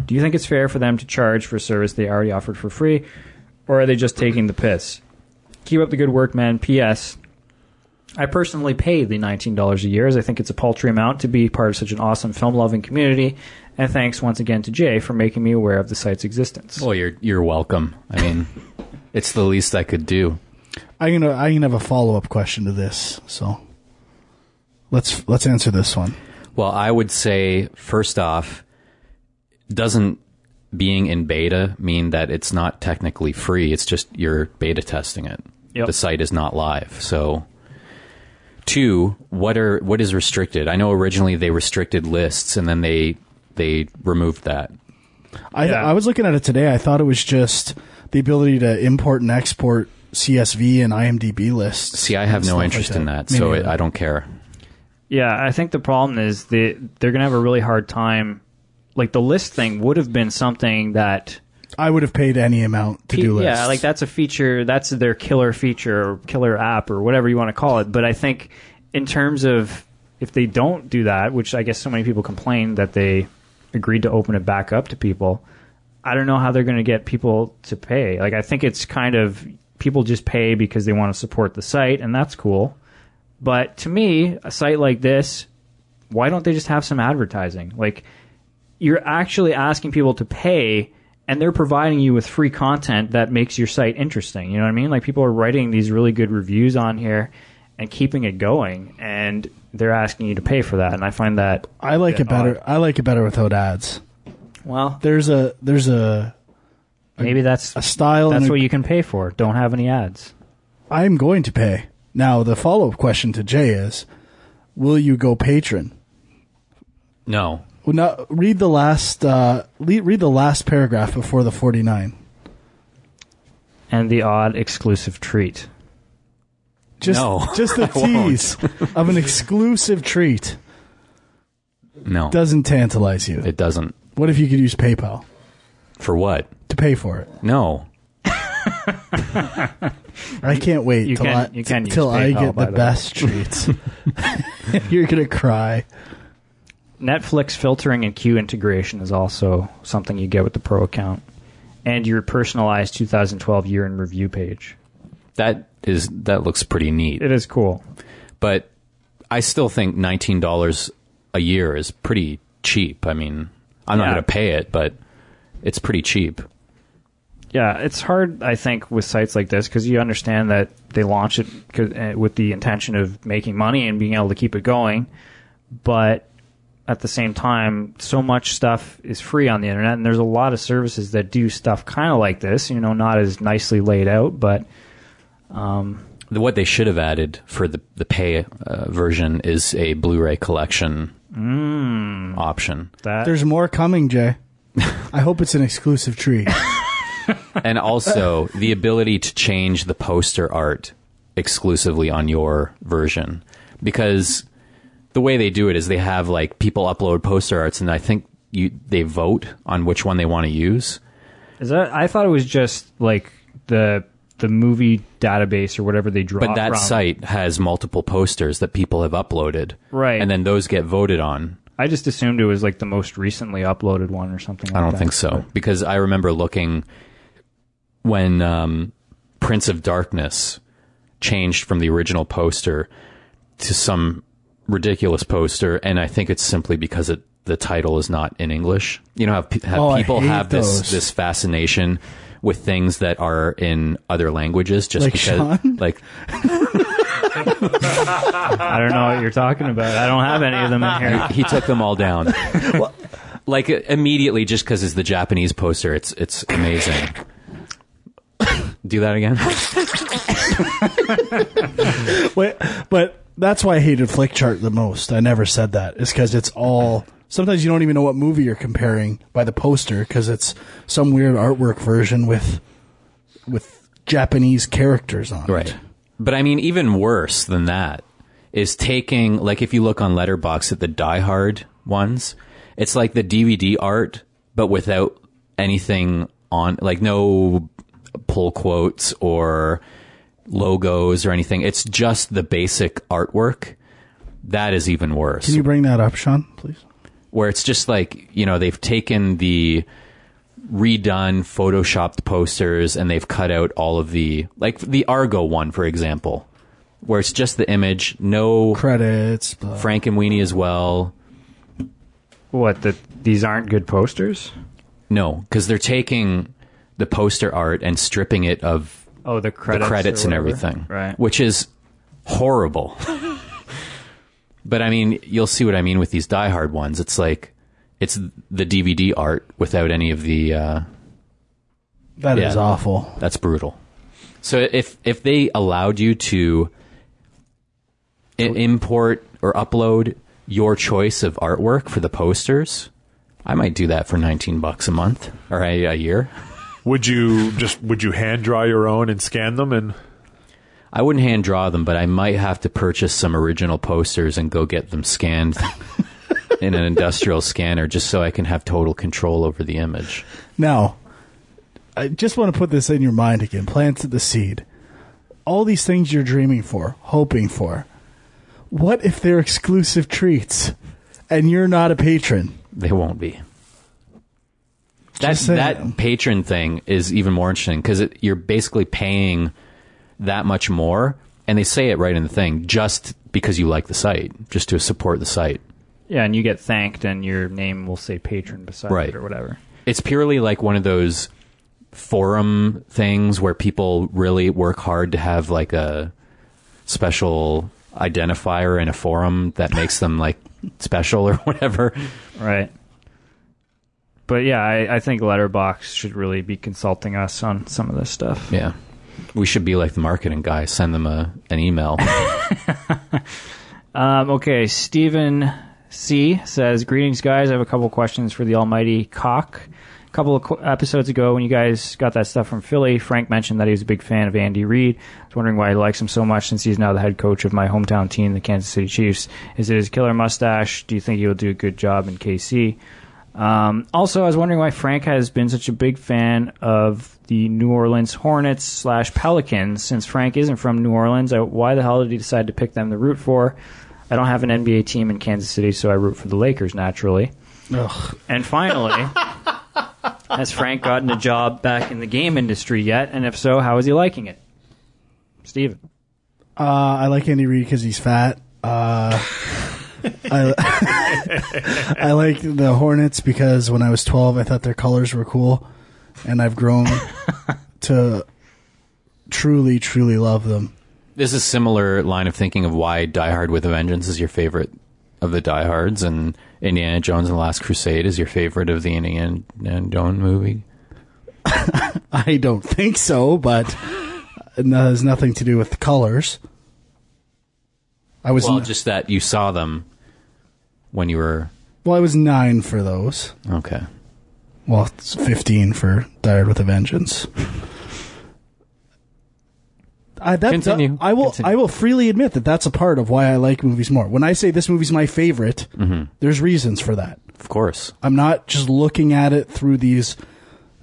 Do you think it's fair for them to charge for a service they already offered for free, or are they just taking the piss? Keep up the good work, man. P.S. I personally pay the $19 a year as I think it's a paltry amount to be part of such an awesome film loving community. And thanks once again to Jay for making me aware of the site's existence. well, you're you're welcome. I mean, it's the least I could do. I can I can have a follow up question to this. So let's let's answer this one. Well, I would say first off, doesn't being in beta mean that it's not technically free? It's just you're beta testing it. Yep. The site is not live. So, two, what are what is restricted? I know originally they restricted lists, and then they they removed that. I Yeah. I was looking at it today. I thought it was just the ability to import and export CSV and IMDb lists. See, I have no stuff like interest in that, Me so it, I don't care. Yeah, I think the problem is they they're gonna have a really hard time. Like the list thing would have been something that I would have paid any amount to do lists. yeah, like that's a feature. That's their killer feature or killer app or whatever you want to call it. But I think in terms of if they don't do that, which I guess so many people complain that they agreed to open it back up to people. I don't know how they're going to get people to pay. Like I think it's kind of people just pay because they want to support the site, and that's cool. But to me, a site like this, why don't they just have some advertising? Like you're actually asking people to pay and they're providing you with free content that makes your site interesting. You know what I mean? Like people are writing these really good reviews on here and keeping it going and they're asking you to pay for that and I find that I like it better. I like it better without ads. Well, There's a there's a maybe that's a style that's and a, what you can pay for. Don't have any ads. I'm going to pay. Now, the follow up question to Jay is Will you go patron? No. Well, now, read the last uh, le- read the last paragraph before the 49. And the odd exclusive treat. Just, No, [laughs] just [laughs] the I won't. tease of an exclusive treat No. doesn't tantalize you. it doesn't. What if you could use PayPal For what? to pay for it? No. I can't wait You till can- I, you can use till I PayPal, get by the the way. best treats. [laughs] [laughs] You're gonna cry. Netflix filtering and queue integration is also something you get with the Pro account. And your personalized 2012 year in review page. That is that looks pretty neat. It is cool. But I still think nineteen dollars a year is pretty cheap. I mean, I'm not Yeah. going to pay it, but it's pretty cheap. Yeah, it's hard, I think, with sites like this because you understand that they launch it uh, with the intention of making money and being able to keep it going. But at the same time, so much stuff is free on the internet, and there's a lot of services that do stuff kind of like this. You know, not as nicely laid out, but The- What they should have added for the the pay uh, version is a Blu-ray collection Mm. option, that There's more coming, Jay. I hope it's an exclusive treat. [laughs] and also the ability to change the poster art exclusively on your version, because the way they do it is they have like people upload poster arts, and I think you they vote on which one they want to use. is that. I thought it was just like the the movie database or whatever they draw. But that from. site has multiple posters that people have uploaded. Right. And then those get voted on. I just assumed it was like the most recently uploaded one or something. like I don't that. think so. Because I remember looking when um, Prince of Darkness changed from the original poster to some ridiculous poster, and I think it's simply because it, the title is not in English. You know how, how Oh, people hate have this this fascination with things that are in other languages just Like because Sean? [laughs] like I don't know what you're talking about. I don't have any of them in here. he took them all down. [laughs] like uh, immediately, just because it's the Japanese poster, it's it's amazing. Do that again. [laughs] Wait, but that's why I hated Flickchart the most. I never said that. It's because it's all. Sometimes you don't even know what movie you're comparing by the poster because it's some weird artwork version with with Japanese characters on it. But I mean, even worse than that is taking like if you look on Letterboxd at the Die Hard ones, it's like the DVD art, but without anything on, like no pull quotes or logos or anything. It's just the basic artwork. That is even worse. Can you bring that up, Sean, please? Where it's just like you know they've taken the redone photoshopped posters and they've cut out all of the like the argo one for example where it's just the image no Credits. Blah. Frankenweenie as well What? That these aren't good posters? no because they're taking the poster art and stripping it of Oh, the credits. the credits and everything Right. which is horrible [laughs] but i mean you'll see what i mean with these die hard ones it's like it's the dvd art without any of the uh That is Yeah. awful. That's brutal. So if if they allowed you to I- import or upload your choice of artwork for the posters, I might do that for 19 bucks a month or a, a year. Would you just would you hand draw your own and scan them and I wouldn't hand draw them, but I might have to purchase some original posters and go get them scanned [laughs] in an industrial scanner just so I can have total control over the image. Now, I just want to put this in your mind again. Plant the seed. All these things you're dreaming for, hoping for. What if they're exclusive treats and you're not a patron? They won't be. That that patron thing is even more interesting because you're basically paying that much more, and they say it right in the thing, just because you like the site, just to support the site. Yeah, and you get thanked, and your name will say patron beside Right. it or whatever. It's purely like one of those forum things where people really work hard to have like a special identifier in a forum that [laughs] makes them like special or whatever. Right. But yeah, I, I think Letterboxd should really be consulting us on some of this stuff. Yeah. We should be like the marketing guy. Send them a an email. [laughs] Um, okay, Stephen C says, "Greetings, guys. I have a couple questions for the Almighty Cock." A couple of episodes ago, when you guys got that stuff from Philly, Frank mentioned that he was a big fan of Andy Reid. I was wondering why he likes him so much since he's now the head coach of my hometown team, the Kansas City Chiefs. Is it his killer mustache? Do you think he'll do a good job in KC? Um, also, I was wondering why Frank has been such a big fan of the New Orleans Hornets slash Pelicans. Since Frank isn't from New Orleans, I, why the hell did he decide to pick them to root for? I don't have an NBA team in Kansas City, so I root for the Lakers naturally. Ugh. And finally, [laughs] has Frank gotten a job back in the game industry yet? And if so, how is he liking it? Steven. Uh, I like Andy Reid because he's fat. Uh, I, [laughs] I like the Hornets because when I was 12, I thought their colors were cool. And I've grown [laughs] to truly, truly love them. This is a similar line of thinking of why Die Hard with a Vengeance is your favorite of the Die Hards, and Indiana Jones and the Last Crusade is your favorite of the Indiana Jones movie. [laughs] I don't think so, but it has nothing to do with the colors. I was Well, n- just that you saw them when you were well, I was nine for those. okay. Well, it's 15 for Die Hard with a Vengeance. I, that, Continue. I will. Continue. I will freely admit that that's a part of why I like movies more. When I say this movie's my favorite, Mm-hmm. there's reasons for that. Of course. I'm not just looking at it through these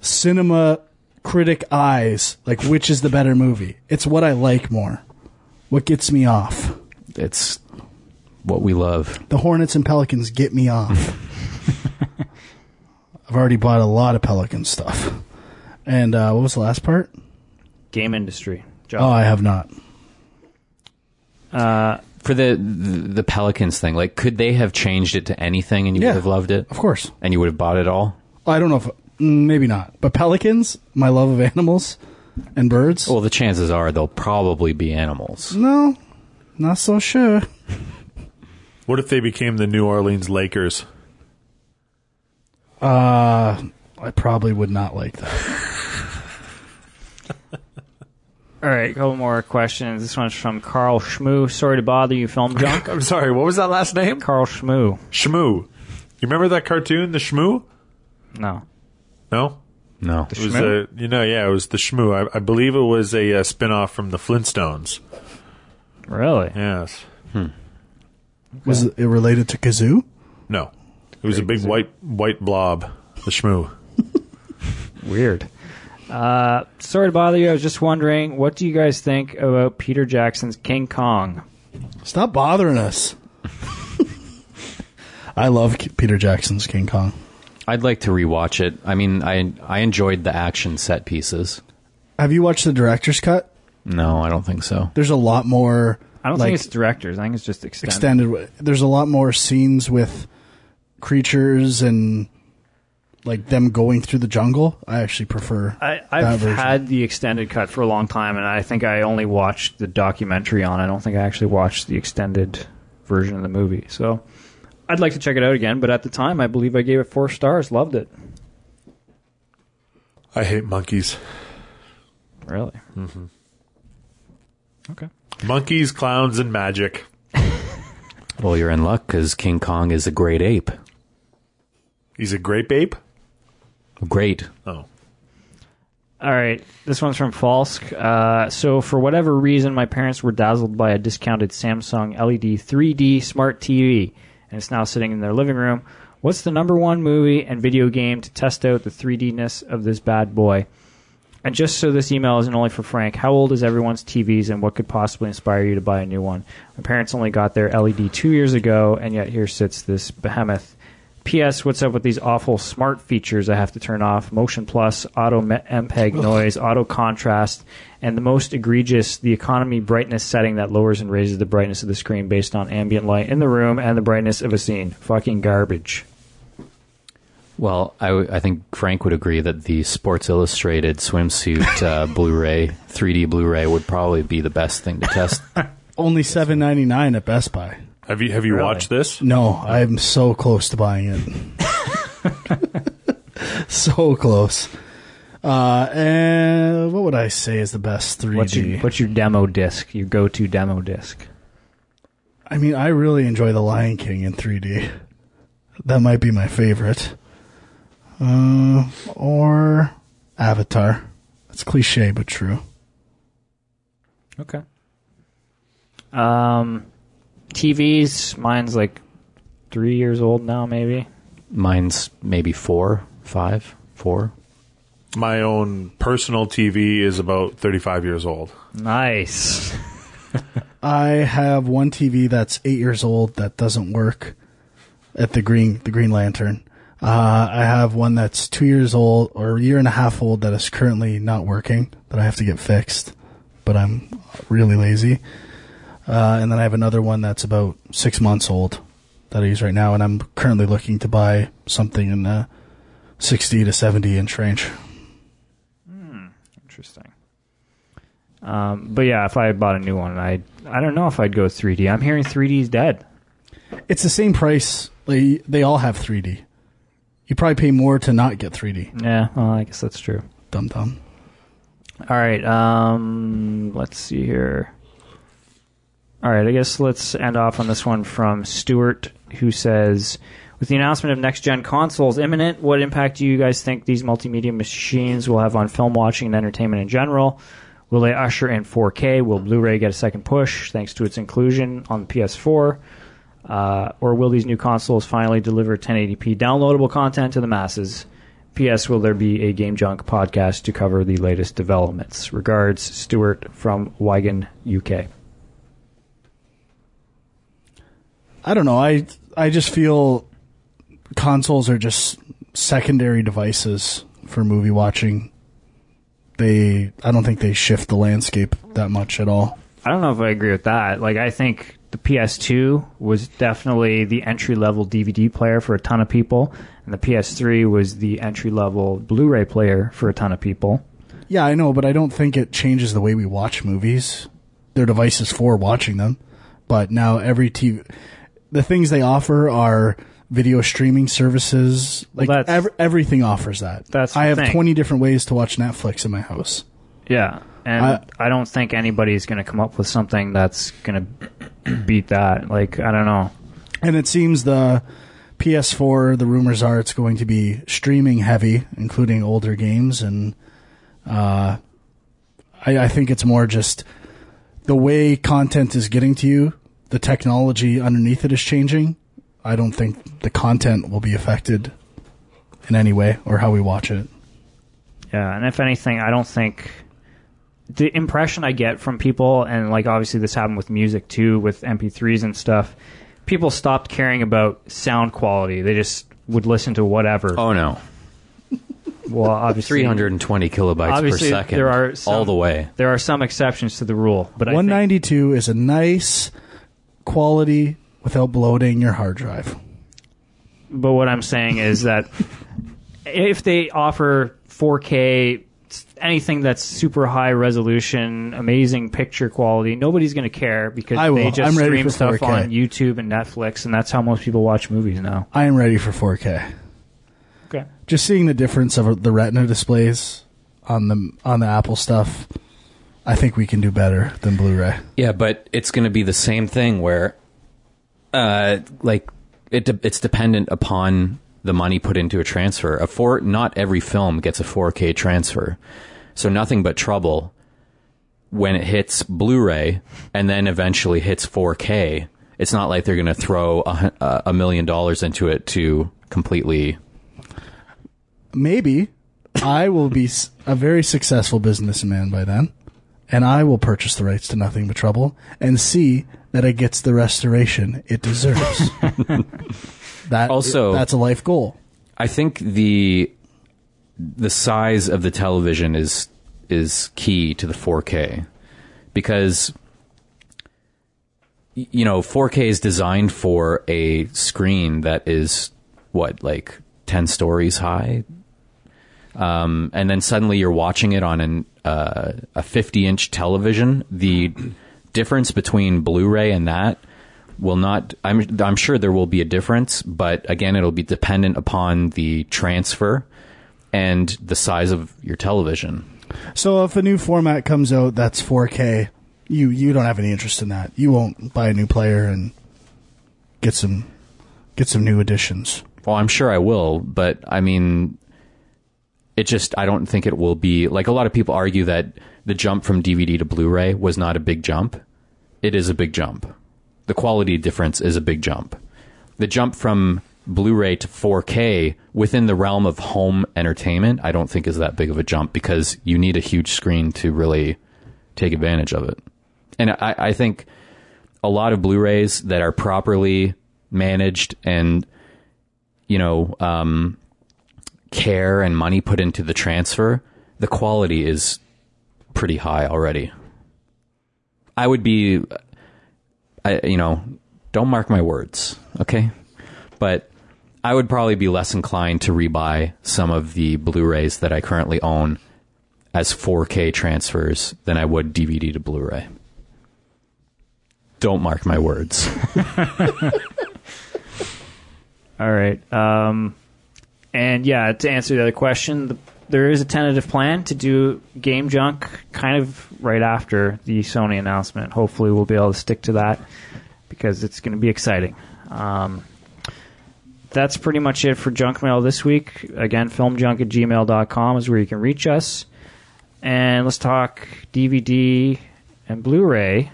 cinema critic eyes, like which is the better movie. It's what I like more. What gets me off. It's what we love. The Hornets and Pelicans get me off. [laughs] I've already bought a lot of Pelican stuff. And uh, what was the last part? Game industry. Oh, I have not. For the, the the Pelicans thing, like could they have changed it to anything and you Yeah. would have loved it? Of course. And you would have bought it all? I don't know if mm, maybe not, but pelicans, my love of animals and birds. Well, the chances are they'll probably be animals. No, not so sure. What if they became the New Orleans Lakers? Uh, I probably would not like that. [laughs] All right, a couple more questions. This one's from Carl Schmoo. Sorry to bother you, film junk. [laughs] I'm sorry, what was that last name? Carl Schmoo. Schmoo. You remember that cartoon, the Schmoo? No. No? No. It was Shmoo? a, you know, yeah, it was the Schmoo. I, I believe it was a, uh spin-off from the Flintstones. Really? Yes. Was it related to kazoo? No. It was a big white white blob, the Shmoo. [laughs] Weird. Uh, sorry to bother you. I was just wondering, what do you guys think about Peter Jackson's King Kong? Stop bothering us. [laughs] I love K- Peter Jackson's King Kong. I'd like to rewatch it. I mean, I I enjoyed the action set pieces. Have you watched the director's cut? No, I don't think so. There's a lot more. I don't like, think it's directors. I think it's just extended. extended. There's a lot more scenes with creatures and like them going through the jungle. I actually prefer. I, I've version. had the extended cut for a long time, and I think I only watched the documentary on. it. I don't think I actually watched the extended version of the movie. So I'd like to check it out again. But at the time, I believe I gave it four stars. Loved it. I hate monkeys. Really. Mm-hmm. Okay. Monkeys, clowns, and magic. [laughs] Well, you're in luck because King Kong is a great ape. He's a grape ape? Great. Oh. All right, this one's from Falsk. Uh, so, for whatever reason, my parents were dazzled by a discounted Samsung LED 3D smart TV, and it's now sitting in their living room. What's the number one movie and video game to test out the 3D-ness of this bad boy? And just so this email isn't only for Frank, how old is everyone's TVs, and what could possibly inspire you to buy a new one? My parents only got their LED two years ago, and yet here sits this behemoth. P.S. What's up with these awful smart features I have to turn off? Motion Plus, Auto MPEG noise, Auto contrast, and the most egregious, the economy brightness setting that lowers and raises the brightness of the screen based on ambient light in the room and the brightness of a scene. Fucking garbage. Well, I, w- I think Frank would agree that the Sports Illustrated swimsuit uh, [laughs] Blu-ray, 3D Blu-ray, would probably be the best thing to test. [laughs] Only seven ninety nine at Best Buy. Have you have you Really? watched this? No, I'm so close to buying it. [laughs] so close. Uh, and what would I say is the best 3D? What's your what's your demo disc? Your go to demo disc? I mean, I really enjoy The Lion King in 3D. That might be my favorite. Uh, or Avatar. That's cliche, but true. Okay. Um, TVs. Mine's like three years old now, maybe. Mine's maybe four, five, four. My own personal TV is about 35 years old. Nice. [laughs] I have one TV that's eight years old that doesn't work at the Green the Green Lantern. Uh, I have one that's two years old or a year and a half old that is currently not working that I have to get fixed, but I'm really lazy. Uh, and then I have another one that's about six months old that I use right now, and I'm currently looking to buy something in the 60 to 70 inch range. Hmm, Interesting. Um, but yeah, if I bought a new one, I I don't know if I'd go 3D. I'm hearing 3D is dead. It's the same price. Like, they all have 3D. You probably pay more to not get 3D. Yeah, well, I guess that's true. Dumb dumb. All right. Um, let's see here. All right. I guess let's end off on this one from Stuart, who says, "With the announcement of next gen consoles imminent, what impact do you guys think these multimedia machines will have on film watching and entertainment in general? Will they usher in 4K? Will Blu-ray get a second push thanks to its inclusion on the PS4?" Uh, or will these new consoles finally deliver 1080p downloadable content to the masses? P.S. Will there be a Game Junk podcast to cover the latest developments? Regards, Stuart from Wigan, UK. I don't know. I I just feel consoles are just secondary devices for movie watching. They I don't think they shift the landscape that much at all. I don't know if I agree with that. Like, I think the PS2 was definitely the entry level DVD player for a ton of people, and the PS3 was the entry level Blu ray player for a ton of people. Yeah, I know, but I don't think it changes the way we watch movies. They're devices for watching them, but now every TV, the things they offer are video streaming services. Like that's- ev- everything offers that. That's I have thing. twenty different ways to watch Netflix in my house. Yeah. And I- I, don't think anybody's going to come up with something that's going to beat that. Like, I don't know. And it seems the PS4, the rumors are it's going to be streaming heavy, including older games. And uh, I, I think it's more just the way content is getting to you, the technology underneath it is changing. I don't think the content will be affected in any way or how we watch it. Yeah, and if anything, I don't think the impression I get from people, and like obviously this happened with music too, with MP3s and stuff. People stopped caring about sound quality; they just would listen to whatever. Oh no, well, obviously, 320 kilobytes Obviously, per second. there are some, all the way. There are some exceptions to the rule, but I think, 192 is a nice quality without bloating your hard drive. but what I'm saying is that if they offer 4K, anything that's super high resolution, amazing picture quality, nobody's going to care because I will. they just I'm ready stream for stuff 4K. on YouTube and Netflix, and that's how most people watch movies now. I am ready for 4K. Okay. just seeing the difference of the retina displays on the on the apple stuff i think we can do better than blu-ray Yeah, but it's going to be the same thing where, uh, like it de- it's dependent upon the money put into a transfer. A four, not every film gets a 4K transfer, so nothing but trouble when it hits Blu-ray and then eventually hits 4K. It's not like they're going to throw a, a a million dollars into it to completely. maybe i will be a very successful businessman by then and i will purchase the rights to nothing but trouble and see that it gets the restoration it deserves. [laughs] That Also- that's a life goal. I think the the size of the television is is key to the 4K because you know 4K is designed for a screen that is what like 10 stories high um, and then suddenly you're watching it on an uh, a 50 inch television the difference between Blu-ray and that will not I'm I'm sure there will be a difference but again it'll be dependent upon the transfer and the size of your television. So if a new format comes out that's 4K, you you don't have any interest in that. You won't buy a new player and get some get some new additions. Well, I'm sure I will, but I mean, it just, I don't think it will be, like a lot of people argue that the jump from DVD to Blu ray was not a big jump. It is a big jump. The quality difference is a big jump. The jump from Blu ray to 4K within the realm of home entertainment, I don't think is that big of a jump because you need a huge screen to really take advantage of it. And I, I think a lot of Blu-rays that are properly managed and you know um, care and money put into the transfer, the quality is pretty high already. I would be, I you know, don't mark my words, okay? But I would probably be less inclined to rebuy some of the Blu-rays that I currently own as 4K transfers than I would DVD to Blu-ray. Don't mark my words. [laughs] All right. Um, and yeah, to answer the other question, the, there is a tentative plan to do Game Junk kind of right after the Sony announcement. Hopefully, we'll be able to stick to that because it's going to be exciting. Um, that's pretty much it for junk mail this week. Again, filmjunk at gmail.com is where you can reach us. And let's talk DVD and Blu ray,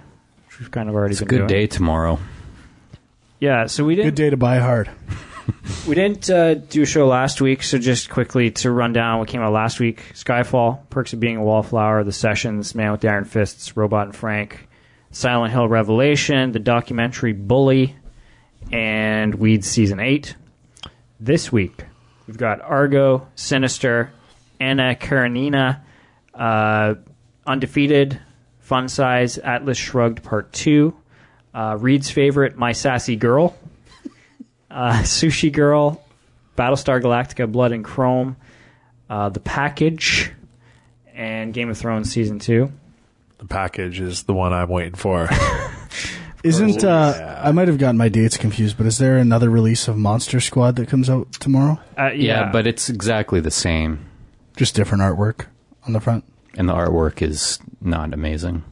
which we've kind of already It's a been good doing. day tomorrow. Yeah, so we didn't Good day to buy hard. [laughs] we didn't uh, do a show last week, so just quickly to run down what came out last week: Skyfall, Perks of Being a Wallflower, The Sessions, Man with the Iron Fists, Robot and Frank, Silent Hill Revelation, the documentary Bully, and Weeds Season Eight. This week we've got Argo, Sinister, Anna Karenina, uh, Undefeated, Fun Size, Atlas Shrugged Part Two, uh, Reed's favorite, My Sassy Girl uh, [laughs] Sushi Girl, Battlestar Galactica, Blood and Chrome, uh, The Package, and Game of Thrones Season 2. The package is the one I'm waiting for. [laughs] Isn't uh, I might have gotten my dates confused, but is there another release of Monster Squad that comes out tomorrow? Uh, Yeah, but it's exactly the same. Just different artwork on the front. And the artwork is not amazing.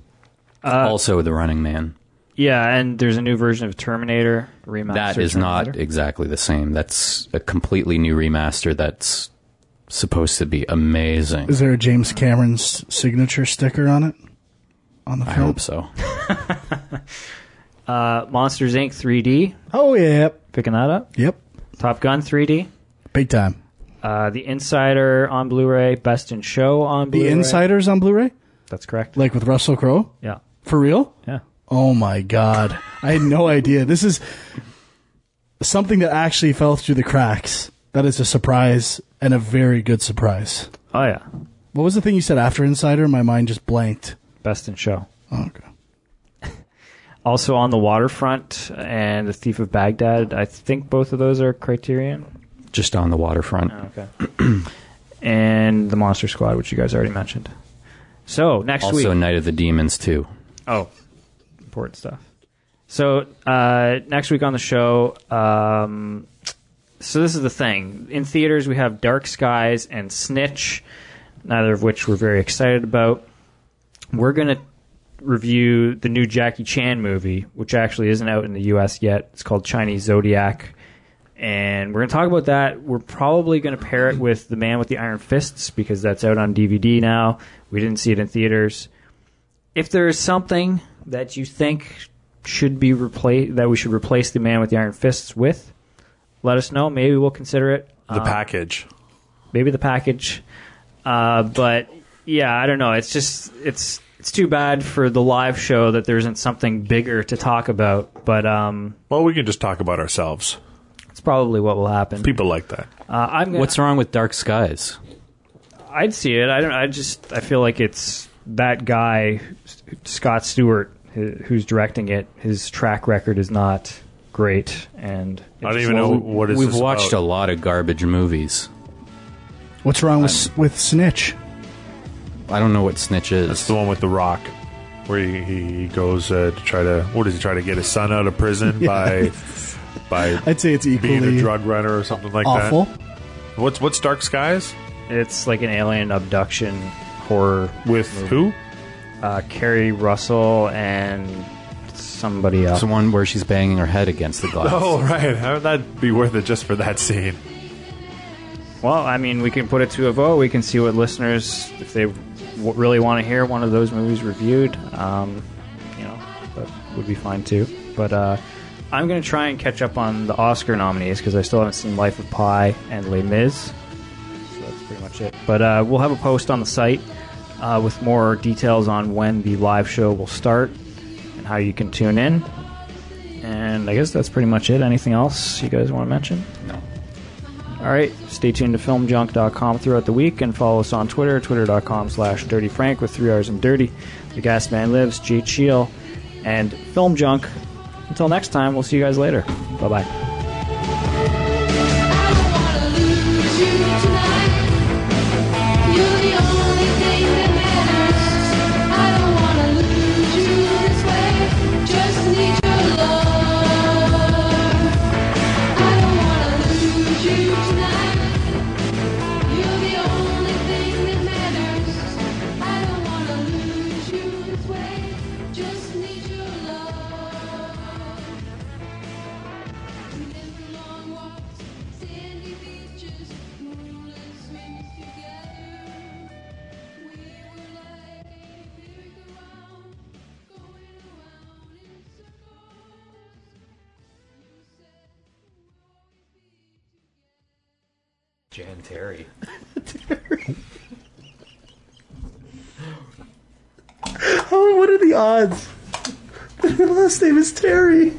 Uh, also, The Running Man. Yeah, and there's a new version of Terminator, remaster. That is not exactly the same. That's a completely new remaster that's supposed to be amazing. Is there a James Cameron's signature sticker on it? On the film? I hope so. [laughs] Uh, Monsters Inc. 3D, Oh yeah. picking that up. Yep. Top Gun 3D. Big time. Uh, the Insider on Blu-ray, Best in Show on The Blu-ray. Insiders on Blu-ray, That's correct. like with Russell Crowe. yeah, For real? yeah. Oh my god. I had no idea. This is something that actually fell through the cracks. That is a surprise and a very good surprise. Oh yeah, What was the thing you said after Insider? My mind just blanked. Best in Show. Oh, okay. [laughs] Also on the Waterfront and The Thief of Baghdad. I think both of those are Criterion. Just on the waterfront. Oh, okay. [clears throat] and the Monster Squad, which you guys already mentioned. So next Also, week. Night of the Demons, too. Oh, important stuff. So uh, next week on the show. Um, so this is the thing. In theaters, we have Dark Skies and Snitch, neither of which we're very excited about. We're gonna review the new Jackie Chan movie, which actually isn't out in the U.S. yet. It's called Chinese Zodiac. And we're going to talk about that. We're probably going to pair it with The Man with the Iron Fists because that's out on DVD now. We didn't see it in theaters. If there is something that you think should be replaced, that we should replace The Man with the Iron Fists with, let us know. Maybe we'll consider it. the Um, package. maybe the package. Uh, but yeah, I don't know. It's just it's it's too bad for the live show that there isn't something bigger to talk about. But um, Well, we can just talk about ourselves. it's probably what will happen. People like that. Uh, I'm gonna, What's wrong with Dark Skies? I'd see it. I don't. I just I feel like it's that guy Scott Stewart who- who's directing it. His track record is not great, and I don't even know wasn't- what is We've this watched a lot of garbage movies. What's wrong with with Snitch? I don't know what Snitch is. It's the one with the rock, where he, he goes uh, to try to what does he try to get his son out of prison [laughs] by by [laughs] I'd say it's being equally a drug runner or something like awful. that. What's what's Dark Skies? It's like an alien abduction horror With who? Uh, Keri Russell and somebody else. It's the one where she's banging her head against the glass. Oh, right. How would that be worth it just for that scene? Well, I mean, we can put it to a vote. We can see what listeners, if they w- really want to hear one of those movies reviewed, um, you know, that would be fine too. But uh, I'm going to try and catch up on the Oscar nominees because I still haven't seen Life of Pi and Les Mis. So that's pretty much it. But uh, we'll have a post on the site uh, with more details on when the live show will start and how you can tune in. And I guess that's pretty much it. Anything else you guys want to mention? No. All right, stay tuned to filmjunk.com throughout the week and follow us on Twitter, twitter.com slash dirtyfrank with three R's and dirty. The Gas Man Lives, Jay Cheel, and Film Junk. Until next time, we'll see you guys later. Bye bye. Are [laughs] the? Last name is Terry.